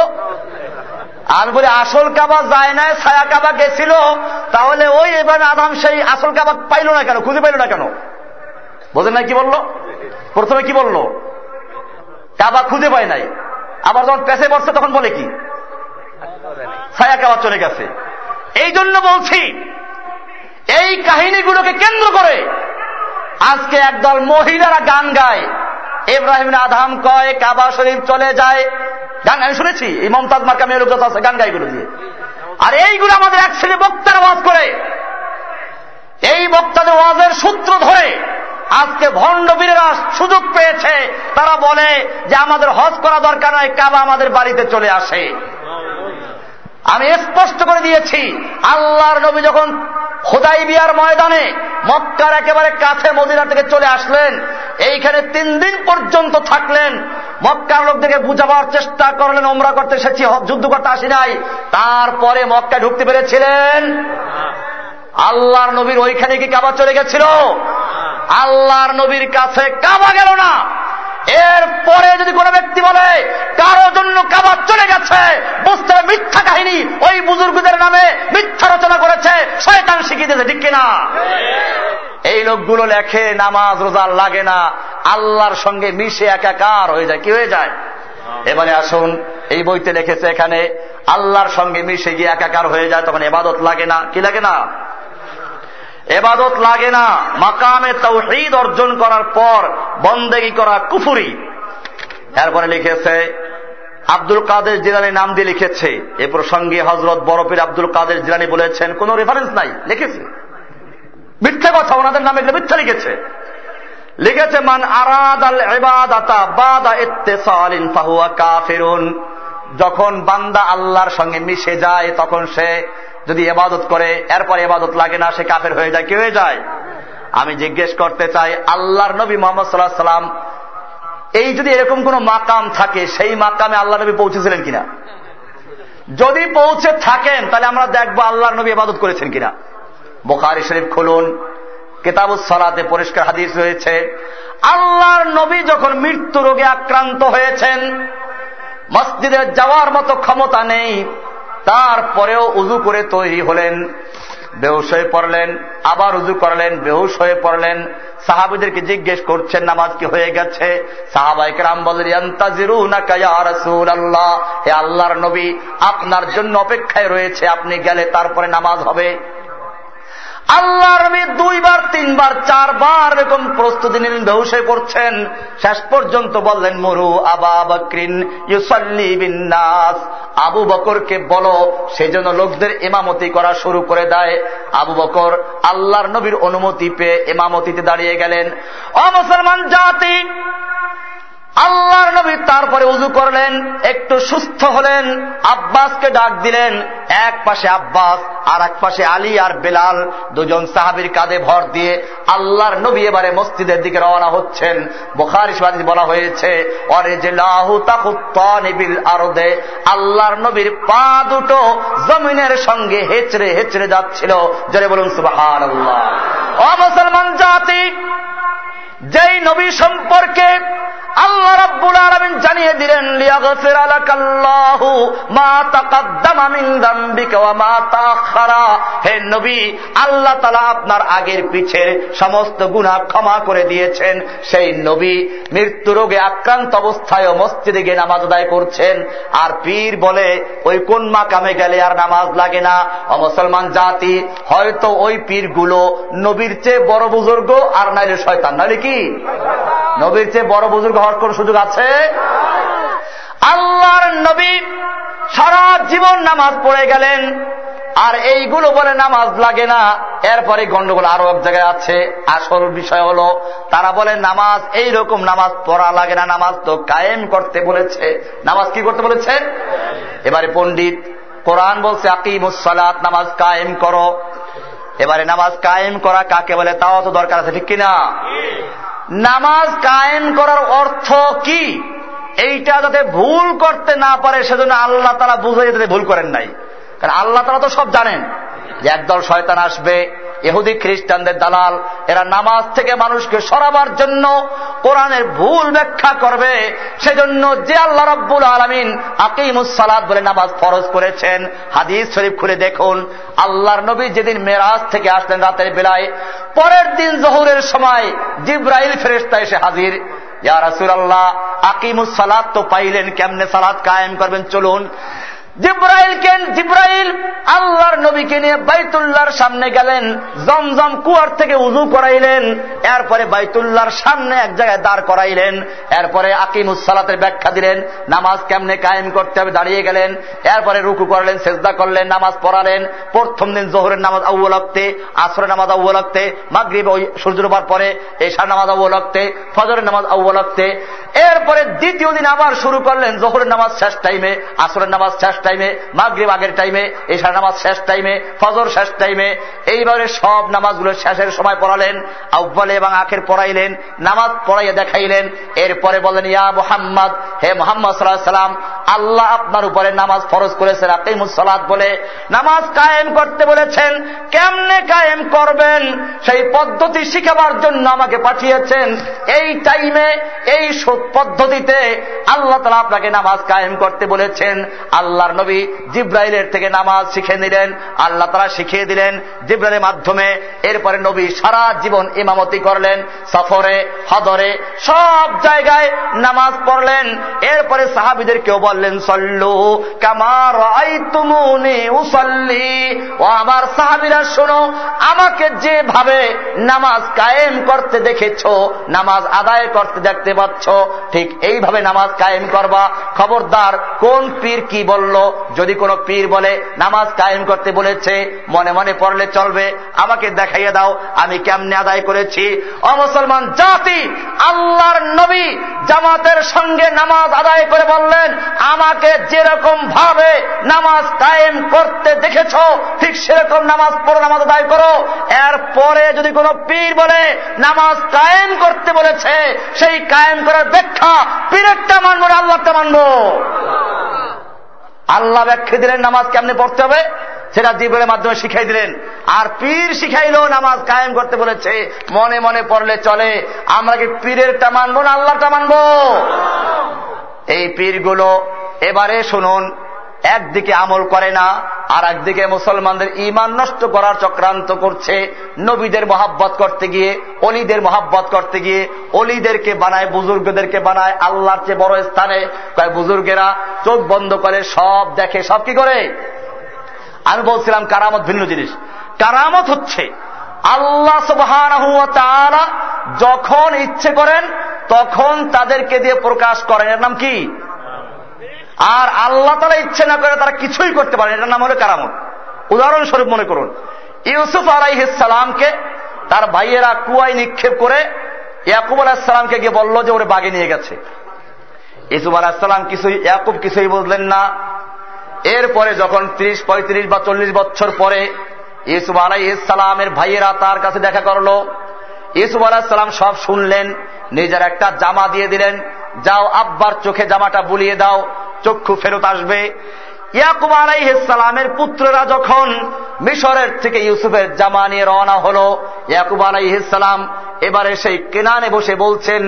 আমি বলি, আসল কাবা যায় নাই, ছায়া কাবা গেছিল। তাহলে ওই এবার আদাম সেই আসল কাবা পাইল না কেন? খুঁজে পাইল না কেন? বোঝেন না কি বলল? প্রথমে কি বলল? কাবা খুঁজে পায় নাই। আবার যখন পেছে বসছে, তখন বলে কি? ছায়া কাবা চলে গেছে। এই জন্য বলছি, এই কাহিনীগুলোকে কেন্দ্র করে আজকে একদল মহিলারা গান গায়। ইব্রাহিম আধাম কয়, কাবা শরীফ চলে যায়। গান, আমি শুনেছি, এই মমতাজ মার্কা মেয়ের লোকজন আছে, গান গাইগুলো দিয়ে আর এইগুলো আমাদের এক ছেলে বক্তার ওয়াজ করে। এই বক্তাদের ওয়াজের সূত্র ধরে আজকে ভণ্ডবীরেরা সুযোগ পেয়েছে। তারা বলে যে আমাদের হজ করা দরকার নয়, কাবা আমাদের বাড়িতে চলে আসে। আমি স্পষ্ট করে দিয়েছি, আল্লাহর নবী যখন খোদাই বিয়ার ময়দানে মক্কার একেবারে কাছে মদিনা থেকে চলে আসলেন, এইখানে তিন দিন পর্যন্ত থাকলেন, মক্কার লোকদেরকে বুঝাবার চেষ্টা করলেন ওমরা করতে এসেছি যুদ্ধ করতে আসি নাই। তারপরে মক্কা ঢুকতে পেরেছিলেন? আল্লাহর নবীর ওইখানে কি কাবা চলে গেছিল? আল্লাহর নবীর কাছে কাবা গেল না। এর পরে যদি কোন ব্যক্তি বলে, কারও জন্য কাবার চলে গেছে, বুঝতে মিথ্যা কাহিনী, ওই বুজুর্গদের নামে মিথ্যা রচনা করেছে, শয়তান শিখিয়ে দিয়েছে ঠিক কিনা? এই লোকগুলো লেখে, নামাজ, রোজা লাগে না, আল্লাহর সঙ্গে মিশে একাকার হয়ে যায়। কি হয়ে যায়? এবারে আসুন, এই বইতে লিখেছে এখানে, আল্লাহর সঙ্গে মিশে গিয়ে একাকার হয়ে যায়, তখন এবাদত লাগে না। কি লাগে না? এবাদত লাগে না। মাকামে তাও তৌহিদ অর্জন করার পর বন্দেগি করা কুফুরি। এরপরে লিখেছে, আব্দুল কাদের জিলানি নাম দিয়ে লিখেছে। এ প্রসঙ্গে হজরত বরফির আব্দুল কাদের জিলানি বলেছেন, কোন রেফারেন্স নাই, লিখেছে। মিথ্যা কথা, ওনাদের নামে মিথ্যা লিখেছে। লিখেছে, মান আরাদ আল ইত্তেসালিন ফাহুয়া যখন বান্দা আল্লাহর সঙ্গে মিশে যায়, তখন সে যদি এবাদত করে, এরপর এবাদত লাগে না, সে কাফের হয়ে যায়, কি হয়ে যায়? আমি জিজ্ঞেস করতে চাই, আল্লাহর নবী মোহাম্মদ সাল্লাহ সাল্লাম, এই যদি এরকম কোন মাকাম থাকে, সেই মাকামে আল্লাহ নবী পৌঁছেছিলেন কিনা? যদি পৌঁছে থাকেন, তাহলে আমরা দেখব আল্লাহর নবী এবাদত করেছেন কিনা। বোখারি শরীফ খুলুন, কেতাবুস সালাতে পরিষ্কার হাদিস রয়েছে, আল্লাহর নবী যখন মৃত্যু রোগে আক্রান্ত হয়েছেন, মসজিদে যাওয়ার মতো ক্ষমতা নেই তারপরেও উজু করে তৈরি হলেন, বেহুশ হয়ে পড়লেন, আবার উজু করলেন, বেহুশ হয়ে পড়লেন। সাহাবিদেরকে জিজ্ঞেস করছেন, নামাজ কি হয়ে গেছে? আল্লাহর নবী, আপনার জন্য অপেক্ষায় রয়েছে, আপনি গেলে তারপরে নামাজ হবে। আল্লাহ দুইবার, তিনবার, চারবার এরকম প্রস্তুতি নিলেন বেহুসে করছেন। শেষ পর্যন্ত বললেন, মরু আবা বকরিন ইউসাল্লি বিন্নাস। আবু বকরকে বলো সেজন্য লোকদের এমামতি করা শুরু করে দেয়। আবু বকর আল্লাহর নবীর অনুমতি পেয়ে এমামতিতে দাঁড়িয়ে গেলেন। অ মুসলমান জাতি আল্লাহর নবী তারপরে উজু করলেন, একটু সুস্থ হলেন, আব্বাসকে ডাক দিলেন, এক পাশে আব্বাস আর এক পাশে আলী আর বেলাল দুজন সাহাবির কাঁধে ভর দিয়ে আল্লাহর নবী এবারে মসজিদের দিকে রওনা হচ্ছেন। বোখারি বলা হয়েছে আরদে আল্লাহর নবীর পা দুটো জমিনের সঙ্গে হেচড়ে হেচড়ে যাচ্ছিল। জরে বলুন, সুবহানাল্লাহ। ও মুসলমান জাতি, যেই নবী সম্পর্কে আল্লাহ রাব্বুল আলামিন জানিয়ে দিলেন, লিয়াগফির আলাকাল্লাহু মা তাকাদ্দামা মিন যামবিকা ওয়া মা তাআখারা হে নবী, আল্লাহ তাআলা আপনার আগের পিছের সমস্ত গুনাহ ক্ষমা করে দিয়েছেন। সেই নবী মৃত্যু রোগে আক্রান্ত অবস্থায় মসজিদে গিয়ে নামাজ আদায় করছেন। আর পীর বলে, ওই কোন মাকামে গেলে আর নামাজ লাগে না? ও মুসলমান জাতি, হয়তো ওই পীরগুলো নবীর চেয়ে বড় বুজুর্গ, আর নাইলে শয়তান। নাইলে কি? নবীর চেয়ে বড় বুজুর্গ হওয়ার কোন সুযোগ আছে? আল্লাহর নবী সারা জীবন নামাজ পড়ে গেলেন, আর এইগুলো বলে নামাজ লাগে না। এরপরে গন্ডগোল আরও এক জায়গায় আছে। আসল বিষয় হলো, তারা বলে নামাজ এই রকম নামাজ পড়া লাগে না, নামাজ তো কায়েম করতে বলেছে। নামাজ কি করতে বলেছে? এবারে পণ্ডিত কোরআন বলছে আকিমুসালাত নামাজ কায়েম করো। এবারে নামাজ কায়েম করা কাকে বলে? তাও তো দরকার আছে, ঠিক কিনা? নামাজ কায়েম করার অর্থ কি? এইটা যাতে ভুল করতে না পারে, সেজন্য আল্লাহ তারা বুঝে যাতে ভুল করেন নাই। কারণ আল্লাহ তারা তো সব জানেন যে একদল শয়তান আসবে এহুদি খ্রিস্টানদের দালাল, এরা নামাজ থেকে মানুষকে সরাবার জন্য কোরআনের ভুল ব্যাখ্যা করবে। সেজন্য যে আল্লাহ রব্বুল আলমিন আকিমুসালাদ বলে নামাজ ফরজ করেছেন, হাদিস শরীফ খুলে দেখুন। আল্লাহর নবী যেদিন মেরাজ থেকে আসলেন রাতের বেলায় পরের দিন জহুরের সময় জিব্রাইল ফেরেস্তা এসে হাজির। ইয়া রাসুল আল্লাহ আকিমুস সালাদ তো পাইলেন, কেমনে সালাদ কায়েম করবেন? চলুন। জিব্রাইলকে, জিব্রাইল আল্লাহর নবীকে নিয়ে বাইতুল্লাহর সামনে গেলেন, জমজম কুয়ার থেকে উজু করাইলেন, এরপরে বাইতুল্লাহর সামনে এক জায়গায় দাঁড় করাইলেন, এরপরে আকিমুসালাতের ব্যাখ্যা দিলেন, নামাজ কেমনে কায়েম করতে হবে দাঁড়িয়ে গেলেন, এরপরে রুকু করলেন, সেজদা করলেন, নামাজ পড়ালেন, প্রথম দিন জোহরের নামাজ আউ্বলক্তে আসরের নামাজ আউ্বলক্তে মাগরীব ওই সূর্য পরে এশার নামাজ আউ্বলক্তে ফজরের নামাজ আউ্বলক্তে এরপরে দ্বিতীয় দিন আবার শুরু করলেন জোহরের নামাজ শেষ টাইমে আসরের নামাজ শেষ টাইমে মাগরীব আগের টাইমে এশার নামাজ শেষ টাইমে ফজর শেষ টাইমে এইভাবে সব নামাজগুলো শেষের সময় পড়ালেন আব্বালে এবং আখের পড়াইলেন, নামাজ পড়াইয়া দেখাইলেন। এরপরে বলেন ইয়া মোহাম্মদ, হে মোহাম্মদ সাল্লাহ সাল্লাম, আল্লাহ আপনার উপরে নামাজ ফরজ করেছেন আকিমুসালাদ বলে। নামাজ কায়েম করতে বলেছেন, কেমনে কায়েম করবেন? সেই পদ্ধতি শিখাবার জন্য আমাকে পাঠিয়েছেন। এই টাইমে এই পদ্ধতিতে আল্লাহ তালা আপনাকে নামাজ কায়েম করতে বলেছেন। আল্লাহর নবী জিব্রাইলের থেকে নামাজ শিখে নিলেন, আল্লাহ তালা শিখিয়ে দিলেন জিব্রাইলের মাধ্যমে। এরপরে নবী সারা জীবন ইমামতি করলেন, সফরে হদরে সব জায়গায় নামাজ পড়লেন। এরপরে সাহাবিদের কেউ বললেন, সল্লু কামার উসল্লি। ও আমার সাহাবিরা, শোনো, আমাকে যেভাবে নামাজ কায়েম করতে দেখেছ, নামাজ আদায় করতে দেখতে পাচ্ছ ঠিক এইভাবে নামাজ কায়েম করবা। খবরদার, কোন পীর কি বলল? যদি কোনো পীর বলে, নামাজ কায়েম করতে বলেছে, মনে মনে পড়লে চলবে, আমাকে দেখাইয়ে দাও, আমি কেমনে আদায় করেছি? অমুসলমান জাতি, আল্লাহর নবী জামাতের সঙ্গে নামাজ আদায় করে বললেন, আমাকে যেরকম ভাবে নামাজ কায়েম করতে দেখেছ, ঠিক সেরকম নামাজ পড়ো, নামাজ আদায় করো। এরপরে যদি কোনো পীর বলে, নামাজ কায়েম করতে বলেছে, সেই কায়েম করার ব্যাখ্যা, পীরেরটা মানবো না আল্লাহটা মানবো। আল্লাহ ব্যাখ্যা দিলেন, নামাজ কেমনে পড়তে হবে? সেটা জীবনের মাধ্যমে শিখাই দিলেন। আর পীর শিখাইল, নামাজ কায়েম করতে বলেছে। মনে মনে পড়লে চলে। আমরা কি পীরেরটা মানবো না আল্লাহটা মানবো? এই পীরগুলো, এবারে শুনুন। একদিকে আমল করে না আর একদিকে মুসলমানদের ইমান নষ্ট করার চক্রান্ত করছে। নবীদের মহাব্বত করতে গিয়ে, অলিদের মহাব্বত করতে গিয়ে, অলিদেরকে বানায়, বুজুর্গদেরকে বানায় আল্লাহর চেয়ে বড় স্থানে। কয় বুজুর্গেরা, চোখ বন্ধ করে সব দেখে, সব কি করে? আমি বলছিলাম কারামত ভিন্ন জিনিস। কারামত হচ্ছে আল্লাহ সুবাহ যখন ইচ্ছে করেন, তখন তাদেরকে দিয়ে প্রকাশ করেন। এর নাম কি? আর আল্লাহ তারা ইচ্ছে না করে তারা কিছুই করতে পারে এটার নাম হলো কারামত। উদাহরণস্বরূপ মনে করুন, ইউসুফ আলাইহিসালামকে তার ভাইয়েরা কুয়ায় নিক্ষেপ করে ইয়াকুব আলাহিসাল্লামকে গিয়ে বলল যে ওরে বাগে নিয়ে গেছে। ইসুফ আলাহিসাল্লাম কিছুই ইয়াকুব কিছুই বুঝলেন না। এরপরে যখন ত্রিশ, পঁয়ত্রিশ বা চল্লিশ বছর পরে ইসুফ আলাইসালামের ভাইয়েরা তার কাছে দেখা করল। ইসুফ আলাহিসাল্লাম সব শুনলেন, নিজের একটা জামা দিয়ে দিলেন। যাও আব্বার চোখে জামাটা বুলিয়ে দাও। চক্ষু ফেরত আসবে। ইয়াকুব আলাইহিসালামের পুত্ররা যখন মিশরের থেকে ইউসুফের জামা নিয়ে রওনা হল, ইয়াকুব আলাইহিসালাম এবারে সেই কেনানে বসে বলছেন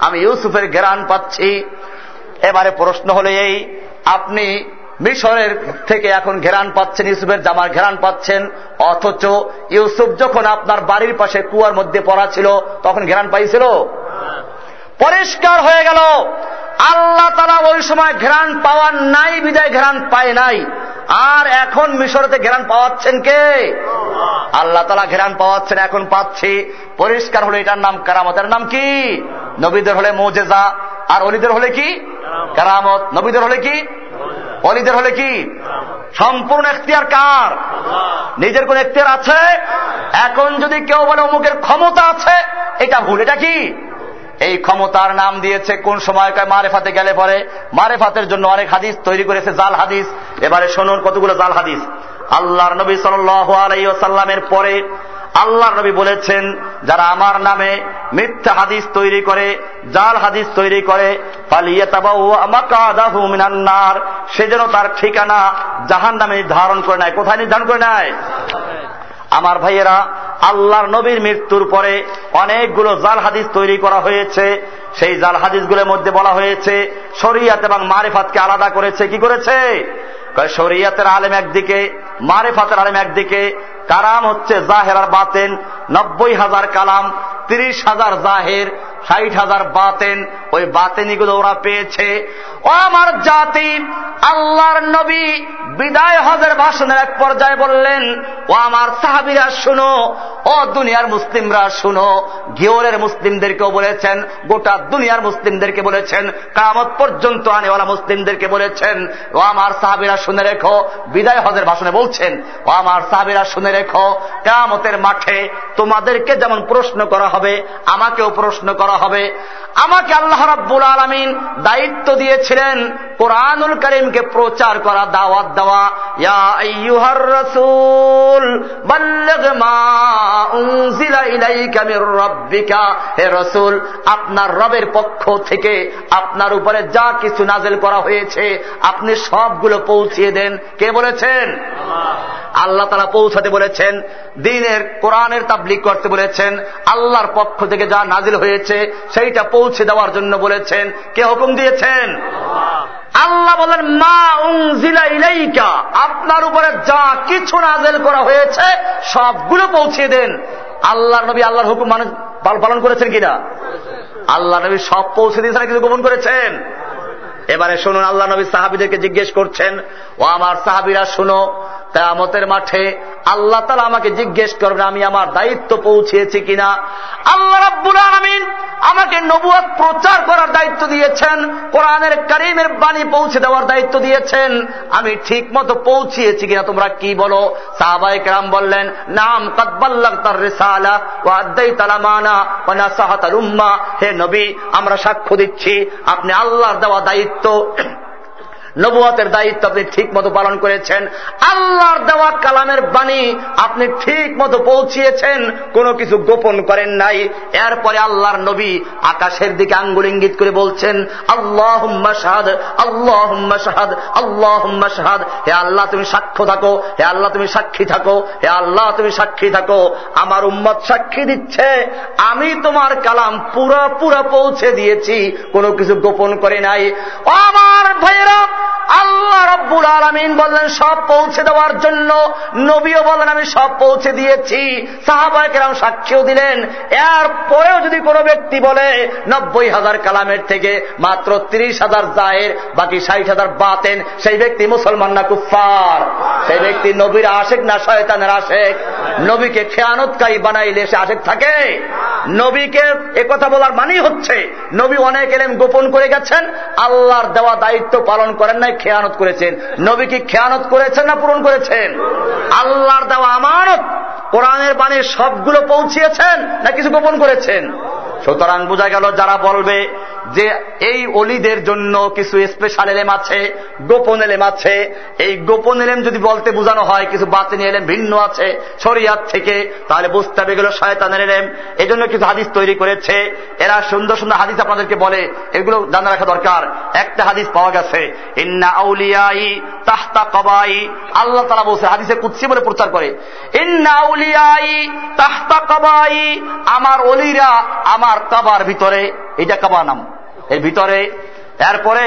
আমি ইউসুফের ঘেরান পাচ্ছি। এবারে প্রশ্ন হলো এই, আপনি মিশরের থেকে এখন ঘেরান পাচ্ছেন, ইউসুফের জামার ঘেরান পাচ্ছেন, অথচ ইউসুফ যখন আপনার বাড়ির পাশে কুয়ার মধ্যে পড়া ছিল, তখন ঘেরান পাইছিল? পরিষ্কার হয়ে গেল। আল্লাহ তালা ওই সময় ঘেরান পাওয়ার নাই, বিদায় ঘেরান পায় নাই। আর এখন মিশরতে ঘেরান পাওয়াচ্ছেন কে? আল্লাহ তালা ঘেরান পাওয়াচ্ছেন, এখন পাচ্ছি। পরিষ্কার হলে এটার নাম কারামতের নাম কি? নবীদের হলে মোজেজা। আর অলিদের হলে কি? কারামত। নবীদের হলে কি? অলিদের হলে কি? সম্পূর্ণ এখতিয়ার কার? নিজের কোন এখতিয়ার আছে? এখন যদি কেউ বলে অমুকের ক্ষমতা আছে, এটা ভুল, এটা কি? এই ক্ষমতার নাম দিয়েছে কোন সময় মারেফাতে গেলে পরে। মারেফাতের জন্য অনেক হাদিস তৈরি করেছে, জাল হাদিস। এবারে শুনুন কতগুলো জাল হাদিস। আল্লাহর নবী সাল্লামের পরে আল্লাহ নবী বলেছেন যারা আমার নামে মিথ্যা হাদিস তৈরি করে, জাল হাদিস তৈরি করে মিনান্নার সে যেন তার ঠিকানা জাহান নামে নির্ধারণ করে নেয়। কোথায় নির্ধারণ করে নেয়? আমার ভাইয়েরা, আল্লাহর নবীর মৃত্যুর পরে অনেকগুলো জাল হাদিস তৈরি করা হয়েছে। সেই জাল হাদিসগুলোর মধ্যে বলা হয়েছে, শরিয়াত এবং মারেফাতকে আলাদা করেছে। কি করেছে? শরিয়াতের আলেম একদিকে মারেফাতের আলেম একদিকে কারাম হচ্ছে জাহের আর বাতেন নব্বই হাজার কালাম তিরিশ হাজার জাহের ষাট হাজার বাতেন, ওই বাতেনিগুলো ওরা পেয়েছে। ও আমার জাতি, আল্লাহর নবী বিদায় হজের ভাষণের এক পর্যায়ে বললেন, ও আমার সাহাবিরা শুনো, ও দুনিয়ার মুসলিমরা শুনো। গিওরের মুসলিমদেরকেও বলেছেন, গোটা দুনিয়ার মুসলিমদেরকে বলেছেন কামত পর্যন্ত আনেওয়ালা মুসলিমদেরকে বলেছেন। ও আমার সাহাবিরা শুনে রেখো, বিদায় হজের ভাষণে বলছেন, ও আমার সাহাবিরা শুনে রেখো কামতের মাঠে তোমাদেরকে যেমন প্রশ্ন করা হবে, আমাকেও প্রশ্ন করা হবে। আমাকে আল্লাহ রাব্বুল আলমিন দায়িত্ব দিয়েছিলেন কোরআনুল করিমকে প্রচার করা, দাওয়াত দেওয়া। হে রাসূল, আপনার রবের পক্ষ থেকে আপনার উপরে যা কিছু নাজেল করা হয়েছে, আপনি সবগুলো পৌঁছিয়ে দেন। কে বলেছেন? আল্লাহ তারা পৌঁছাতে বলেছেন, দিনের কোরআনের তাবলিক করতে বলেছেন, আল্লাহর পক্ষ থেকে যা নাজিল হয়েছে সেইটা পৌঁছে দেওয়ার জন্য বলেছেন। কে হুকুম দিয়েছেন? আল্লাহ। বলেন মা উংজিলা ইলাইকা। আপনার উপরে যা কিছু নাজেল করা হয়েছে সবগুলো পৌঁছে দেন। আল্লাহ নবী আল্লাহর হুকুম মানে পালন করেছেন কিনা? আল্লাহ নবী সব পৌঁছে দিয়েছেন কিছু গোপন করেছেন? এবারে শুনুন আল্লাহ নবী সাহাবিদেরকে জিজ্ঞেস করছেন ও আমার সাহাবিরা শুনো কেয়ামতের মাঠে আল্লাহ তালা আমাকে জিজ্ঞেস করবেন, আমি আমার দায়িত্ব পৌঁছেছি কিনা? আল্লাহ রাব্বুল আলমিন আমাকে নবুয়াদ প্রচার করার দায়িত্ব দিয়েছেন, কোরআনের কারিমের বাণী পৌঁছে দেওয়ার দায়িত্ব দিয়েছেন। আমি ঠিক মতো পৌঁছিয়েছি কিনা তোমরা কি বলো? সাহাবাই কেরাম বললেন, নাম কদবাল্লাহ তার রেসালা ও আদাই তালামানা ও উম্মা হে নবী, আমরা সাক্ষ্য দিচ্ছি, আপনি আল্লাহর দেওয়া দায়িত্ব নবুয়াতের দায়িত্ব আপনি ঠিক মতো পালন করেছেন। আল্লাহর দেওয়া কালামের বাণী আপনি ঠিক মতো পৌঁছিয়েছেন। কোনো কিছু গোপন করেন নাই। এরপরে আল্লাহর নবী আকাশের দিকে আঙ্গুল ইঙ্গিত করে বলছেন আল্লাহ শাহাদ আল্লাহ শাহাদ আল্লাহ শাহাদ। হে আল্লাহ, তুমি সাক্ষ্য থাকো। হে আল্লাহ, তুমি সাক্ষী থাকো। হে আল্লাহ, তুমি সাক্ষী থাকো। আমার উম্মত সাক্ষী দিচ্ছে। আমি তোমার কালাম পুরা পুরা পৌঁছে দিয়েছি। কোনো কিছু গোপন করে নাই। আমার ভাইয়েরা আল্লাহ রব্বুল আলমিন বললেন, সব পৌঁছে দেওয়ার জন্য নবীও বলেন আমি সব পৌঁছে দিয়েছি। সাহাবায় কেরাম সাক্ষীও দিলেন। এর পরেও যদি কোনো ব্যক্তি বলে, নব্বই হাজার কালামের থেকে মাত্র তিরিশ হাজার জায়ের বাকি ষাট হাজার বাতেন, সেই ব্যক্তি মুসলমান না কুফার সেই ব্যক্তি নবীর আশেক না শয়তানের আশেক? নবীকে খেয়ানতকারী বানাইলে সে আশেক থাকে? নবীকে কথা বলার মানেই হচ্ছে, নবী অনেক এলেম গোপন করে গেছেন, আল্লাহর দেওয়া দায়িত্ব পালন করেন নাই খেয়ানত করেছেন, নবী কি খেয়ানত করেছেন না পূরণ করেছেন? আল্লাহর দেওয়া আমানত, কোরআনের বাণীর সবগুলো পৌঁছিয়েছেন না কিছু গোপন করেছেন? সুতরাং বোঝা গেল যারা বলবে যে এই অলিদের জন্য কিছু স্পেশাল এলেম আছে, গোপন এলেম আছে। এই গোপন এলেম যদি বলতে বোঝানো হয়, কিছু বাতিনি এলেম ভিন্ন আছে শরিয়াত থেকে, তাহলে বুঝতে হবে এগুলো শয়তানের এলেম। এই জন্য কিছু হাদিস তৈরি করেছে। এরা সুন্দর সুন্দর হাদিস আপনাদেরকে বলে, এগুলো জানা রাখা দরকার। একটা হাদিস পাওয়া গেছে, ইন্না আউলিয়াই তাহতা কবাই। আল্লাহ তারা বলছে, হাদিসে কুৎসি বলে প্রচার করে, ইন্না আউলিয়াই তাহতা কবাই। আমার অলিরা আমার কাবার ভিতরে, এটা কাবা নাম। এর ভিতরে, এরপরে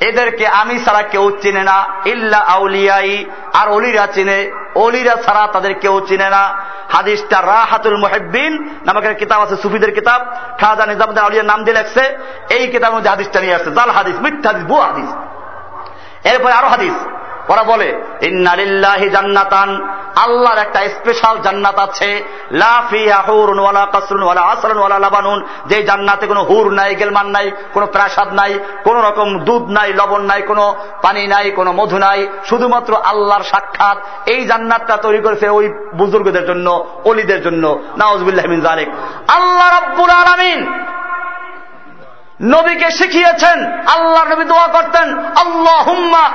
এদেরকে আমি ছাড়া কেউ চিনে না, ইল্লা আউলিয়াই, আর অলিরা চিনে, অলিরা ছাড়া তাদের কেউ চিনে না। হাদিসটা রাহাতুল মুহেব্বিন নামক কিতাব আছে, সুফিদের কিতাব। খাজা নিজামুদ্দিন আউলিয়ার নাম দিয়ে লেখছে, এই কিতাবের মধ্যে হাদিসটা নিয়ে আসছে। জাল হাদিস, মিথ্যা হাদিস, ভুয়া হাদিস। এরপরে আরও হাদিস। ওরা বলে, ইন্নালিল্লাহি জান্নাতান। আল্লাহর একটা স্পেশাল জান্নাত আছে। যে জান্নাতে কোনো হুর নাই, গেলমান নাই, কোনো প্রাসাদ নাই, কোন রকম দুধ নাই, লবণ নাই, কোনো পানি নাই, কোনো মধু নাই, শুধুমাত্র আল্লাহর সাক্ষাৎ। এই জান্নাতটা তৈরি করেছে ওই বুজুর্গদের জন্য, অলিদের জন্য। নাওজবিল্লাহমিন জালেক আল্লাহ রব্বুল আলমিন নবীকে শিখিয়েছেন, আল্লাহ নবী দোয়া করতেন আল্লাহ হুম্মা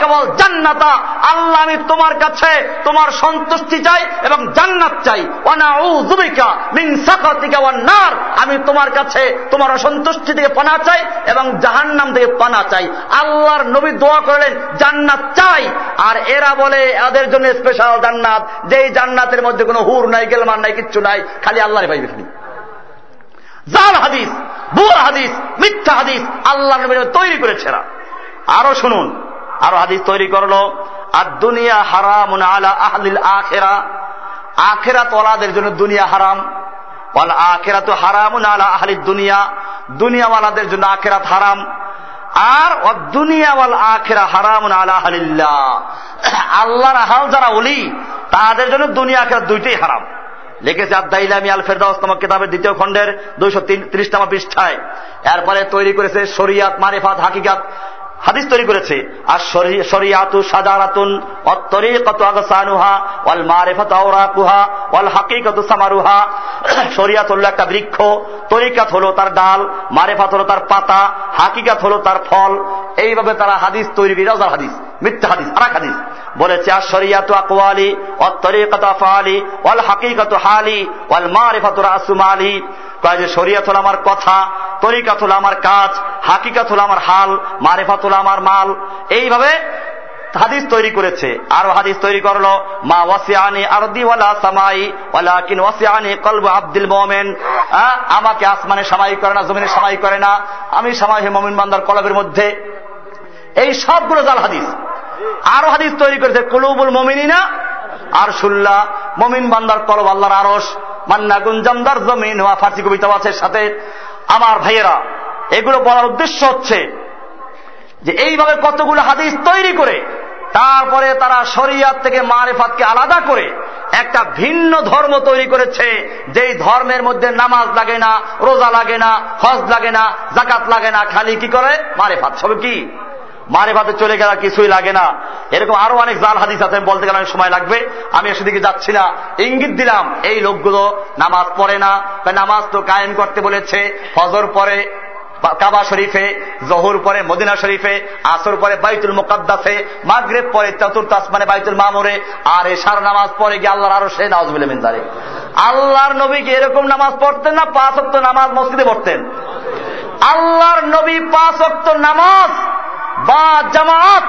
কেবল জান্নাতা। আল্লাহ, আমি তোমার কাছে তোমার সন্তুষ্টি চাই এবং জান্নাত চাই। সাকাতিকা ওয়ান নার। আমি তোমার কাছে তোমার অসন্তুষ্টি থেকে পানা চাই এবং জাহান্নাম থেকে পানা চাই। আল্লাহর নবী দোয়া করলেন, জান্নাত চাই। আর এরা বলে, এদের জন্য স্পেশাল জান্নাত। যেই জান্নাতের মধ্যে কোনো হুর নাই গেলমান নাই, কিচ্ছু নাই, খালি আল্লাহরে পাইবে খালি। জাল হাদিস বুয়া হাদিস, মিথ্যা হাদিস আল্লাহ তৈরি করেছে আরও শুনুন, আরও হাদিস তৈরি করল, আর দুনিয়া হারাম আলা আহলিল আখেরা। আখেরা তোলাদের জন্য দুনিয়া হারাম। আখেরা তো হারাম আলা আহলিদ দুনিয়া। দুনিয়াওয়ালাদের জন্য আখেরাত হারাম। আর দুনিয়া ওয়াল আখেরা হারাম আলা আহলিল্লাহ। আল্লাহর হাল যারা ওলি, তাদের জন্য দুনিয়া আখেরা দুইটাই হারাম। লিখেছে আদাইলামি আল ফেরদাউস নামক কিতাবের দ্বিতীয় খণ্ডের দুইশো তিরিশতম পৃষ্ঠায়। এরপরে তৈরি করেছে শরিয়াত, মারিফাত, হাকিকাত। হাদিস তৈরি করেছে, আর শরিয়াতু সাজারাতুন, অত্তরিকত আগসানুহা, ওয়াল মারিফাত আওরাকুহা, ওয়াল হাকিকতু সামারুহা। শরিয়াত হলো একটা বৃক্ষ, তরিকাত হলো তার ডাল, মারেফাত হলো তার পাতা, হাকিকাত হলো তার ফল। এইভাবে তারা হাদিস তৈরি করে রাজার হাদিস, মিথ্যা হাদিস আর হাদিস। বলেছে, আর শরিয়াত আকওয়ালি, অত্তরিকত আফআলি, ওয়াল হাকিকত হালি, ওয়াল মারিফাতু রাসুমালি। কয় যে শরিয়াত হলো আমার কথা তরিকাত হলো আমার কাজ হাকিকাত হলো আমার হাল মারেফাত হলো আমার মাল, এইভাবে হাদিস তৈরি করেছে। আরও হাদিস তৈরি করল, মা ওয়াসিয়ানি আরদি ওয়ালা সামাই ওয়ালা কিন ওয়াসিয়ানি কলব আব্দুল মোমেন। আমাকে আসমানে সামাই করে না, জমিনে সামাই করে না। আমি সামাই মমিন বান্দার কলবের মধ্যে। এই সবগুলো জাল হাদিস। আরও হাদিস তৈরি করেছে, কুলুবুল মমিনা আর সুল্লা মমিন বান্দার কলব আল্লাহর আরস মান্না গুঞ্জামদার জমিন হওয়া ফার্সি কবিতা আছে সাথে। আমার ভাইয়েরা, এগুলো বলার উদ্দেশ্য হচ্ছে যে এইভাবে কতগুলো হাদিস তৈরি করে, তারপরে তারা শরিয়াত থেকে মারেফাতকে আলাদা করে একটা ভিন্ন ধর্ম তৈরি করেছে, যেই ধর্মের মধ্যে নামাজ লাগে না, রোজা লাগে না, হজ লাগে না জাকাত লাগে না, খালি কি করে? মারেফাত। সব কি? মারে ভাতে চলে গেলে কিছুই লাগে না। এরকম আরও অনেক জাল হাদিস আছে বলতে গেলে সময় লাগবে। আমি সেদিকে যাচ্ছি না। ইঙ্গিত দিলাম, এই লোকগুলো নামাজ পড়ে না। নামাজ তো কায়েম করতে বলেছে, ফজর পরে কাবা শরীফে, জহুর পরে মদিনা শরীফে, আসর পরে বাইতুল মোকাদ্দাসে, মাগরেব পরে চতুর্থ আসমানে বাইতুল মামুরে, আর এশার নামাজ পরে গিয়ে আল্লাহর আরও সে নামাজ বলে মেন্দারে আল্লাহর নবী কি এরকম নামাজ পড়তেন না, পাঁচ অক্ট নামাজ মসজিদে পড়তেন। আল্লাহর নবী পাঁচ অক্ট নামাজ বা জামাত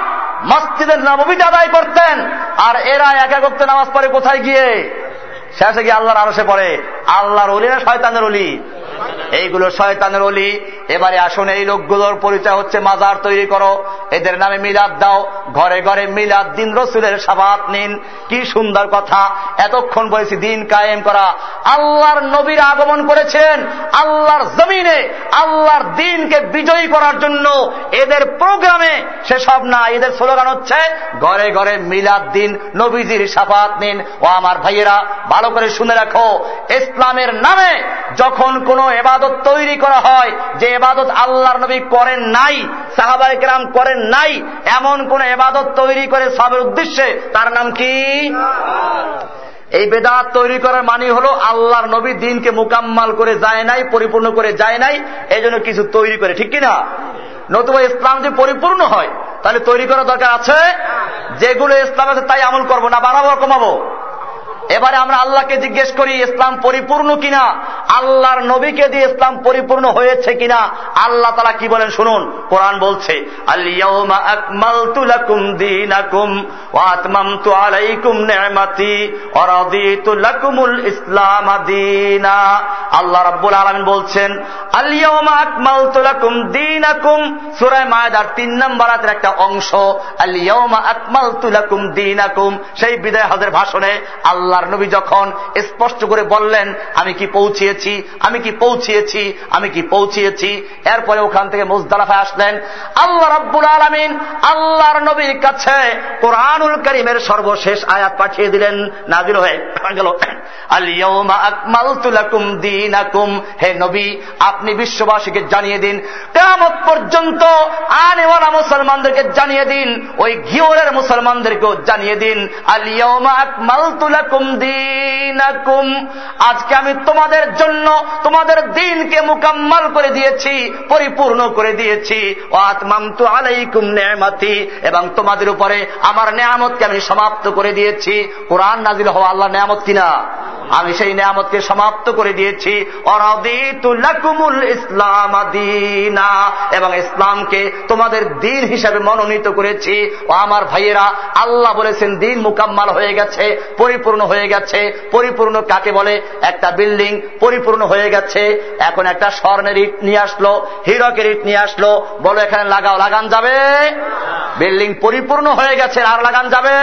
মসজিদের নবমীটা আদায় করতেন, আর এরা একা করতে নামাজ পড়ে কোথায় গিয়ে? শেষে গিয়ে আল্লাহর আরও সে পড়ে। আল্লাহর অলি না শয়তানের অলি? এইগুলো শয়তানের অলি। এবারে আসুন, এই লোকগুলোর পরিচয় হচ্ছে মাজার তৈরি করো। এদের নামে মিলাদ দাও। ঘরে ঘরে মিলাদ, দিন রসুলের সাবাত নিন। কি সুন্দর কথা। এতক্ষণ বলেছি, দিন কায়েম করা। আল্লাহর নবীর আগমন করেছেন। আল্লাহর জমিনে, আল্লাহর দিনকে বিজয়ী করার জন্য। এদের প্রোগ্রামে সেসব না, এদের স্লোগান হচ্ছে, ঘরে ঘরে মিলাদ দিন, নবীজির সাফাত নিন। ও আমার ভাইয়েরা, ভালো করে শুনে রাখো। ইসলামের নামে যখন কোন এবাদত তৈরি করা হয়, যে এবাদত আল্লাহর নবী করেন নাই সাহাবাই কেরাম করেন নাই, এমন কোন এবাদত তৈরি করে সবের উদ্দেশ্যে, তার নাম কি? এই বেদাত তৈরি করার মানে হলো আল্লাহর নবী দিনকে মোকাম্মাল করে যায় নাই, পরিপূর্ণ করে যায় নাই এই জন্য কিছু তৈরি করে, ঠিক কিনা? নতুবা ইসলাম যে পরিপূর্ণ হয়, তাহলে তৈরি করার দরকার আছে? যেগুলো ইসলাম আছে তাই আমল করব না, বাড়াবো, কমাবো। এবারে আমরা আল্লাহকে জিজ্ঞেস করি, ইসলাম পরিপূর্ণ কিনা? আল্লাহর নবীকে দিয়ে ইসলাম পরিপূর্ণ হয়েছে কিনা? আল্লাহ তারা কি বলেন? শুনুন, কোরআন বলছে আল্লাহ বলছেন সূরা মায়দার তিন নম্বর একটা অংশ আলিয়াউমা আকমালতু লাকুম দীনাকুম। সেই বিদায় হজের ভাষণে আল্লাহ আল্লাহর নবী যখন স্পষ্ট করে বললেন, আমি কি পৌঁছিয়েছি, আমি কি পৌঁছিয়েছি, আমি কি পৌঁছিয়েছি, এরপরে ওখান থেকে মুজদালাফায় আসলেন, আল্লাহ রব্বুল আলমিন আল্লাহর নবীর কাছে কোরআনুল করিমের সর্বশেষ আয়াত পাঠিয়ে দিলেন নাজির হয়ে গেল। হে নবী, আপনি বিশ্ববাসীকে জানিয়ে দিন কেমন পর্যন্ত আনেওয়ালা মুসলমানদেরকে জানিয়ে দিন, ওই ঘিওরের মুসলমানদেরকেও জানিয়ে দিন আলিয়মা আকমাল তুলাকুম দিনাকুম আজকে আমি তোমাদের জন্য তোমাদের দিনকে মুকাম্মাল করে দিয়েছি, পরিপূর্ণ করে দিয়েছি। আলাইকুম নেমাতি। এবং তোমাদের উপরে আমার নেয়ামতকে আমি সমাপ্ত করে দিয়েছি। কোরআন নাজিল হওয়া আল্লাহ নেয়ামত কিনা? আমি সেই নেয়ামতকে সমাপ্ত করে দিয়েছি। ইসলাম এবং ইসলামকে তোমাদের দিন হিসাবে মনোনীত করেছি। ও আমার ভাইয়েরা, আল্লাহ বলেছেন, দিন মুকাম্মাল হয়ে গেছে, পরিপূর্ণ হয়ে গেছে, পরিপূর্ণ কাকে বলে? একটা বিল্ডিং পরিপূর্ণ হয়ে গেছে, এখন একটা স্বর্ণের ইট নিয়ে আসলো, হিরকের ইট নিয়ে আসলো, বলো এখানে লাগাও, লাগান যাবে? বিল্ডিং পরিপূর্ণ হয়ে গেছে, আর লাগান যাবে?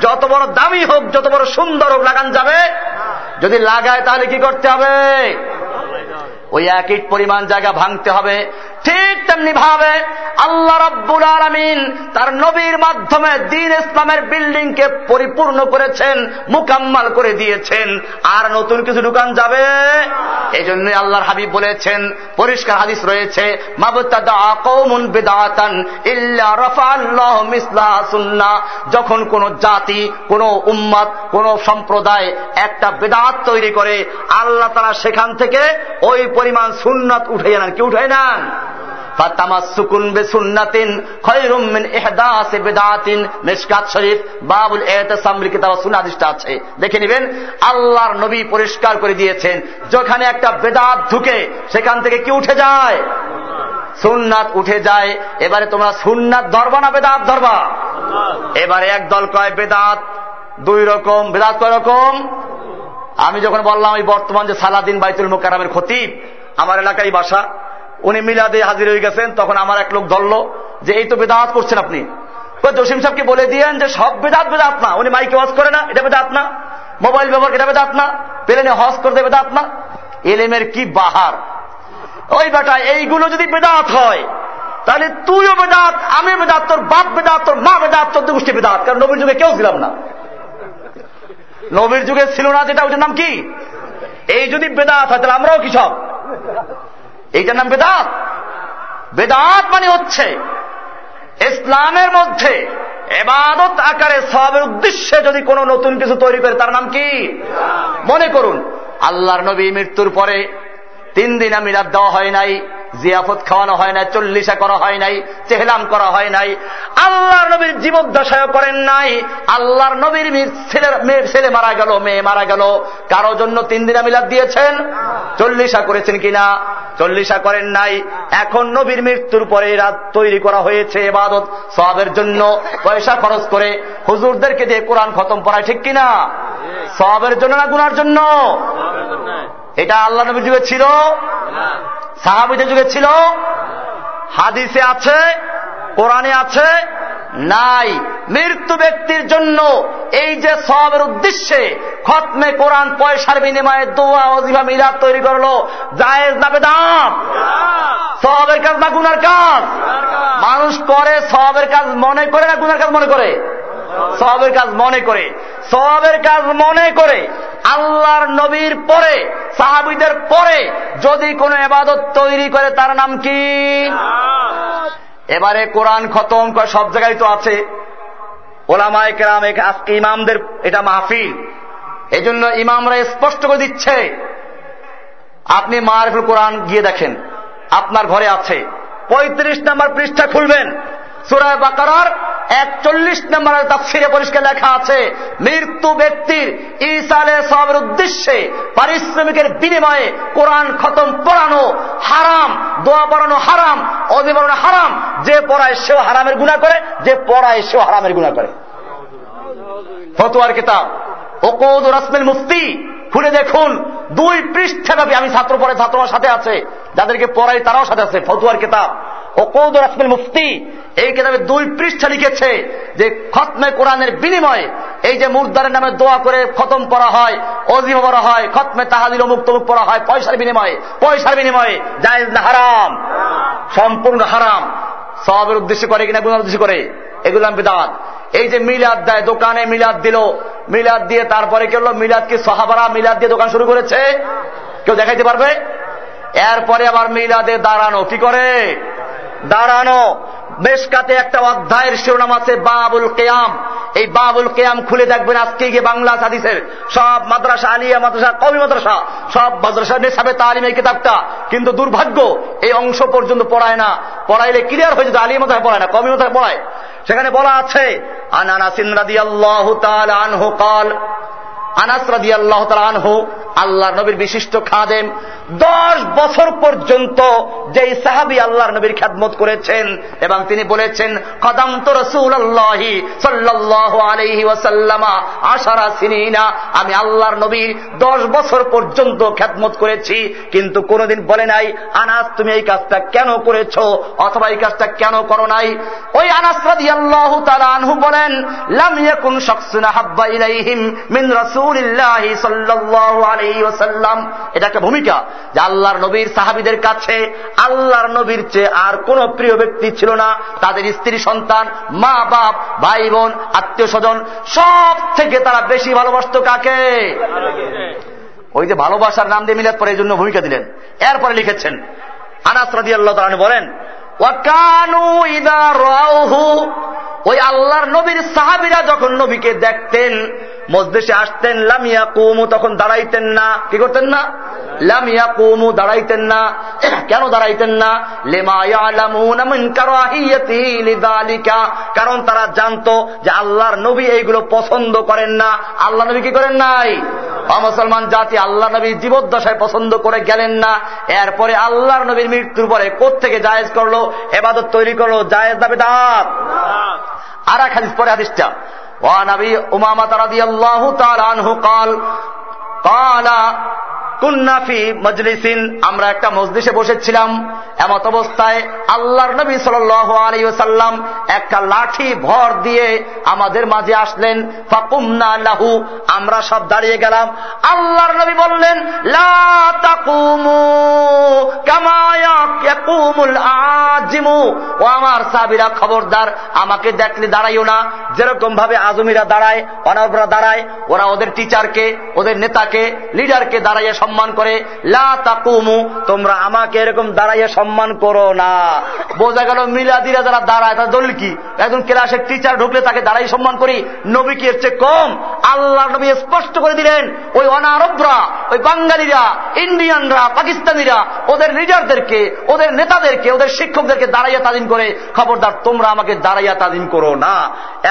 যত বড় দামি হোক, যত বড় সুন্দর হোক, লাগান যাবে? যদি লাগায় তাহলে কি করতে হবে? ওই এক ইট পরিমাণ জায়গা ভাঙতে হবে। ঠিক তেমনি ভাবে আল্লাহ রব্বুল আলমিন তার নবীর মাধ্যমে দিন ইসলামের বিল্ডিংকে পরিপূর্ণ করেছেন, মুকাম্মাল করে দিয়েছেন। আর নতুন কিছু দোকান যাবে? এই জন্য আল্লাহর হাবিব বলেছেন, পরিষ্কার হাদিস রয়েছে যখন কোন জাতি, কোন উম্মাদ কোন সম্প্রদায় একটা বেদাত তৈরি করে, আল্লাহ তারা সেখান থেকে ওই পরিমাণ সুন্নাত উঠে নেন। কি উঠে নেন? দেখে নিবেন, আল্লাহর নবী পরিষ্কার করে দিয়েছেন, যেখানে একটা বেদাত ঢুকে, সেখান থেকে কি উঠে যায়? সুন্নাত উঠে যায়। এবারে তোমরা সুন্নাত ধরবা না বেদাত ধরবা? এবারে এক দল কয়, বেদাত দুই রকম, বেদাত কয় রকম? আমি যখন বললাম, এই বর্তমান যে সালাদিন বাইতুল মোকারামের খতিব, আমার এলাকায় বাসা উনি মিলাদে হাজির হয়ে গেছেন, তখন আমার এক লোক ধরল যে, এই তো বেদাত করছেন আপনি। জসিম সাহেবকে বলে দিয়েন যে, সব বেদাত বেদাত না। উনি মাইকে হজ করে না, এটা বেদাত না। মোবাইল ব্যবহার, এটা বেদাত না। প্লেনে হজ করতে, বেদাত না। এলেমের কি বাহার। ওই বেটা, এইগুলো যদি বেদাত হয়, তাহলে তুইও বেদাত আমি বেদাত, তোর বাপ বেদাত, তোর মা বেদাত, তোর গোষ্ঠী বেদাত, কারণ নবীর যুগে কেউ ছিলাম না। নবীর যুগে ছিল না যেটা ওটার নাম কি? এই যদি বেদাত হয়, তাহলে আমরাও কি সব? এইটার নাম বেদাত। বেদাত মানে হচ্ছে ইসলামের মধ্যে এবাদত আকারে সবের উদ্দেশ্যে যদি কোনো নতুন কিছু তৈরি করে তার নাম কি? মনে করুন আল্লাহর নবী মৃত্যুর পরে তিন দিন মিলাদ দেওয়া হয় নাই। জিয়াফত খাওয়ানো হয় নাই, চল্লিশা করা হয় নাই, চেহলাম করা হয় নাই। আল্লাহর নবীর জীবদ্দশায় করেন নাই। আল্লাহর নবীর ছেলে মেয়ের ছেলে মারা গেল, মেয়ে মারা গেল। কারও জন্য তিন দিনা মিলাদ দিয়েছেন? চল্লিশা করেছেন কিনা? চল্লিশা করেন নাই। এখন নবীর মৃত্যুর পরে রাত তৈরি করা হয়েছে এবাদত সবের জন্য। পয়সা খরচ করে হুজুরদেরকে দিয়ে কোরআন খতম পড়ায় ঠিক কিনা? সবের জন্য না গুনার জন্য? এটা আল্লাহ নবীর যুগে ছিল? সাহাবিদের যুগে ছিল? হাদিসে আছে কোরআনে আছে নাই। মৃত্যু ব্যক্তির জন্য এই যে সবের উদ্দেশ্যে খতমে কোরআন পয়সার বিনিময়ে দোয়া অজিভা মিলাদ তৈরি করল জায়েজ না বেদাম সবের কাজ না গুনার কাজ। মানুষ করে সবের কাজ মনে করে না গুনার কাজ মনে করে? সবের কাজ মনে করে সবের কাজ মনে করে, আল্লাহর নবীর পরে, সাহাবিদের পরে যদি কোন এবাদত তৈরি করে, তার নাম কি? এবারে কোরআন খতম করে সব জায়গায় তো আছে। ওলামায় কেরাম ইমামদের, এটা মাহফিল। এই জন্য ইমামরা স্পষ্ট করে দিচ্ছে। আপনি মারফুল কোরআন গিয়ে দেখেন, আপনার ঘরে আছে। পঁয়ত্রিশ নাম্বার পৃষ্ঠা খুলবেন সুরায় বাকারার একচল্লিশ নম্বরের তাফসিরে পরিষ্কার লেখা আছে, মৃত্যু ব্যক্তির ইসালে সবের উদ্দেশ্যে পারিশ্রমিকের বিনিময়ে কোরআন খতম পড়ানো হারাম, দোয়া পড়ানো হারাম পড়ানো হারাম, যে পড়ায় সেও হারামের গুণা করে, যে পড়ায় সেও হারামের গুণা করে। ফতুয়ার কিতাব, ওকৌদ রাসমিল মুফতি, খুলে দেখুন, দুই পৃষ্ঠাব্যাপী, আমি ছাত্র পড়ে ছাত্ররা সাথে আছে, যাদেরকে পড়াই তারাও সাথে আছে, ফতুয়ার কিতাব। ওকৌদ রাসমিল মুফতি, এই কিতাবে দুই পৃষ্ঠা লিখেছে যে খতমে কোরআনের বিনিময়ে এই যে মুর্দারের নামে দোয়া করে খতম পড়া হয় অজিমা পড়া হয়, খতমে তাহাদিল অমুক তমুক পড়া হয়, পয়সার বিনিময়ে পয়সার বিনিময়ে, জায়েজ না হারাম? সম্পূর্ণ হারাম। সবের উদ্দেশ্য করে কিনা গুণার উদ্দেশ্য করে? এগুলো বেদাত। এই যে মিলাদ দেয়, দোকানে মিলাদ দিল, মিলাদ দিয়ে তারপরে কেউ মিলাদ কি সহাবারা মিলাদ দিয়ে দোকান শুরু করেছে? কেউ দেখাইতে পারবে? এরপরে আবার মিলাদে দাঁড়ানো, কি করে? দাঁড়ানো বেশকাতে একটা অধ্যায়ের শিরোনাম আছে বাবুল কেয়াম এই বাবুল কেয়াম খুলে দেখবেন আজকে গিয়ে বাংলা হাদিসের সব মাদ্রাসা আলিয়া মাদ্রাসা কবি মাদ্রাসা সব মাদ্রাসা নেশাবে তালিম এই কিতাবটা কিন্তু দুর্ভাগ্য এই অংশ পর্যন্ত পড়ায় না পড়াইলে ক্লিয়ার হয়ে যেত আলিয়া মাদ্রাসা পড়ায় না কবি মাদ্রাসা পড়ায় সেখানে বলা আছে আনানাসিন রাদিয়াল্লাহু তাআলা আনহু قال আনাস রাদি আল্লাহ আনহু আল্লাহ নবীর বিশিষ্ট খাদেম। দশ বছর পর্যন্ত যেই সাহাবি আল্লাহর নবীর খ্যাতমত করেছেন এবং তিনি বলেছেন কদম তো রসুল আল্লাহি সাল্লাহ আলহি ওয়াসাল্লামা আশারা সিনিনা। আমি আল্লাহর নবীর দশ বছর পর্যন্ত খ্যাতমত করেছি, কিন্তু কোনোদিন বলে নাই, আনাস, তুমি এই কাজটা কেন করেছ? অথবা এই কাজটা কেন করো নাই? ওই আনাস রাদি আল্লাহ আনহু বলেন, লাম ইয়াকুন শাখসুনা হাব্বা ইলাইহিম মিন রাসূলিল্লাহি সাল্লাল্লাহু আলাইহি ওয়াসাল্লাম, এটা একটা ভূমিকা যে আল্লাহর নবীর সাহাবিদের কাছে আল্লাহর নবীর চেয়ে আর কোন প্রিয় ব্যক্তি ছিল না। তাদের স্ত্রী, সন্তান, মা, বাপ, ভাই, বোন, আত্মীয় স্বজন, সব থেকে তারা বেশি ভালোবাসত কাকে? ওই যে ভালোবাসার নাম দিয়ে মিলাদ পরে এই জন্য ভূমিকা দিলেন। এরপরে লিখেছেন, আনাস রাজি আল্লাহ তালানি বলেন ওই আল্লাহর নবীর সাহাবিরা যখন নবীকে দেখতেন মসজিদে আসতেন লামিয়া কুমু তখন দাঁড়াইতেন না। কি করতেন না? লামিয়া কুমু দাঁড়াইতেন না। কেন দাঁড়াইতেন না? কারণ তারা জানতো যে আল্লাহর নবী এইগুলো পছন্দ করেন না। আল্লাহ নবী কি করেন নাই? মুসলমান জাতি আল্লাহ নবী জীবদ্দশায় পছন্দ করে গেলেন না। এরপরে আল্লাহর নবীর মৃত্যুর পরে কোথেকে জায়েজ করল? এবাদত তৈরি করল? জায়েজ দাবে দাঁত আর এক হাদিস পরে হাদিসটা। وعن ابي امامه رضي الله تعالى عنه قال قال কুন্নাফি মজলিসিন, আমরা একটা মসজিষে বসেছিলাম। এমত অবস্থায় আল্লাহর নবী সাল আলাইসাল্লাম একটা লাঠি ভর দিয়ে আমাদের মাঝে আসলেন। ফাকুমনা লাহু, আমরা সব দাঁড়িয়ে গেলাম। আল্লাহর নবী বললেন আমার সাবিরা খবরদার, আমাকে দেখলে দাঁড়াইও না। যেরকম ভাবে আজমিরা দাঁড়ায়, অনাবরা দাঁড়ায়, ওরা ওদের টিচারকে ওদের নেতাকে লিডারকে দাঁড়াইয়া সম্মান করে, লা তাকুমু, তোমরা আমাকে এরকম দাঁড়াইয়া সম্মান করো না। বোঝা গেল মিলাদিরা যারা দাঁড়ায় তার দলিল কি? একজন ক্লাসের টিচার ঢুকলে তাকে দাঁড়াই সম্মান করি, নবী কি এর চেয়ে কম? আল্লাহ নবী স্পষ্ট করে দিলেন, ওই অনারবরা, ওই বাঙালিরা, ইন্ডিয়ানরা, পাকিস্তানিরা, ওদের লিডারদেরকে, ওদের নেতাদেরকে, ওদের শিক্ষকদেরকে দাঁড়াইয়া তালিম করে, খবরদার, তোমরা আমাকে দাঁড়াইয়া তালিম করো না।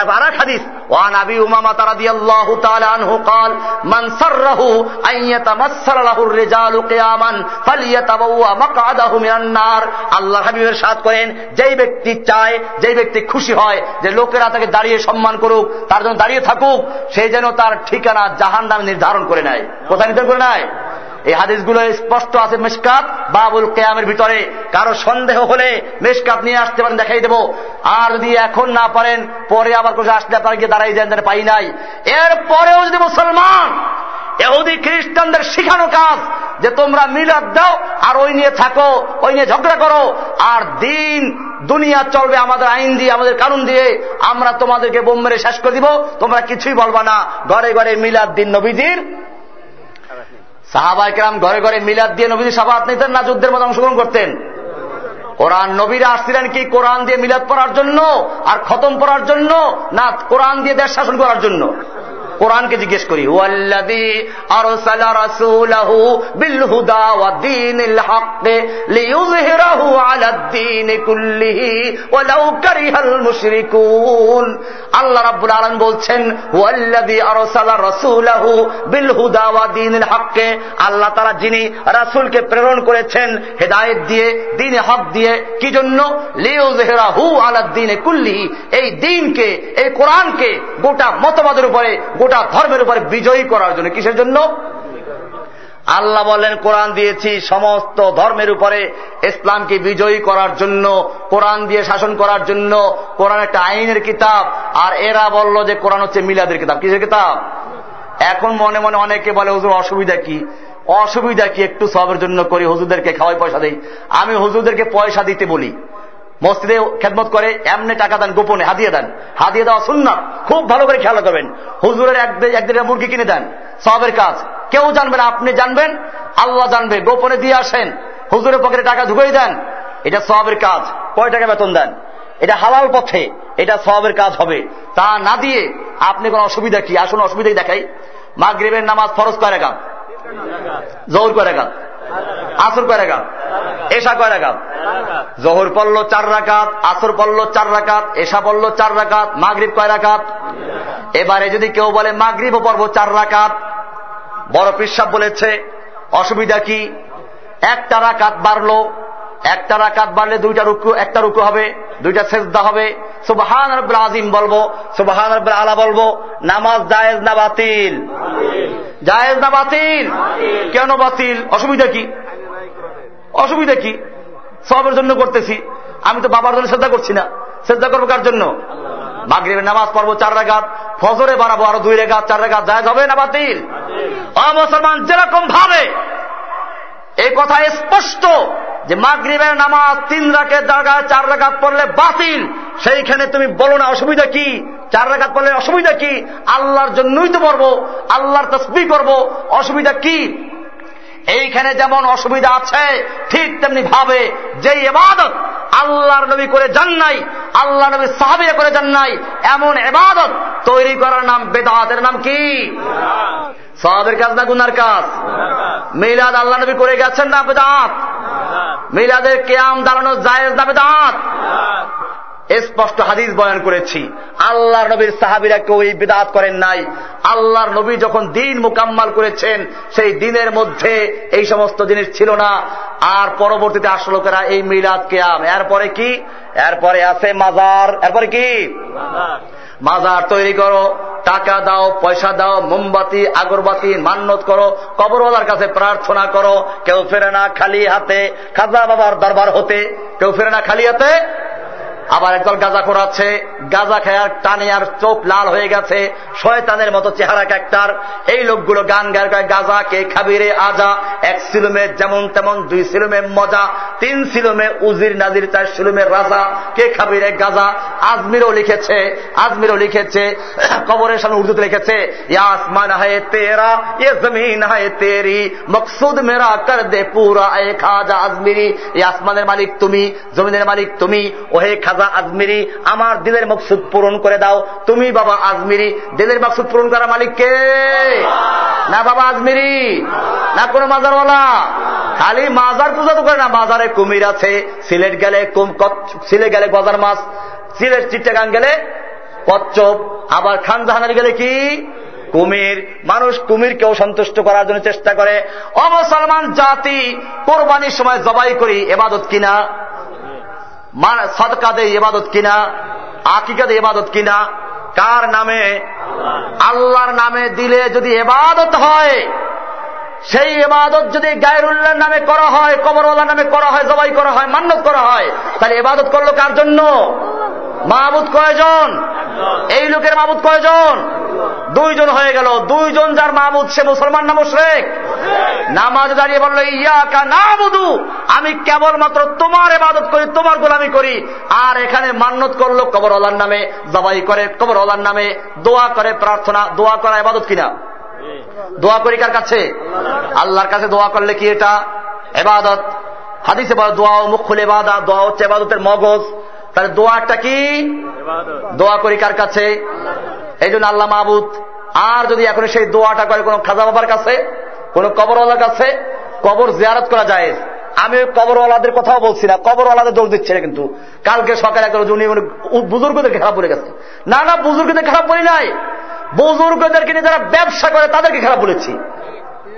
এবার এক হাদিস ওয়ান আবি উমামা তারা দিয়ে আল্লাহ আনহু কাল, মান সাররাহু আইয়াতামাসসাল করেন, যেই ব্যক্তি চায়, যেই ব্যক্তি খুশি হয়, যে লোকেরা তাকে দাঁড়িয়ে সম্মান করুক, তার জন্য দাঁড়িয়ে থাকুক, সে যেন তার ঠিকানা জাহান নির্ধারণ করে নেয়। কোথায় নির্ধারণ করে নেয়? এই হাদিসগুলো স্পষ্ট আছে মেশকাত বাবুল কেয়ামের ভিতরে। কারও সন্দেহ হলে মেশকাত নিয়ে আসতে পারেন, দেখাই দেব। আর যদি এখন না পারেন, পরে আবার কোথাও আসলে আপনার গিয়ে দাঁড়াই যান পাই নাই। এর পরেও যদি মুসলমান, এহুদি খ্রিস্টানদের শিখানো কাজ, যে তোমরা মিলাদ দাও আর ওই নিয়ে থাকো, ওই নিয়ে ঝগড়া করো, আর দিন, দুনিয়া চলবে আমাদের আইন দিয়ে, আমাদের কানুন দিয়ে, আমরা তোমাদেরকে বোম মেরে শেষ করে দিব, তোমরা কিছুই বলবা না। ঘরে ঘরে মিলাদ দিন নবীজির সাহাবাইকরাম ঘরে ঘরে মিলাদ দিয়ে নবীর সাবাত নিতেন না, যুদ্ধের মধ্যে অংশগ্রহণ করতেন। কোরআন নবীরা আসছিলেন কি কোরআন দিয়ে মিলাদ পড়ার জন্য আর খতম পড়ার জন্য না কোরআন দিয়ে দেশ শাসন করার জন্য? কোরআনকে জিজ্ঞেস করি দীন আল্লাহ আলামিন বলছেন আল্লাহ তাআলা যিনি রাসূলকে প্রেরণ করেছেন হেদায়েত দিয়ে দ্বীনে হক দিয়ে, কি জন্য? লিইয়ুযহিরাহু আলাদ দীন কুল্লিহি, এই দিনকে এই কোরআনকে গোটা মতবাদের উপরে গোটা ধর্মের উপরে বিজয়ী করার জন্য। কিসের জন্য? আল্লাহ বলেন, কোরআন দিয়েছি সমস্ত ধর্মের উপরে ইসলামকে বিজয়ী করার জন্য, কোরআন দিয়ে শাসন করার জন্য, কোরআন একটা আইনের কিতাব, আর এরা বলল যে কোরআন হচ্ছে মিলাদের কিতাব। কিসের কিতাব? এখন মনে মনে অনেকে বলে, হুজুর, অসুবিধা কি? অসুবিধা কি একটু সবের জন্য করি? হুজুরদেরকে খাওয়াই পয়সা দেই। আমি হুজুরদেরকে পয়সা দিতে বলি। মসজিদে খেদমত করে, এমনি টাকা দেন, গোপনে হাতিয়ে দেন। হাতিয়ে দেওয়া সুন্নাত। খুব ভালো করে খেয়াল করবেন হুজুরের একদিন মুরগি কিনে দেন, সবের কাজ। কেউ জানবে না, আপনি জানবেন, আল্লাহ জানবে, গোপনে দিয়ে আসেন। হুজুরের পকেটে টাকা ঢুকেই দেন, এটা সবের কাজ। কয় টাকা বেতন দেন? এটা হালাল পথে, এটা সবের কাজ হবে। তা না দিয়ে আপনি কোন অসুবিধা কি? আসুন, অসুবিধা দেখাই? মাগরীবের নামাজ ফরজ কয় রেখাত জোর কয় রেখাত আসর কয় রেখাত এসা কয় রাকাত? জহর পড়ল চার রাকাত আসর পড়ল চার রাকাত এসা পড়ল চার রাকাত মাগরীব কয় রাকাত? এবারে যদি কেউ বলে মাগরীবও পর্ব চার রাকাত বড় পিসাব বলেছে অসুবিধা কি? একটা রাকাত বাড়লো একটা রাকাত বাড়লে দুইটা রুকু একটা রুকু হবে দুইটা সেজদা হবে। সুবাহান রব্বুল আজিম বলব সুবাহান রব্বুল আলা বলব নামাজ জায়েজ না বাতিল? জায়েজ না বাতিল। কেন বাতিল? অসুবিধা কি? অসুবিধা কি? সবের জন্য করতেছি। আমি তো বাবার জন্য শ্রদ্ধা করছি না। শ্রদ্ধা করব কার জন্য? মাগরীবের নামাজ পড়ব চার রেখাত ফজরে বাড়াবো আরও দুই রেগাত চার রেগাত জায়জ হবে না বাতিল? মুসলমান, যেরকম ভাবে এই কথা স্পষ্ট যে মাগরীবের নামাজ তিন রাখের জায়গায় চার রেখাত পড়লে বাতিল। সেইখানে তুমি বলো না, অসুবিধা কি? চার রেখাত পড়লে অসুবিধা কি? আল্লাহর জন্যই তো পড়ব, আল্লাহর তসবি করব। অসুবিধা কি? এইখানে যেমন অসুবিধা আছে, ঠিক তেমনি ভাবে যে এবাদত আল্লাহর নবী করে যান নাই আল্লাহ নবী সাহাবিয়া করে যান নাই, এমন এবাদত তৈরি করার নাম বেদাতের নাম কি? সাহাবের কাজ না গুনার কাজ? মিলাদ আল্লাহ নবী করে গেছেন না বেদাত? মিলাদের কেয়াম দাঁড়ানো জায়েজ না বেদাত? স্পষ্ট হাদিস বয়ান করেছি। আল্লাহর নবীর সাহাবিরা কেউ এই বিদাত করেন নাই। আল্লাহর নবী যখন দিন মোকাম্মাল করেছেন, সেই দিনের মধ্যে এই সমস্ত জিনিস ছিল না। আর পরবর্তীতে আসলো লোকেরা এই মিলাদ কেয়াম। এরপরে কি? এরপরে আছে মাজার। এরপরে কি? মাজার তৈরি করো, টাকা দাও, পয়সা দাও, মোমবাতি, আগরবাতি মান্যত করো, কবরওয়ালার কাছে প্রার্থনা করো, কেউ ফেরে না খালি হাতে, খাজা বাবার দরবার হতে, কেউ ফেরে না খালি হাতে আবার একদল গাজা করাচ্ছে গাজা খায়ার টানে আর চোখ লাল হয়ে গেছে, শয়তানের মতো চেহারা একটার এই লোকগুলো গান গায় গাজা, কে খাবিরে আজা? এক সিলুমে যেমন তেমন দুই সিলুমে মজা, তিন সিলুমে উজির নাজির, চার সিলুমের রাজা। কে খাবিরে গাজা? আজমিরও লিখেছে আজমিরও লিখেছে, কবরের সামনে উর্দুতে লিখেছে আসমান হায় তেরা ये জমিন হায় তেরি, মকসুদ মেরা কর দে পুরা, এ খাজা আজমিরি এই আসমানের মালিক তুমি, জমিনের মালিক তুমি, ওহে খাজা আজমিরি, আমার দিলের মকসুদ পূরণ করে দাও। তুমি বাবা আজমিরি, দিলের মকসুদ পূরণ করা মালিক কে? না বাবা আজমিরি, না কোন মাজারওয়ালা। খালি মাজার পূজা তো করে না, মাজারে কুমির আছে, সিলেট গেলে সিলেট গেলে গজার মাছ, সিলেট চিট্টাগাং গেলে কচ্ছপ, আবার খানজাহানার গেলে কি? কুমির। মানুষ কুমিরকেও সন্তুষ্ট করার জন্য চেষ্টা করে। অমুসলমান জাতি, কোরবানির সময় জবাই করি, এবাদত কিনা? সদকা দে ইবাদত কিনা আকিকা দে ইবাদত কিনা কার নামে? আল্লাহর নামে দিলে যদি এবাদত হয় সেই এবাদত যদি গায়রুল্লাহর নামে করা হয়, কবরওয়ালার নামে করা হয়, জবাই করা হয় মান্যত করা হয়, তাহলে এবাদত করল কার জন্য? মাহবুদ কয়জন? এই লোকের মাহবুদ কয়জন? দুইজন হয়ে গেল। দুইজন যার মাহবুদ, সে মুসলমান না মুশরেক? নামাজ দাঁড়িয়ে বলল ইয়া কা না বুধু আমি কেবলমাত্র তোমার এবাদত করি, তোমার গোলামি করি। আর এখানে মান্যত করল কবর অলার নামে, জবাই করে কবর অলার নামে, দোয়া করে প্রার্থনা, দোয়া করা এবাদত কিনা? দোয়া করি কার কাছে? আল্লাহর কাছে দোয়া করলে কি এটা? এবাদত। হাদিসে বলে দোয়া মুখুল এবাদা দোয়া হচ্ছে এবাদতের মগজ। তাহলে দোয়াটা কি? দোয়া করি কার কাছে? এই জন্য আল্লাহ মাহবুদ আর যদি এখন সেই দোয়াটা করে কোন খাজা বাবার কাছে কোন কবরওয়ালার কাছে কবর জিয়ারত করা যায়। আমি ওই কবরওয়ালাদের কথাও বলছি না কবরওয়ালাদের দোষ দিচ্ছে না কিন্তু। কালকে সকালে একজন উনি বুজুর্গদেরকে খারাপ বলে গেছে। না না বুজুর্গদের খারাপ বলি নাই। বুজুর্গদেরকে নিয়ে যারা ব্যবসা করে, তাদেরকে খারাপ বলেছি।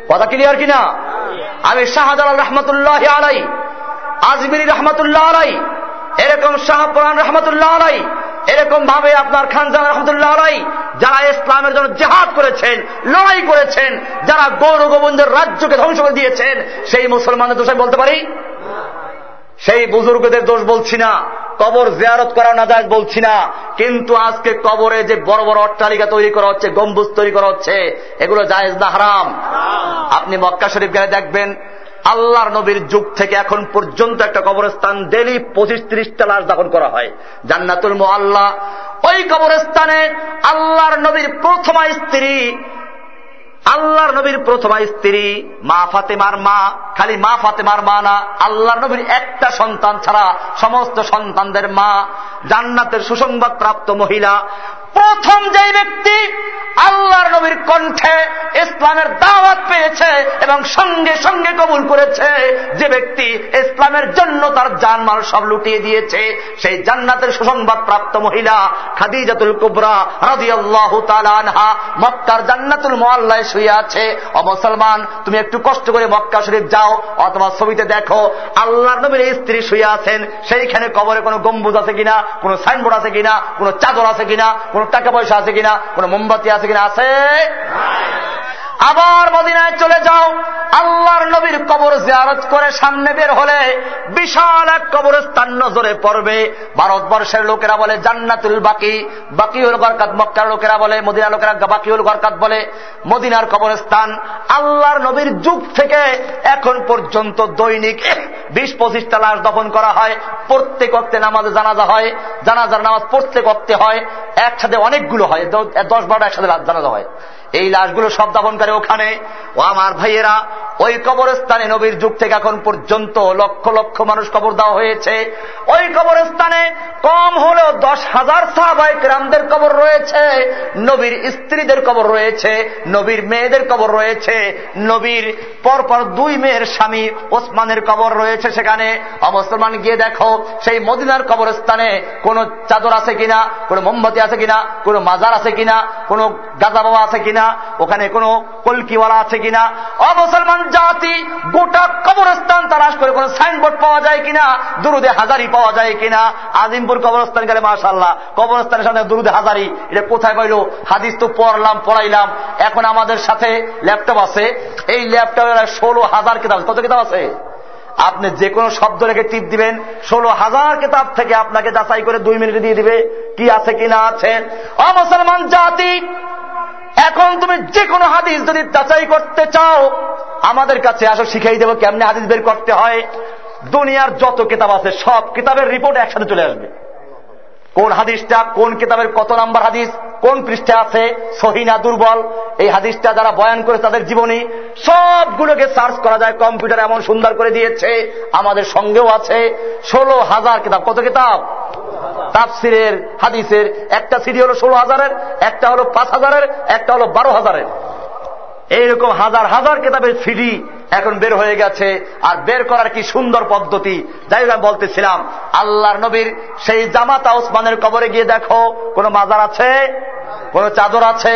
কথা ক্লিয়ার কিনা? আমি শাহজালাল রহমতুল্লাহ আলাই, আজমিরি রহমতুল্লাহ আলাই, এরকম শাহপুরান রহমতুল্লাহ আলাই, এরকম ভাবে আপনার খানজান রহমতুল্লাহ আলাই, যারা ইসলামের জন্য জেহাদ করেছেন, লড়াই করেছেন, যারা গৌর গোবিন্দের রাজ্যকে ধ্বংস করে দিয়েছেন, সেই মুসলমানদের দোষ বলতে পারি? সেই বুজুর্গদের দোষ বলছি না, কবর জেয়ারত করা না যায় বলছি না, কিন্তু আজকে কবরে যে বড় বড় অট্টালিকা তৈরি করা হচ্ছে, গম্বুজ তৈরি করা হচ্ছে, এগুলো জায়েজ না হারাম। আপনি মক্কা শরীফ গেলে দেখবেন, আল্লাহর নবীর যুগ থেকে এখন পর্যন্ত একটা কবরস্থান ডেলি পঁচিশ ত্রিশটা লাশ দাফন করা হয়। জান্নাতুল মোয়াল্লাহ ওই কবরস্থানে আল্লাহর নবীর প্রথমা স্ত্রী আল্লাহর নবীর প্রথমা স্ত্রী, মা ফাতেমার মা, খালি মা ফাতেমার মা না, আল্লাহর নবীর একটা সন্তান ছাড়া সমস্ত সন্তানদের মা, জান্নাতের সুসংবাদ প্রাপ্ত মহিলা। প্রথম যে ব্যক্তি আল্লাহর নবীর কণ্ঠে ইসলামের দাওয়াত পেয়েছে এবং সঙ্গে সঙ্গে কবুল করেছে, যে ব্যক্তি ইসলামের জন্য তার জানমাল সব লুটিয়ে দিয়েছে, সেই জান্নাতের সুসংবাদ প্রাপ্ত মহিলা খাদিজাতুল কুবরা রাজি আল্লাহ আনহা, মক্কার জান্নাতুল মোয়াল্লায় শুয়ে আছে। ও মুসলমান, তুমি একটু কষ্ট করে মক্কা শরীফ যাও, অথবা ছবিতে দেখো আল্লাহ নবীর স্ত্রী শুয়ে আছেন। সেইখানে কবরে কোনো গম্বুজ আছে কিনা, কোনো সাইনবোর্ড আছে কিনা, কোনো চাদর আছে কিনা, কোনো টাকা পয়সা আছে কিনা, কোনো মোমবাতি আছে কিনা, আছে? আবার মদিনায় চলে যাও। আল্লাহর নবীর কবর জিয়ারত করে সামনে বের হলে বিশাল এক কবরস্থান নজরে পড়বে। ভারতবর্ষের লোকেরা বলে, জান্নাতুল বাকি। বাকি বাকিউল গরকাত মক্কার লোকেরা বলে, মদিনার লোকেরা বাকি বাকিউল গরকাত বলে। মদিনার কবরস্থান আল্লাহর নবীর যুগ থেকে এখন পর্যন্ত দৈনিক বিশ পঁচিশটা লাশ দফন করা হয়। প্রত্যেক অক্তে নামাজে জানাজা হয়। জানাজার নামাজ প্রত্যেক অক্তে হয়। একসাথে অনেকগুলো হয়। দশ বারোটা একসাথে জানাজা হয়। এই লাশগুলো সব দাপন করে ওখানে। ও আমার ভাইয়েরা, ওই কবরস্থানে নবীর যুগ থেকে এখন পর্যন্ত লক্ষ লক্ষ মানুষ কবর দেওয়া হয়েছে। ওই কবরস্থানে কম হলেও দশ হাজার সাহাবাই গ্রামদের কবর রয়েছে, নবীর স্ত্রীদের কবর রয়েছে, নবীর মেয়েদের কবর রয়েছে, নবীর পরপর দুই মেয়ের স্বামী ওসমানের কবর রয়েছে সেখানে। অমুসলমান গিয়ে দেখো, সেই মদিনার কবরস্থানে কোন চাদর আছে কিনা, কোন মোমবাতি আছে কিনা, কোন মাজার আছে কিনা, কোন গাজা বাবা আছে কিনা ওখানে কোন কলকিওয়ালা আছে কিনা, অমুসলমান জাতি গোটা কবরস্থান তালাশ করে কোন সাইনবোর্ড পাওয়া যায় কিনা, দুরুদে হাজারি পাওয়া যায় কিনা, আজিমপুর কবরস্থান গেলে মাশাল্লাহ কবরস্থানের সামনে দুরুদে হাজারি, এটা কোথায় পাইল হাদিস তো পড়লাম, পড়াইলাম, এখন আমাদের সাথে ল্যাপটপ আছে, এই ল্যাপটপে ষোলো হাজার কিতাব কত কিতাব আছে? আপনি যে কোনো শব্দ রেখে টিপ দিবেন, ষোলো হাজার কিতাব থেকে আপনাকে যাচাই করে দুই মিনিটে দিয়ে দিবে, কি আছে, কি না আছে। অমুসলমান জাতি এখন তুমি যে কোনো হাদিস যদি যাচাই করতে চাও, আমাদের কাছে আসো, শিখাই দেবো কেমনে হাদিস বের করতে হয়। দুনিয়ার যত কিতাব আছে, সব কিতাবের রিপোর্ট একসাথে চলে আসবে। কোন হাদিসটা, কোন কিতাবের কত নাম্বার হাদিস, কোন পৃষ্ঠে আছে সহিনা দুর্বল, এই হাদিসটা যারা বয়ান করে তাদের জীবনী, সবগুলোকে সার্চ করা যায় কম্পিউটার এমন সুন্দর করে দিয়েছে, আমাদের সঙ্গেও আছে, ষোলো হাজার কিতাব। কত কিতাব? তাফসিরের হাদিসের একটা সিডি হলো ষোলো হাজারের, একটা হলো পাঁচ হাজারের, একটা হলো বারো হাজারের। এইরকম হাজার হাজার কেতাবের সিডি এখন বের হয়ে গেছে আর বের করার কি সুন্দর পদ্ধতি? যাই হোক বলতেছিলাম, আল্লাহর নবীর সেই জামাতা ওসমানের কবরে গিয়ে দেখো, কোন মাজার আছে? কোন চাদর আছে?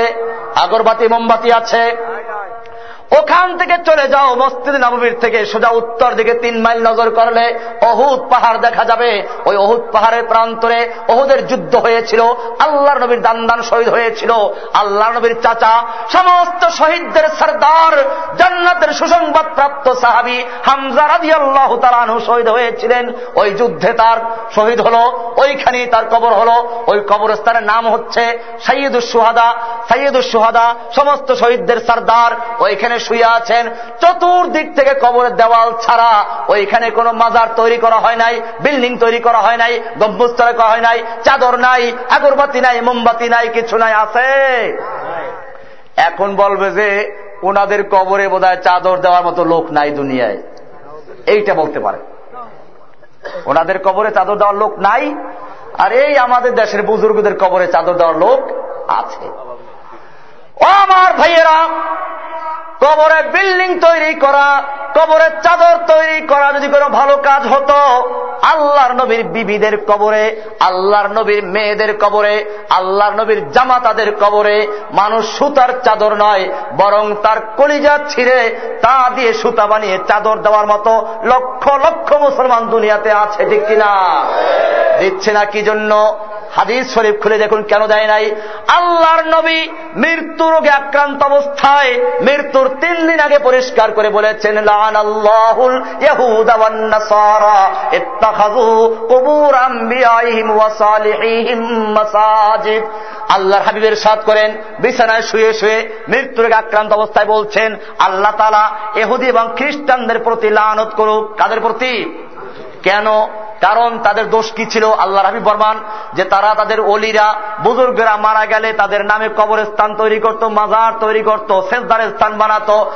আগরবাতি, মোমবাতি আছে? ওখান থেকে চলে যাও মসজিদ নবমীর থেকে, সোজা উত্তর দিকে তিন মাইল নজর করলে অহুদ পাহাড় দেখা যাবে। ওই অহুদ পাহাড়ের প্রান্তরে অহুদের যুদ্ধ হয়েছিল, আল্লাহর নবীর দান দান শহীদ হয়েছিল আল্লাহ নবীর চাচা, সমস্ত শহীদদের সর্দার, জান্নাতের সুসংবাদ প্রাপ্ত সাহাবি হামজা রাজি আল্লাহ তালানহু শহীদ হয়েছিলেন। ওই যুদ্ধে তার শহীদ হল, ওইখানেই তার কবর হল। ওই কবরস্থানের নাম হচ্ছে সাইয়দুস সুহাদা সাইয়দুস সুহাদা সমস্ত শহীদদের সর্দার, ওইখানে শুয়ে আছেন। চতুর্দিক থেকে কবরের দেওয়াল ছাড়া ওইখানে কোনো মাজার তৈরি করা হয় নাই, বিল্ডিং তৈরি করা হয় নাই গম্বুজ তৈরি করা হয় নাই, চাদর নাই, আগরবাতি নাই, মোমবাতি নাই, কিছু নাই, আছে? এখন বলবে যে ওনাদের কবরে বোধ চাদর দেওয়ার মতো লোক নাই দুনিয়ায়। এইটা বলতে পারে। ওনাদের কবরে চাদর দেওয়ার লোক নাই, আর এই আমাদের দেশের বুজুর্গদের কবরে চাদর দেওয়ার লোক আছে। আমার ভাইয়েরা, কবরে বিল্ডিং তৈরি করা কবরের চাদর তৈরি করা যদি কোনো ভালো কাজ হতো, আল্লাহর নবীর বিবিদের কবরে, আল্লাহর নবীর মেয়েদের কবরে, আল্লাহর নবীর জামাতাদের কবরে মানুষ সুতার চাদর নয়, বরং তার কলিজা ছিঁড়ে তা দিয়ে সুতা বানিয়ে চাদর দেওয়ার মতো লক্ষ লক্ষ মুসলমান দুনিয়াতে আছে, ঠিক কিনা? দিচ্ছে না কি জন্য? হাদিস শরীফ খুলে দেখুন, কেন দেয় নাই? আল্লাহর নবী মৃত্যু রোগে আক্রান্ত অবস্থায় মৃত্যুর তিন দিন আগে পরিষ্কার করে বলেছেন লান আল্লাহুল আল্লাহর হাবিবের সাদ করেন, বিছানায় শুয়ে শুয়ে মৃত্যুর আক্রান্ত অবস্থায় বলছেন, আল্লাহ তালা এহুদি এবং খ্রিস্টানদের প্রতি লানত করুক। কাদের প্রতি? কেন? কারণ তাদের দোষ কি ছিল? আল্লাহ রাবি বর্মান যে তারা তাদের অলিরা বুজুর্গরা মারা গেলে তাদের নামে কবরের স্থান তৈরি করত, মাজার তৈরি করত সেজদারের স্থান বানাতো।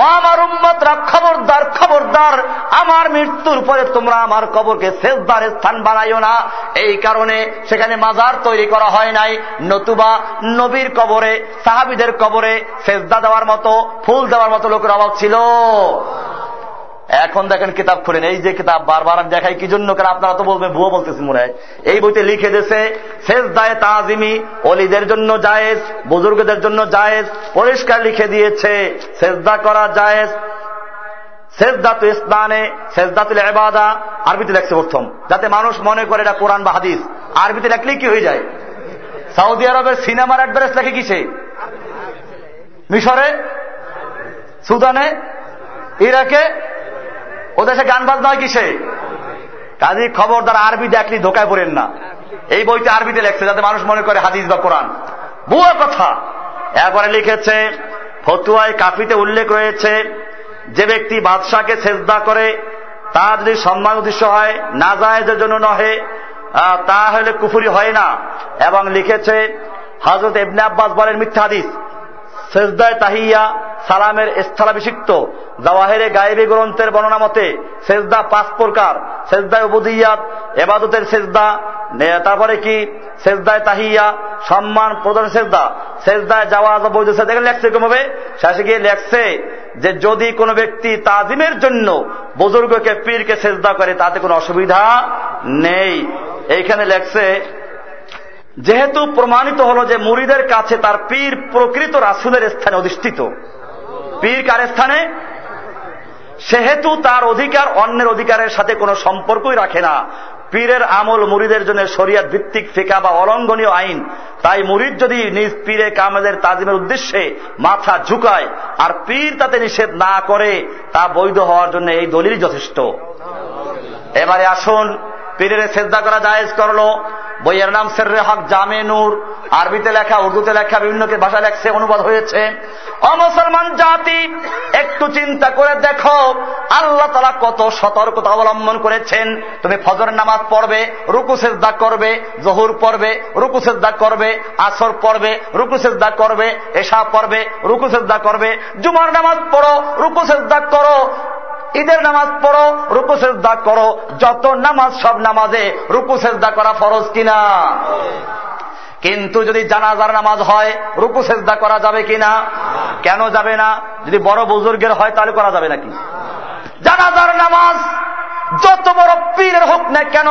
আমার উম্মতরা, খবরদার খবরদার, আমার মৃত্যুর পরে তোমরা আমার কবরকে শেষদার স্থান বানাইও না। এই কারণে সেখানে মাজার তৈরি করা হয় নাই। নতুবা নবীর কবরে, সাহাবিদের কবরে শেষদা দেওয়ার মতো, ফুল দেওয়ার মতো লোকের অভাব ছিল। এখন দেখেন কিতাব খুলেন। এই যে কিতাব বারবার আমি দেখাই, কি জন্য? কারণ আপনারা তো বলবেন, ভুয়ো বলতেছি মনে হয়। এই বইতে লিখে দিয়েছে শেষ দায় তাজিমি, অলিদের জন্য জায়েজ, বুজুর্গদের জন্য জায়েজ, পরিষ্কার লিখে দিয়েছে, সেজদা করা জায়েজ এবাদা আরবিতে লেখছে প্রথম। যাতে মানুষ মনে করে এটা কোরআন বা হাদিস। আরবিতে লেখলে কি হয়ে যায়? সৌদি আরবের সিনেমার অ্যাডভারেস লেখে কিসে? মিশরে? সুদানে? ইরাকে? ও দেশে গান বাজনা হয় কিসে? কাজী খবরদার আরবি দেখলি ধোকায় পড়েন না। এই বইতে আরবিতে লেখছে, যাতে মানুষ মনে করে হাদিস বা কোরআন। বুয়া কথা। এরপরে লিখেছে, ফতুয়ায় কাফিতে উল্লেখ রয়েছে, যে ব্যক্তি বাদশাকে সেজদা করে, তার যদি সম্মান উদ্দেশ্য হয়, না জায়েজের জন্য নহে তাহলে কুফুরি হয় না। এবং লিখেছে হজরত এবনে আব্বাস বলেন মিথ্যা হাদিস। সেজদায় তাহিয়া সালামের স্থলাভিষিক্ত জওয়াহেরে গায়েবী গ্রন্থের বর্ণনা মতে সেজদা পাঁচ প্রকার। সেজদায় উবুদিয়াত, এবাদতের সেজদা তারপরে কি? সেজদায় তাহিয়া, সম্মান প্রদান সেজদা। সেজদায় যাওয়া বৈধ সেজদা। লেখছে কমবে শেষে গিয়ে লেখছে যে যদি কোনো ব্যক্তি তাজিমের জন্য বুজুর্গকে, পীরকে সেজদা করে, তাতে কোনো অসুবিধা নেই। এইখানে লেখছে যেহেতু প্রমাণিত হলো যে মুরিদের কাছে তার পীর প্রকৃত রাসুলের স্থানে অধিষ্ঠিত। পীর কার স্থানে? সেহেতু তার অধিকার অন্যের অধিকারের সাথে কোনো সম্পর্কই রাখে না। পীরের আমল মুরিদের জন্য শরিয়াত ভিত্তিক ফিকা বা অলঙ্ঘনীয় আইন। তাই মুরিদ যদি নিজ পীরে কামেদের তাজিমের উদ্দেশ্যে মাথা ঝুঁকায় আর পীর তাতে নিষেধ না করে, তা বৈধ হওয়ার জন্য এই দলিল যথেষ্ট। এবারে আসুন, পীরের শ্রদ্ধা করা জায়েজ করল। বইয়ের নাম সেররে হক জামে নূর। আরবিতে লেখা, উর্দুতে লেখা, বিভিন্ন ভাষা লেখছে, অনুবাদ হয়েছে। অমুসলমান জাতি, একটু চিন্তা করে দেখো, আল্লাহ তারা কত সতর্কতা অবলম্বন করেছেন। তুমি ফজর নামাজ পড়বে, রুকু সেজদা করবে, জহুর পড়বে, রুকু সেজদা করবে, আসর পড়বে, রুকু সেজদা করবে, এশা পড়বে, রুকু সেজদা করবে। জুমার নামাজ পড়ো, রুকু সেজদা করো। ঈদের নামাজ পড়ো, রুকু সেজদা করো। যত নামাজ, সব নামাজে রুকু সেজদা করা ফরজ কিনা? কিন্তু যদি জানাজার নামাজ হয়, রুকু সেজদা করা যাবে কিনা? কেন যাবে না? যদি বড় বুজুর্গের হয়, তাহলে করা যাবে নাকি? জানাজার নামাজ যত বড় পীরের হোক না কেন,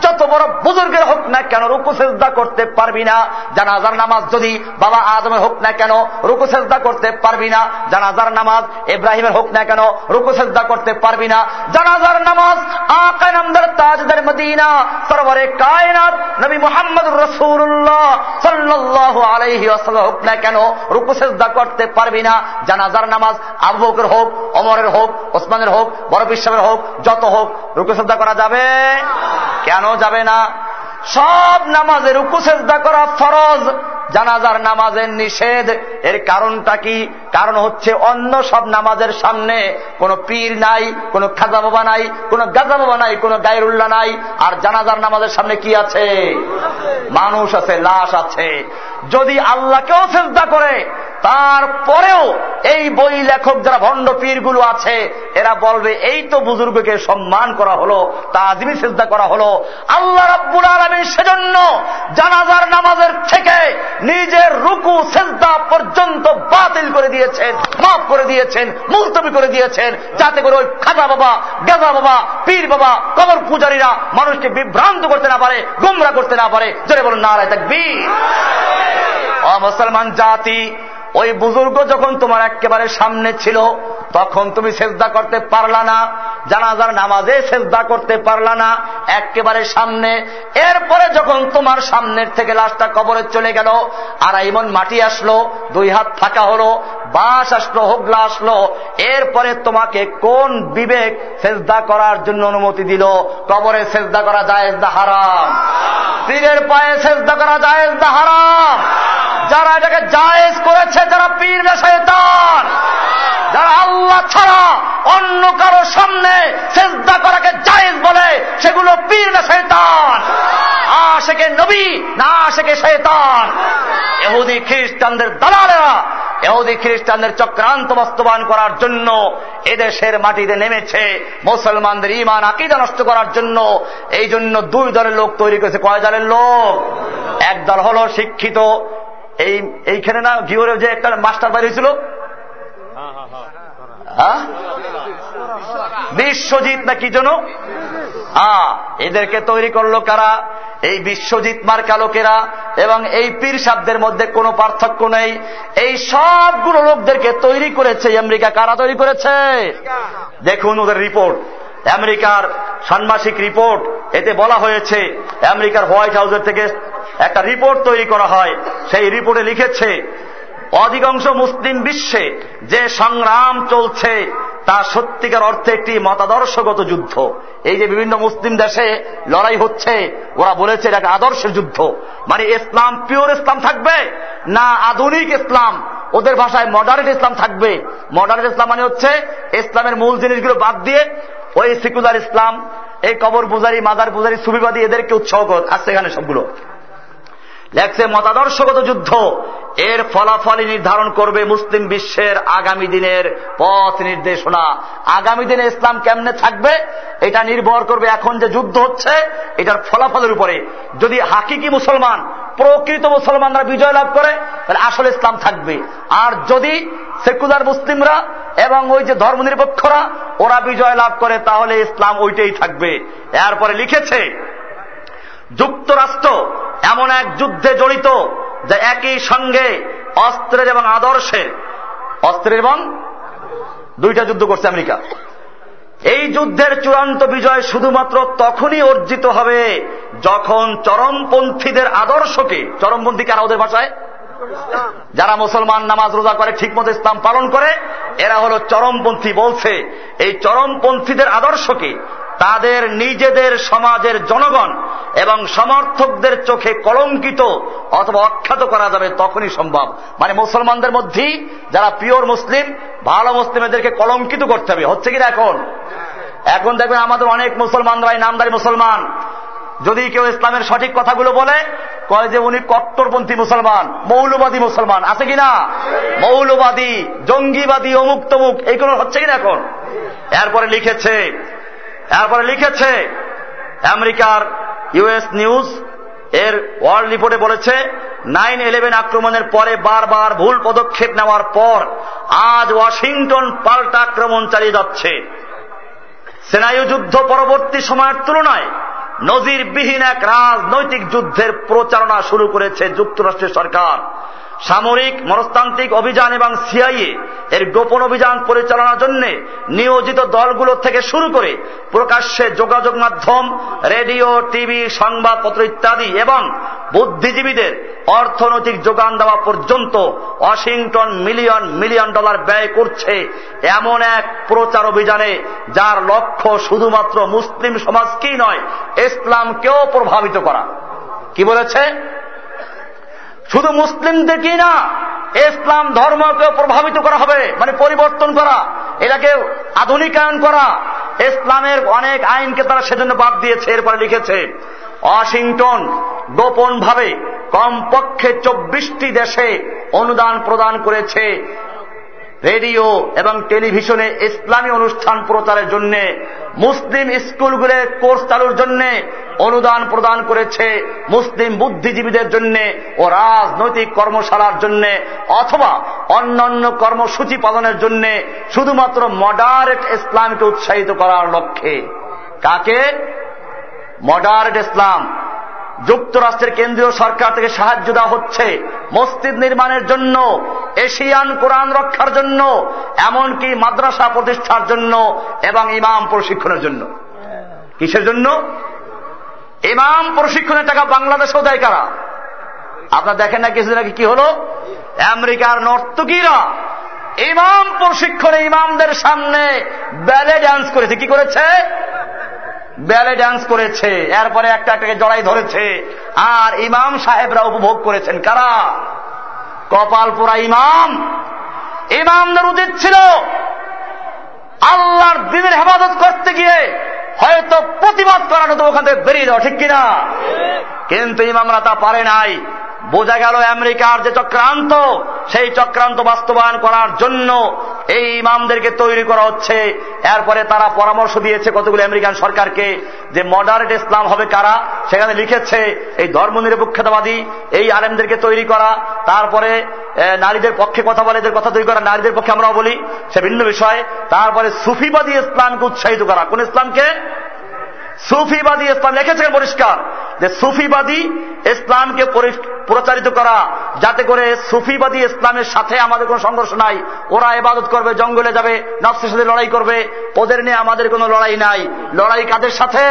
যত বড় বুজুর্গের হোক না কেন, রুকু সেজদা করতে পারবি না। জানাজার নামাজ যদি বাবা আদমের হোক না কেন, রুকু সেজদা করতে পারবি না। জানাজার নামাজ ইব্রাহিমের হোক না কেন, রুকু সেজদা করতে পারবি না। জানাজার নামাজ আকানন্দের তাজদের মদিনা, সরবরে কায়নাত নবী মোহাম্মদ রসুল্লাহ সাল্লাহ আলাইহি আসাল্লাম হোক না কেন, রুকু সেজদা করতে পারবি না। জানাজার নামাজ আবু হোক অমরের হোক, ওসমানের হোক, বড় বিশ্বের হোক, যত হোক রুকু শ্রদ্ধা করা যাবে? কেন যাবে না? সব নামাজে রুকু শ্রদ্ধা করা ফরজ। জানাজার নামাজের নিষেধ। এর কারণটা কি? কারণ হচ্ছে অন্য সব নামাজের সামনে কোন পীর নাই, কোন খাজা বাবা নাই, কোন গাজা বাবা নাই, কোন গায়রুল্লাহ নাই। আর জানাজার নামাজের সামনে কি আছে? মানুষ আছে, লাশ আছে। যদি আল্লাহকেও চেষ্টা করে তারপরেও এই বই লেখক যারা ভণ্ড পীরগুলো আছে এরা বলবে এই তো বুজুর্গকে সম্মান করা হলো তাজিমি চেষ্টা করা হলো। আল্লাহ রাব্বুল আলমী সেজন্য জানাজার নামাজের থেকে নিজের রুকু সেজদা পর্যন্ত বাতিল করে দিয়েছেন মাফ করে দিয়েছেন মুলতবি করে দিয়েছেন যাতে করে ওই খাজা বাবা গেজা বাবা পীর বাবা কবর পূজারীরা মানুষকে বিভ্রান্ত করতে না পারে গুমরা করতে না পারে। জোরে বলুন নারায় থাকবি মুসলমান জাতি ওই বুজুর্গ যখন তোমার একেবারে সামনে ছিল, তখন তুমি সেজদা করতে পারলা না, জানাজার নামাজে সেজদা করতে পারলা না একেবারে সামনে। এরপরে যখন তোমার সামনের থেকে লাশটা কবরে চলে গেল আর মন মাটি আসলো, দুই হাত ফাঁকা হলো, বাঁশ আসলো, হোগলা আসলো, এরপরে তোমাকে কোন বিবেক সেজদা করার জন্য অনুমতি দিল? কবরে সেজদা করা যায় দা হারাম? পীরের পায়ে সেজদা করা যায় দা হারাম? যারা এটাকে জায়েজ করেছে, যারা পীর শয়তান। যারা আল্লাহ ছাড়া অন্য কারও সামনে চেষ্টা করাকে জায়েজ বলে, সেগুলো পীর না শয়তান। নবী, না আশেকে শয়তান। এহুদি খ্রিস্টানদের দালালেরা এহুদি খ্রিস্টানদের চক্রান্ত বাস্তবায়ন করার জন্য এদেশের মাটিতে নেমেছে। মুসলমানদের ইমান আকিদা নষ্ট করার জন্য। এই জন্য দুই দলের লোক তৈরি করেছে। কয় দলের লোক? এক দল হল শিক্ষিত এই, এইখানে না গিওরে যে একটা মাস্টার বাড়ি হয়েছিল? হ্যাঁ? বিশ্বজিৎ না কি জন্য হ্যাঁ এদেরকে তৈরি করল কারা? এই বিশ্বজিৎ মার্কা লোকেরা এবং এই পীর সাবদের মধ্যে কোনো পার্থক্য নেই। এই সবগুলো লোকদেরকে তৈরি করেছে আমেরিকা। কারা তৈরি করেছে? দেখুন ওদের রিপোর্ট। আমেরিকার ষান্মাসিক রিপোর্ট। এতে বলা হয়েছে, আমেরিকার হোয়াইট হাউসের থেকে একটা রিপোর্ট তৈরি করা হয়। সেই রিপোর্টে লিখেছে, অধিকাংশ মুসলিম বিশ্বে যে সংগ্রাম চলছে, তা সত্যিকার অর্থে একটি মতাদর্শগত যুদ্ধ। এই যে বিভিন্ন মুসলিম দেশে লড়াই হচ্ছে, ওরা বলেছে এটা আদর্শের যুদ্ধ। মানে ইসলাম পিওর ইসলাম থাকবে, না আধুনিক ইসলাম? ওদের ভাষায় মডার্ন ইসলাম থাকবে। মডার্ন ইসলাম মানে হচ্ছে, ইসলামের মূল জিনিসগুলো বাদ দিয়ে ওই সিকুলার ইসলাম, এই কবর পূজারি মাদার পূজারি সুবিবাদী এদেরকে উৎসাহ আসছে এখানে সবগুলো। লেখছে মতাদর্শগত যুদ্ধ। এর ফলাফলই নির্ধারণ করবে মুসলিম বিশ্বের আগামী দিনের পথ নির্দেশনা। আগামী দিনে ইসলাম কেমনে থাকবে, এটা নির্ভর করবে এখন যে যুদ্ধ হচ্ছে, এটার ফলাফলের উপরে। যদি হাকিকি মুসলমান, প্রকৃত মুসলমানরা বিজয় লাভ করে, তাহলে আসলে ইসলাম থাকবে। আর যদি সেকুলার মুসলিমরা এবং ওই যে ধর্মনিরপেক্ষরা, ওরা বিজয় লাভ করে, তাহলে ইসলাম ওইটাই থাকবে। এরপরে লিখেছে, যুক্তরাষ্ট্র এমন এক যুদ্ধে জড়িত যা একই সঙ্গে অস্ত্রের এবং আদর্শের। অস্ত্রের এবং দুইটা যুদ্ধ করছে আমেরিকা। এই যুদ্ধের চূড়ান্ত বিজয় শুধুমাত্র তখনই অর্জিত হবে যখন চরমপন্থীদের আদর্শকে, চরমপন্থী কারা ওদের ভাষায়? যারা মুসলমান নামাজ রোজা করে, ঠিকমতো ইসলাম পালন করে, এরা হলো চরমপন্থী বলছে, এই চরমপন্থীদের আদর্শকে তাদের নিজেদের সমাজের জনগণ এবং সমর্থকদের চোখে কলঙ্কিত অথবা অখ্যাত করা যাবে তখনই সম্ভব। মানে মুসলমানদের মধ্যেই যারা পিওর মুসলিম, ভালো মুসলিম এদেরকে কলঙ্কিত করতে হবে। হচ্ছে কিনা এখন? এখন দেখবেন আমাদের অনেক মুসলমানরাই নামদারি মুসলমান। যদি কেউ ইসলামের সঠিক কথাগুলো বলে, কয় যে উনি কট্টরপন্থী মুসলমান, মৌলবাদী মুসলমান। আছে কিনা মৌলবাদী, জঙ্গিবাদী অমুক তমুক এইগুলো হচ্ছে কিনা এখন? এরপরে লিখেছে এরপরে লিখেছে, আমেরিকার ইউএস নিউজ এর ওয়ার্ল্ড রিপোর্টে বলেছে, নাইন ইলেভেন আক্রমণের পরে বারবার ভুল পদক্ষেপ নেওয়ার পর আজ ওয়াশিংটন পাল্টা আক্রমণ চালিয়ে যাচ্ছে। সেনায়ু যুদ্ধ পরবর্তী সময়ের তুলনায় নজিরবিহীন এক রাজনৈতিক যুদ্ধের প্রচারণা শুরু করেছে যুক্তরাষ্ট্রের সরকার। সামরিক, মনস্তান্ত্রিক অভিযান এবং সিআইএ এর গোপন অভিযান পরিচালনার জন্য নিয়োজিত দলগুলো থেকে শুরু করে প্রকাশ্যে যোগাযোগ মাধ্যম, রেডিও, টিভি, সংবাদপত্র ইত্যাদি এবং বুদ্ধিজীবীদের অর্থনৈতিক যোগান দেওয়া পর্যন্ত ওয়াশিংটন মিলিয়ন মিলিয়ন ডলার ব্যয় করছে এমন এক প্রচার অভিযানে যার লক্ষ্য শুধুমাত্র মুসলিম সমাজকেই নয়, ইসলামকেও প্রভাবিত করা। কি বলেছে? শুধু মুসলিমদেরকেই না, ইসলাম ধর্মকে প্রভাবিত করা হবে মানে পরিবর্তন করা এটাকে আধুনিকায়ন করা। ইসলামের অনেক আইনকে তারা সেজন্য বাদ দিয়েছে, এরপরে লিখেছে, ওয়াশিংটন গোপন ভাবে কমপক্ষে চব্বিশটি দেশে অনুদান প্রদান করেছে রেডিও এবং টেলিভিশনে ইসলামী অনুষ্ঠান প্রচারের জন্য মুসলিম স্কুলগুলো কোর্স চালুর জন্য অনুদান প্রদান করেছে মুসলিম বুদ্ধিজীবীদের জন্য ও রাজনৈতিক কর্মশালার জন্য অথবা অন্যান্য কর্মসূচি পালনের জন্য শুধুমাত্র মডারেট ইসলামকে উৎসাহিত করার লক্ষ্যে। কাকে? মডারেট ইসলাম। যুক্তরাষ্ট্রের কেন্দ্রীয় সরকার থেকে সাহায্য দেওয়া হচ্ছে মসজিদ নির্মাণের জন্য, এশিয়ান কোরআন রক্ষার জন্য, এমনকি মাদ্রাসা প্রতিষ্ঠার জন্য এবং ইমাম প্রশিক্ষণের জন্য। কিসের জন্য? ইমাম প্রশিক্ষণের টাকা বাংলাদেশেও দেয় কারা? আপনার দেখেন না কিছুদিন আগে কি হলো? আমেরিকার নর্তকীরা ইমাম প্রশিক্ষণে ইমামদের সামনে ব্যালে ডান্স করেছে। কি করেছে? ব্যালে ডান্স করেছে, এরপরে একটা একটাকে জড়াই ধরেছে। আর ইমাম সাহেবরা উপভোগ করেছেন, কারা? কপাল কপালপুরা ইমাম। ইমামদের উচিত ছিল আল্লাহর দিনের হেফাজত করতে গিয়ে হয়তো প্রতিবাদ করানো তো ওখান থেকে বেরিয়ে যাওয়া, ঠিক কিনা? কিন্তু ইমামরা তা পারে নাই। বোঝা গেল আমেরিকার যে চক্রান্ত, সেই চক্রান্ত বাস্তবায়ন করার জন্য এই ইমামদেরকে তৈরি করা হচ্ছে। এরপরে তারা পরামর্শ দিয়েছে কতগুলো আমেরিকান সরকারকে যে মডারেট ইসলাম হবে কারা? সেখানে লিখেছে, এই ধর্মনিরপেক্ষতাবাদী, এই আলেমদেরকে তৈরি করা, তারপরে নারীদের পক্ষে কথা বলে, এদের কথা তৈরি করা, নারীদের পক্ষে আমরাও বলি, সে ভিন্ন বিষয়। তারপরে সুফিবাদী ইসলামকে উৎসাহিত করা। কোন ইসলামকে? সুফিবাদী ইসলাম লিখেছেন পরিষ্কার। যে সুফিবাদী ইসলামকে প্রচারিত করা, যাতে করে সুফিবাদী ইসলামের সাথে আমাদের কোনো সংঘর্ষ নাই। ওরা এবাদত করবে, জঙ্গলে যাবে, নফসের সাথে লড়াই করবে। ওদের নিয়ে আমাদের কোনো লড়াই নাই। লড়াই কাদের সাথে?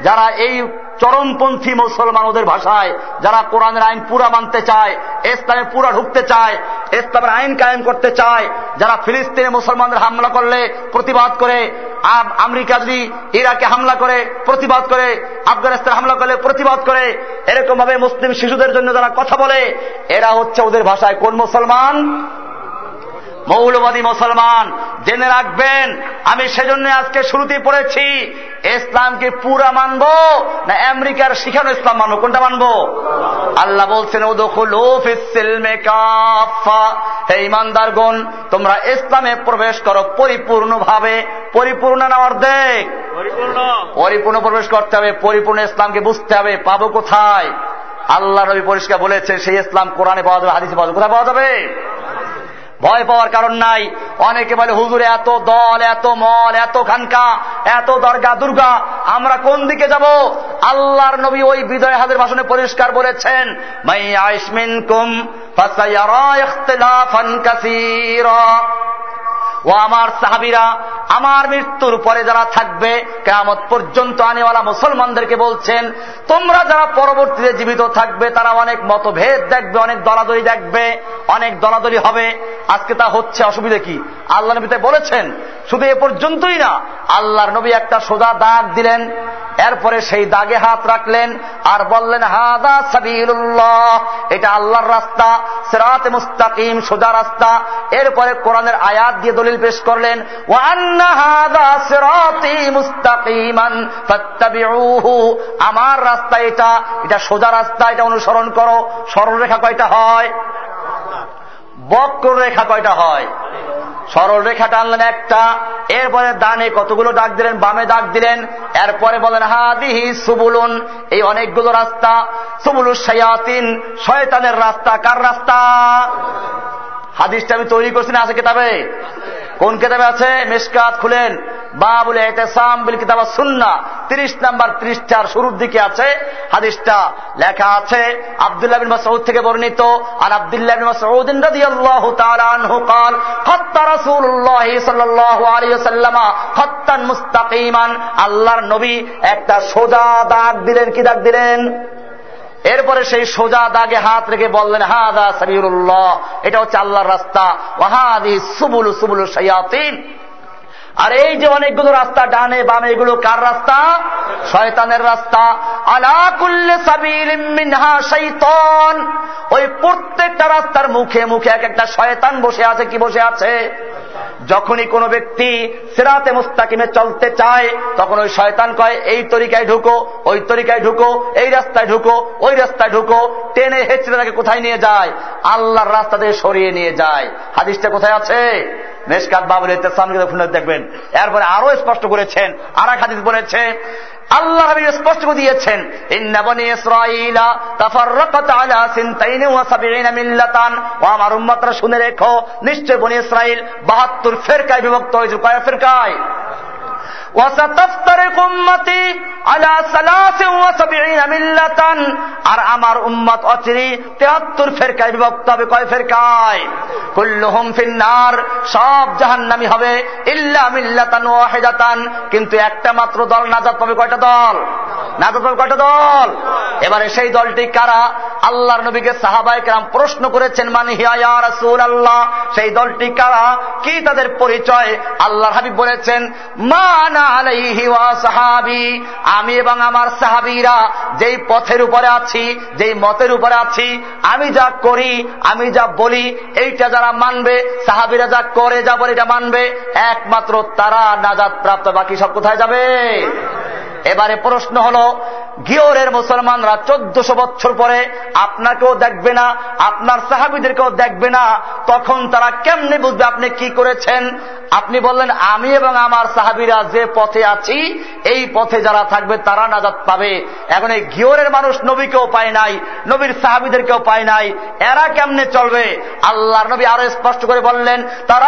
যারা এই চরমপন্থী মুসলমান ওদের ভাষায়, যারা কোরআনের আইন পুরা মানতে চায়, ইসলামে পুরা ঢুকতে চায়, ইসলামের আইন কায়েম করতে চায়, যারা ফিলিস্তিনে মুসলমানদের হামলা করলে প্রতিবাদ করে আমেরিকা যদি ইরাকে হামলা করে, প্রতিবাদ করে, আফগানিস্তান হামলা করলে প্রতিবাদ করে এরকম ভাবে মুসলিম শিশুদের জন্য যারা কথা বলে, এরা হচ্ছে ওদের ভাষায় কোন মুসলমান? মৌলবাদী মুসলমান জেনে রাখবেন আমি সেজন্য আজকে শুরুতেই পড়েছি ইসলামকে পুরা মানব না আমেরিকার শিখানো ইসলাম মানব? কোনটা মানব? আল্লাহ বলছেন ও হে ইমানদারগণ তোমরা ইসলামে প্রবেশ করো পরিপূর্ণভাবে পরিপূর্ণ না অর্ধেক? পরিপূর্ণ প্রবেশ করতে হবে পরিপূর্ণ ইসলামকে বুঝতে হবে পাবো কোথায়? আল্লাহ নবী পরিষ্কার বলেছে সেই ইসলাম কোরআনে পাওয়া যাবে হাদিসে পাওয়া যাবে কোথায় পাওয়া যাবে? ভয় পাওয়ার কারণ নাই। অনেকে বলে, হুজুর, এত দল, এত মল এত খানকা, এত দরগা, দুর্গা, আমরা কোন দিকে যাব? আল্লাহর নবী ওই বিদয় হাজের ভাষণে পরিষ্কার বলেছেন, মাই কুম ও আমার সাহাবিরা, আমার মৃত্যুর পরে যারা থাকবে কেমত পর্যন্ত আনেওয়ালা মুসলমানদেরকে বলছেন, তোমরা যারা পরবর্তীতে জীবিত থাকবে, তারা অনেক মতভেদ দেখবে, অনেক দলাদলি দেখবে, অনেক দলাদলি হবে। আজকে তা হচ্ছে অসুবিধা কি? আল্লাহ নবীতে বলেছেন, শুধু এ পর্যন্তই না, আল্লাহর নবী একটা সোজা দাগ দিলেন, এরপরে সেই দাগে হাত রাখলেন, আর বললেন, হাদা সাবিল্লাহ এটা আল্লাহর রাস্তা, সেরাতে মুস্তাকিম, সোজা রাস্তা। এরপরে কোরআনের আয়াত দিয়ে দলিল পেশ করলেন আমার রাস্তা এটা এটা সোজা রাস্তা, এটা অনুসরণ করো, সরলরেখা কয়টা হয়? বক্র রেখা কয়টা হয়? সরল রেখা টানলেন একটা, এরপরে ডানে কতগুলো ডাক দিলেন, বামে ডাক দিলেন, এরপরে বলেন, হাদিহি সুবুলুন এই অনেকগুলো রাস্তা, সুবুলু সায়াতিন শয়তানের রাস্তা, কার রাস্তা? হাদিসটা আমি তৈরি করছি না আছে কেতাবে? কোন কেতাবে আছে মেসকাত খুলেন বাবুল এহতেসাম বিল কিতাব সুন্না তিরিশ নাম্বার পৃষ্ঠার শুরুর দিকে আছে হাদিসটা লেখা আছে আব্দুল্লাহ বিন মাসউদ থেকে বর্ণিত আর আব্দুল্লাহ বিন মাসউদ রাদিয়াল্লাহু তাআলা আনহু قال خط رسول الله صلى الله عليه وسلم خطا مستقيما আল্লাহর নবী একটা সোজা দাগ দিলেন কি দাগ দিলেন এরপরে সেই সোজা দাগে হাত রেখে বললেন, হাদা সাবিরুল্লাহ, এটা হচ্ছে আল্লাহর রাস্তা। ওয়াহাদি সুবুলু সুবুলু সয়াতিন আর এই যে অনেকগুলো রাস্তা, ডানে বামে এগুলো কার রাস্তা? শয়তানের রাস্তা। আলাকুল্লে ওই প্রত্যেকটা রাস্তার মুখে মুখে এক একটা শয়তান বসে আছে, কি বসে আছে? যখনই কোনো ব্যক্তি সিরাতে মুস্তাকিমে চলতে চায়, তখন ওই শয়তান কয়, এই তরিকায় ঢুকো, ওই তরিকায় ঢুকো, এই রাস্তায় ঢুকো, ওই রাস্তায় ঢুকো, টেনে হেঁচড়ে তাকে কোথায় নিয়ে যায়? আল্লাহর রাস্তা থেকে সরিয়ে নিয়ে যায়। হাদিসটা কোথায় আছে? মেশকাত বাবুল ইসলামকে দেখবেন। এরপরে আরও স্পষ্ট করেছেন আর এক হাদিস বলেছে আল্লাহ হাবিব স্পষ্ট করে দিয়েছেন উম্মতরা শুনে রেখো, নিশ্চয় বনি ইসরাইল 72 ফেরকায় বিভক্ত হয়েছিল কয় ফেরকায়? আর আমার উম্মত অচিরি তেহাত্তর ফেরকায় বিভক্ত হবে। কয় ফেরকায়? কুল্লুহুম ফিন্নার। সব জাহান্নামি হবে। ইল্লা মিল্লাতান ওয়াহিদাতান। কিন্তু একটা মাত্র দল নাজাত পাবে কয়টা দল? নাজাত পাবে কয়টা দল? এবারে সেই দলটি কারা? আল্লাহর নবীকে সাহাবাই কেরাম প্রশ্ন করেছেন মানে হিয়া রাসূল আল্লাহ সেই দলটি কারা? কি তাদের পরিচয়? আল্লাহর হাবিব বলেছেন মানা আমি এবং আমার সাহাবিরা যেই পথের উপরে আছি, যেই মতের উপরে আছি, আমি যা করি, আমি যা বলি, এইটা যারা মানবে, সাহাবিরা যা করে, যা বলে, এটা মানবে, একমাত্র তারা নাজাদ প্রাপ্ত বাকি সব কোথায় যাবে? এবারে প্রশ্ন হল গিওরের মুসলমানরা চোদ্দশো বছর পরে আপনাকেও দেখবে না, আপনার সাহাবিদেরকেও দেখবে না। তখন তারা কেমনে বুঝবে আপনি কি করেছেন? আপনি বললেন, আমি এবং আমার সাহাবিরা যে পথে আছি, এই পথে যারা থাকবে তারা নাজাত পাবে। এখন এই ঘিওরের মানুষ নবীকেও পায় নাই, নবীর সাহাবিদেরকেও পায় নাই। এরা কেমনে চলবে? আল্লাহর নবী আরও স্পষ্ট করে বললেন তারা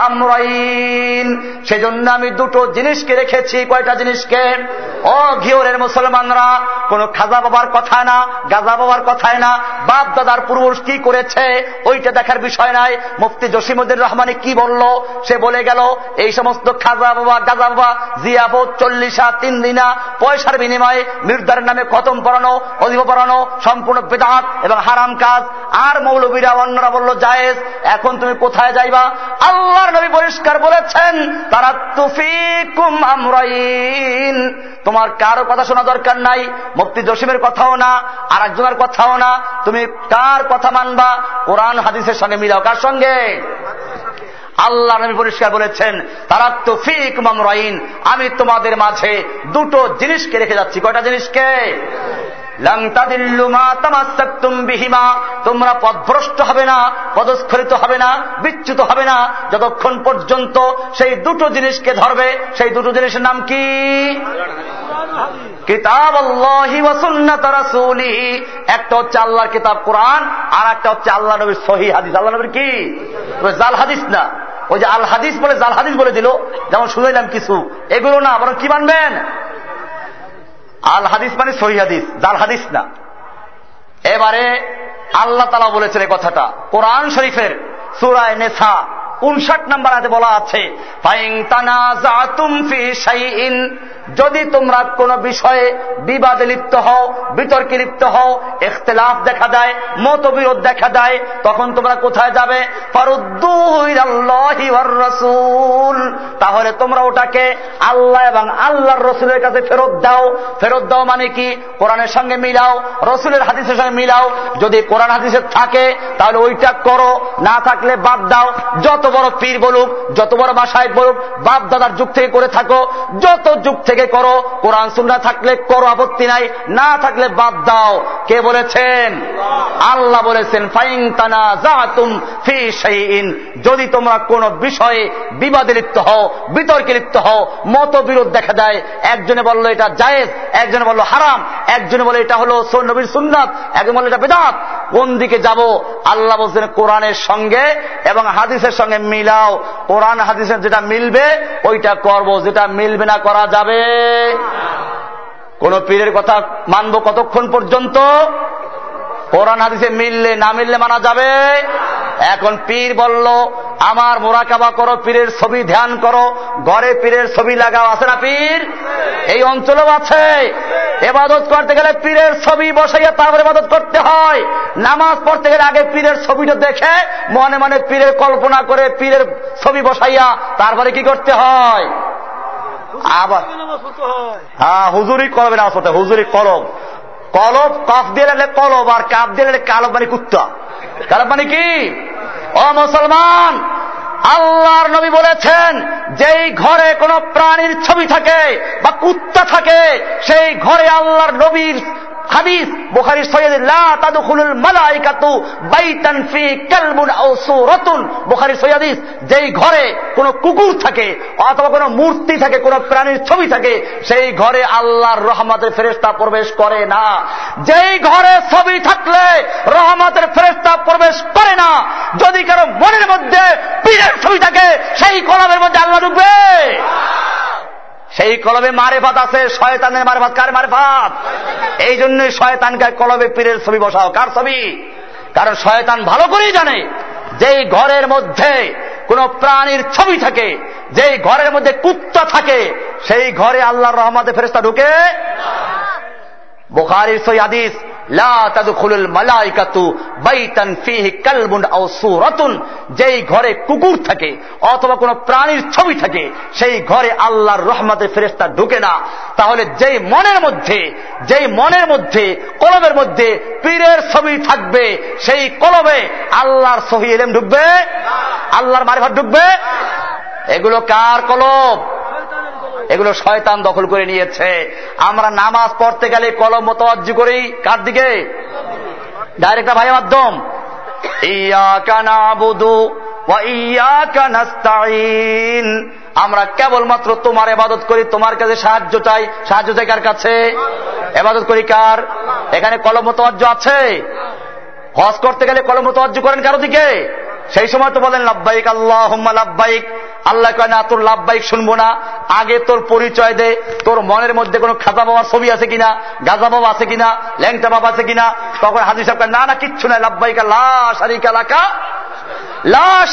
আমরাইন। সেজন্য আমি দুটো জিনিসকে রেখেছি। কয়টা জিনিসকে? ও ঘিওরের মুসলমানরা, কোন খাজা বাবার কথা না, গাজা বাবার কথায় না, বাপ দাদার পূর্বশ কি করেছে, ওইটা দেখার বিষয় নাই। মুফতি জসিমুদ্দিন রহমানি কি বলল, সে বলে গেল, এই সমস্ত খাজা বাবা, গাজা বাবা জিয়াবত চল্লিশা তিন দিনা পয়সার বিনিময়ে মির্দারের নামে খতম পড়ানো অধিব পড়ানো সম্পূর্ণ বেদাত এবং হারাম কাজ। আর মৌলবীরা, অন্যরা বলল, জায়েজ, এখন তুমি কোথায় যাইবা? আল্লাহর নবী পরিষ্কার বলেছেন তারা তুফিকুম আমরাইন। তোমার কারও কথা শোনা দরকার নাই মুক্তি জসিমের কথাও না আর একজনের কথাও না, তুমি কার কথা মানবা? কোরআন, হাদিসের সঙ্গে মিলাও, কার সঙ্গে? আল্লাহ নবী পরিষ্কার বলেছেন, তারা তো ফিক মামরাইন, আমি তোমাদের মাঝে দুটো জিনিসকে রেখে যাচ্ছি। কয়টা জিনিসকে? তোমরা পদভ্রষ্ট হবে না, পদস্খলিত হবে না, বিচ্যুত হবে না। যতক্ষণ পর্যন্ত সেই দুটো জিনিসকে ধরবে, সেই দুটো জিনিসের নাম কি? কিতাব একটা হচ্ছে আল্লাহর কিতাব কোরআন আর একটা হচ্ছে আল্লাহ নবীর সহি হাদিস। আল্লাহ নবীর কি? জাল হাদিস না? ওই যে আল হাদিস বলে জাল হাদিস বলে দিল। যেমন শুনাইলাম কিছু। এগুলো না, বরং কি মানবেন? আল হাদিস মানে সহি হাদিস জাল হাদিস না। এবারে আল্লাহ তালা বলেছেন এই কথাটা। কোরআন শরীফের সুরায় নেশা উনষাট নাম্বার হাতে বলা আছে যদি তোমরা কোন বিষয়ে বিবাদে লিপ্ত হও, বিতর্কে লিপ্ত হও, এখতলাফ দেখা দেয়, মতবিরোধ দেখা দেয়, তখন তোমরা কোথায় যাবে? তাহলে তোমরা ওটাকে আল্লাহ এবং আল্লাহর রসুলের কাছে ফেরত দাও। ফেরত দাও মানে কি? কোরআনের সঙ্গে মিলাও, রসুলের হাদিসের সঙ্গে মিলাও। যদি কোরআন হাদিসের থাকে, তাহলে ওইটা করো, না থাকলে বাদ দাও। যত বড় পীর বলুক, যত বড় বাসায় বলুক বাপ দাদার যুগ থেকে করে থাকো, যত যুগ থেকে করো, কোরআন সুন্না থাকলে করো, আপত্তি নাই, না থাকলে বাদ দাও। কে বলেছেন? আল্লাহ বলেছেন ফাইং তানা জাহাতুম ফি শাইইন। যদি তোমরা কোন বিষয়ে বিবাদে লিপ্ত হও, বিতর্কে লিপ্ত হও, মতবিরোধ দেখা দেয়, একজনে বলল এটা জায়েজ, একজনে বলল হারাম, একজনে বলে এটা হলো নবীর সুন্নাত, একজন বলল এটা বেদাত। কোন দিকে যাব? আল্লাহ বলছেন, কোরআনের সঙ্গে এবং হাদিসের সঙ্গে মিলাও। কোরআন হাদিসের যেটা মিলবে, ওইটা করব। যেটা মিলবে না, করা যাবে। কোন পীরের কথা মানবো কতক্ষণ পর্যন্ত? কোরআন হাদিসে মিললে না মিললে মানা যাবে। এখন পীর বলল আমার মোরাকাবা করো পীরের ছবি ধ্যান করো ঘরে পীরের ছবি লাগাও। আছে না পীর? এই অঞ্চলেও আছে। এবাদত করতে গেলে পীরের ছবি বসাইয়া তারপরে এবাদত করতে হয়। নামাজ পড়তে গেলে আগে পীরের ছবিটা দেখে মনে মনে পীরের কল্পনা করে পীরের ছবি বসাইয়া তারপরে কি করতে হয়? আবার হ্যাঁ। হুজুরি নামাজ পড়তে হুজুরি কলব। কলব, কফ দিয়ে কলব আর কাপ দিয়ে লাগলে কালব মানে কুত্তা। কালব মানে কি? ও মুসলমান, আল্লাহর নবী বলেছেন যেই ঘরে কোন প্রাণীর ছবি থাকে বা কুত্তা থাকে, সেই ঘরে আল্লাহর নবীর হাদিস, বুখারি সৈয়দ, লা মালাইকাতু বাইতান ফি কালবুন বুখারী যেই ঘরে কোনো কুকুর থাকে অথবা কোনো মূর্তি থাকে, কোনো প্রাণীর ছবি থাকে, সেই ঘরে আল্লাহর রহমতের ফেরেশতা প্রবেশ করে না। যেই ঘরে ছবি থাকলে রহমতের ফেরেশতা প্রবেশ করে না। যদি কারও মনের মধ্যে পীরের ছবি থাকে, সেই কলমের মধ্যে আল্লাহ ঢুকবে সেই কলবে মারে ভাত আছে, শয়তানের মারে ভাত কার মারে ভাত এই জন্যই শয়তানকে কলবে পীরের ছবি বসাও। কার ছবি? কারণ শয়তান ভালো করেই জানে, যেই ঘরের মধ্যে কোন প্রাণীর ছবি থাকে, যেই ঘরের মধ্যে কুত্তা থাকে, সেই ঘরে আল্লাহর রহমতে ফেরেস্তা ঢুকে। বোখারির সই আদিস যেই ঘরে কুকুর থাকে অথবা কোন প্রাণীর ছবি থাকে, সেই ঘরে আল্লাহর রহমতের ফেরেস্তা ঢুকে না। তাহলে যেই মনের মধ্যে, যেই মনের মধ্যে কলমের মধ্যে পীরের ছবি থাকবে, সেই কলবে আল্লাহর সহি এলেম ঢুকবে? আল্লাহর মারিফাত ঢুকবে? এগুলো কার কলব? এগুলো শয়তান দখল করে নিয়েছে। আমরা নামাজ পড়তে গেলে কলম মতোয়াজ্য করি। কার দিকে? ডাইরেক্ট ভাই মাধ্যম ওয়া ইয়াকা নাস্তাইন আমরা কেবলমাত্র তোমার এবাদত করি, তোমার কাছে সাহায্য চাই। সাহায্য চাই কার কাছে? এবাদত করি কার? এখানে কলম মতোয়াজ্য আছে? হজ করতে গেলে কলম মতোয়াজ্য করেন কারও দিকে? সেই সময় তো বলেন লাভবাইক আল্লাহ লাভবাইক আল্লাহ কয়, না, তোর লাভবাহিক শুনব না। আগে তোর পরিচয় দে। তোর মনের মধ্যে কোনো খাজা বাবার ছবি আছে কিনা, গাজা বাবা আছে কিনা, ল্যাংটা বাবা আছে কিনা? তখন হাজির সাহেব না না, কিচ্ছু নাই। লাভবাহিকা লাশ আরিকা এলাকা লা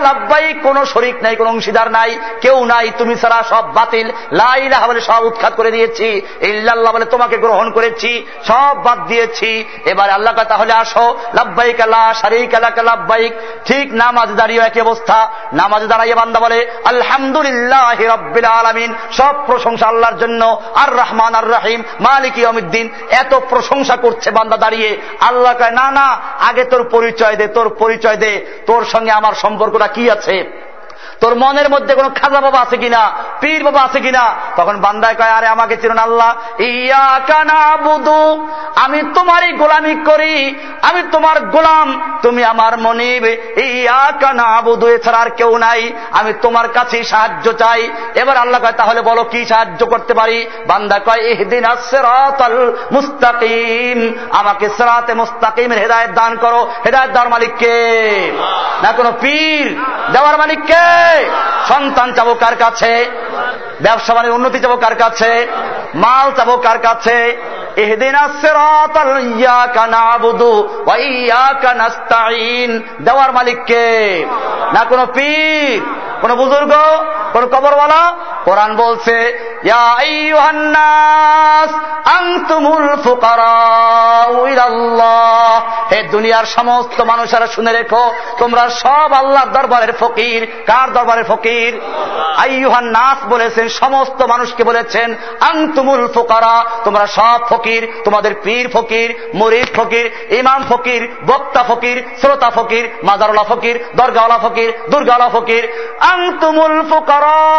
লাভবাই কোন শরিক নাই, কোন অংশীদার নাই, কেউ নাই, তুমি ছাড়া সব বাতিল। লাইলাহ বলে সব উৎখাত করে দিয়েছি, ইল্লাল্লাহ বলে তোমাকে গ্রহণ করেছি, সব বাদ দিয়েছি। এবার আল্লাহ তাহলে আসো লাভবাইক আল্লাহ শারিক আল্লাহ লাভবাইক ঠিক নামাজ দাঁড়িয়ে একই অবস্থা, নামাজে দাঁড়াইয়ে বান্দা বলে, আলহামদুলিল্লাহ রব্বিল আলমিন। সব প্রশংসা আল্লাহর জন্য আর রহমান আর রাহিম মালিক ইয়মিদ্দিন এত প্রশংসা করছে বান্দা দাঁড়িয়ে। আল্লাহ কয়, না না, আগে তোর পরিচয় দে, তোর পরিচয় দে। তোর সঙ্গে আমার সম্পর্কটা কি আছে? তোর মনের মধ্যে কোন খাজা বাবা আছে কিনা, পীর বাবা আছে কিনা? তখন বান্দায় কয়, আরে, আমাকে চিনুন আল্লাহ। ইয়া কানা বুধু আমি তোমারই গোলামি করি। আমি তোমার গোলাম। তুমি আমার মনিব। ইয়া কানা বুধু এছাড়া আর কেউ নাই। আমি তোমার কাছেই সাহায্য চাই। এবার আল্লাহ কয়, তাহলে বলো, কি সাহায্য করতে পারি? বান্দা কয় এহদিন মুস্তাকিম। আমাকে সেরাতে মুস্তাকিমের হেদায়ত দান করো। হেদায়ত দেওয়ার মালিককে না, কোনো পীর? দেওয়ার মালিককে সন্তান চাবো কার কাছে? ব্যবসা বাণিজ্য উন্নতি চাবো কার কাছে? মাল চাবো কার কাছে? দেওয়ার মালিককে না কোন পীর, কোন বুজুর্গ, কোন কবরওয়ালা? কোরআন বলছে হে দুনিয়ার সমস্ত মানুষেরা শুনে রেখো, তোমরা সব আল্লাহর দরবারের ফকির। কার দরবারের ফকির? আইয়ুহান নাস বলেছেন, সমস্ত মানুষকে বলেছেন আংতুমুল ফোকারা, তোমরা সব ফকির, তোমাদের পীর ফকির, মরিদ ফকির, ইমাম ফকির, বক্তা ফকির, শ্রোতা ফকির, মাজারওয়ালা ফকির, দরগাওয়ালা ফকির, দুর্গাওয়ালা ফকির। আংতুমুল ফোকারা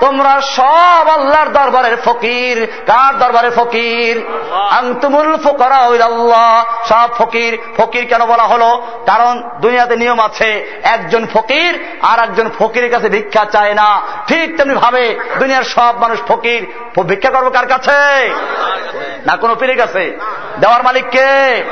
তোমরা সব আল্লাহর দরবারের ফকির। কার দরবারের ফকির? আংতুমুল ফোকারা আল্লাহ সব ফকির। ফকির কেন বলা হলো? কারণ দুনিয়াতে নিয়ম আছে একজন ফকির আর একজন ফকিরের কাছে ভিক্ষা চায় না। ঠিক তেমনি ভাবে দুনিয়ার সব মানুষ ফকির। ভিক্ষা করব কার কাছে? না কোনো পীরের কাছে? দেওয়ার মালিককে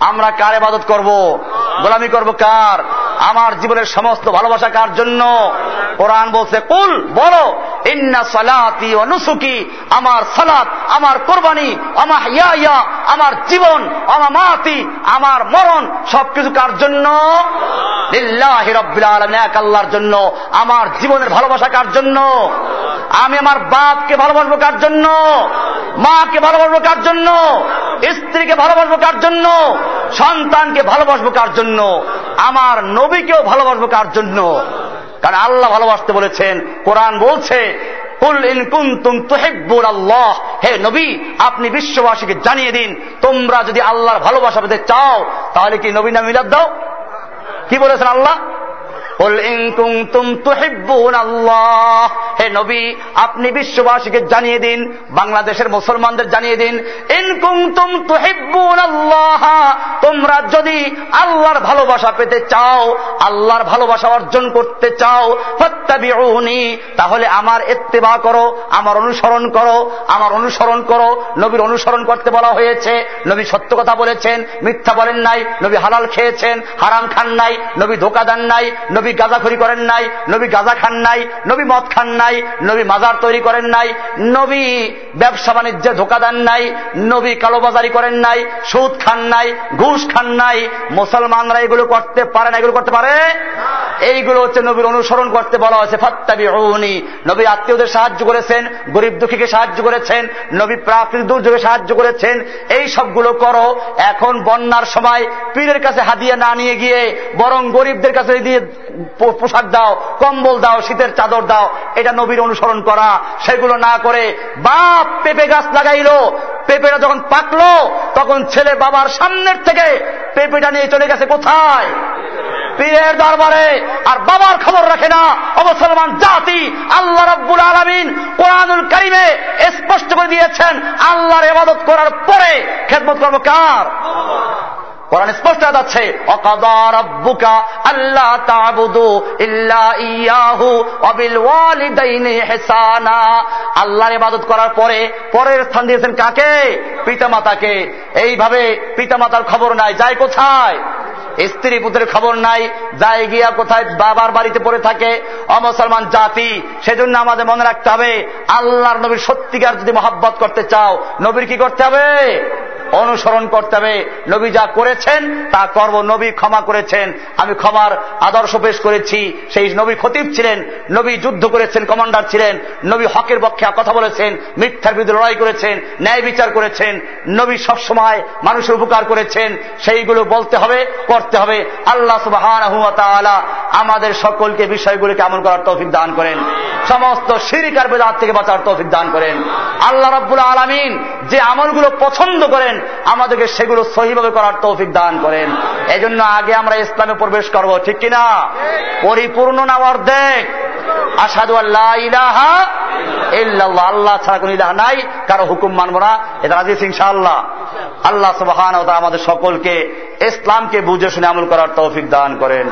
আমরা কার ইবাদত করব? গোলামি করব কার? আমার জীবনের সমস্ত ভালোবাসা কার জন্য? কোরআন বলছে, কুল, বলো, ইন্না সালাতি ও নুসুকি, আমার সালাত, আমার কোরবানি, আমার ইয়া আমার জীবন, আমার মাতি আমার মরণ, সবকিছু কার জন্য? আল্লাহর জন্য। আমার জীবনের ভালোবাসা কার জন্য? আমি আমার বাপকে ভালোবাসবো কার জন্য? মাকে ভালোবাসবো কার জন্য? স্ত্রীকে ভালোবাসবো কার জন্য? সন্তানকে ভালোবাসবো কার জন্য? আমার নবীকেও ভালোবাসবো কার জন্য? কারণ আল্লাহ ভালোবাসতে বলেছেন, কোরআন বলছে আল্লাহ হে নবী, আপনি বিশ্ববাসীকে জানিয়ে দিন, তোমরা যদি আল্লাহর ভালোবাসা পেতে চাও, তাহলে কি নবী না মিলাদ দাও? কি বলেছেন আল্লাহ? হে নবী, আপনি বিশ্ববাসীকে জানিয়ে দিন, বাংলাদেশের মুসলমানদের জানিয়ে দিন ইনকুম তুম তুহিব্বুন আল্লাহ। তোমরা যদি আল্লাহর ভালোবাসা পেতে চাও, আল্লাহর ভালোবাসা অর্জন করতে চাও তাহলে আমার এত্তেবা করো, আমার অনুসরণ করো, আমার অনুসরণ করো। নবীর অনুসরণ করতে বলা হয়েছে, নবী সত্য কথা বলেছেন, মিথ্যা বলেন নাই, নবী হালাল খেয়েছেন, হারাম খান নাই, নবী ধোকা দেন নাই, নবী গাঁজাখড়ি করেন নাই, নবী গাঁজা খান নাই, নবী মদ খান নাই, নবী মাজার তৈরি করেন নাই, নবী ব্যবসা বাণিজ্যে ধোকা দেন নাই, নবী কালোবাজারি করেন নাই, সুদ খান নাই, ঘুষ খান নাই, মুসলমানরা এগুলো করতে পারে না, এগুলো করতে পারে? এইগুলো হচ্ছে নবীর অনুসরণ করতে বলা হয়েছে ফাত্তাবি নবী আত্মীয়দের সাহায্য করেছেন, গরিব দুঃখীকে সাহায্য করেছেন, নবী প্রাকৃতিক দুর্যোগে সাহায্য করেছেন, এই সবগুলো করো, এখন বন্যার সময় পীরের কাছে হাদিয়া না নিয়ে গিয়ে, বরং গরিবদের কাছে দিয়ে পোশাক দাও, কম্বল দাও, শীতের চাদর দাও, এটা নবীর অনুসরণ করা। সেগুলো না করে বাপ পেঁপে গাছ লাগাইলো। পেঁপেটা যখন পাকলো, তখন ছেলে বাবার সামনের থেকে পেঁপেটা নিয়ে চলে গেছে কোথায়? পীরের দরবারে। আর বাবার খবর রাখে না অবসলমান জাতি, আল্লাহ রব্বুল আলমিন কোরআনুল করিমে স্পষ্ট করে দিয়েছেন, আল্লাহর এবাদত করার পরে খেদমত করব কার? কোরআন স্পষ্ট যাচ্ছে অকাদারব্বুকা আল্লাহ তাবুদু ইল্লা ইয়াহু অবিল ওয়ালিদাইনি হিসানা আল্লাহর ইবাদত করার পরে, পরের স্থান দিয়েছেন কাকে? পিতামাতাকে। এইভাবে পিতামাতার খবর নাই, যায় কোথায়? স্ত্রী পুত্রের খবর নাই, যায় গিয়া কোথায়? বাবার বাড়িতে পড়ে থাকে, অমুসলমান জাতি, সেজন্য আমাদের মনে রাখতে হবে, আল্লাহর নবীর সত্যিকার যদি মহাব্বত করতে চাও, নবীর কি করতে হবে? অনুসরণ করতে হবে। নবী যা করেছেন, তা করব নবী ক্ষমা করেছেন। আমি ক্ষমার আদর্শ পেশ করেছি। সেই নবী খতিব ছিলেন, নবী যুদ্ধ করেছেন, কমান্ডার ছিলেন, নবী হকের পক্ষে কথা বলেছেন, মিথ্যার বিরুদ্ধে লড়াই করেছেন, ন্যায় বিচার করেছেন, নবী সবসময় মানুষের উপকার করেছেন। সেইগুলো বলতে হবে, করতে হবে। আল্লাহ সুবাহ আমাদের সকলকে বিষয়গুলিকে আমল করার তৌফিক দান করেন। সমস্ত সিরিকার বেদার থেকে বাঁচার তৌফিক দান করেন। আল্লাহ রাব্বুল আলমিন যে আমলগুলো পছন্দ করেন আমাদেরকে সেগুলো সহিভাবে করার তৌফিক দান করেন। এই জন্য আগে আমরা ইসলামে প্রবেশ করব, ঠিক কিনা? পরিপূর্ণ না অর্ধেক। আসাদু আল্লাহ আল্লাহ ছাড়া কোন ইলাহা নাই, কারও হুকুম মানবো না। এটা রাজি ইনশাআল্লাহ। আল্লাহ সুবহান আমাদের সকলকে ইসলামকে বুঝে শুনে আমল করার তৌফিক দান করেন।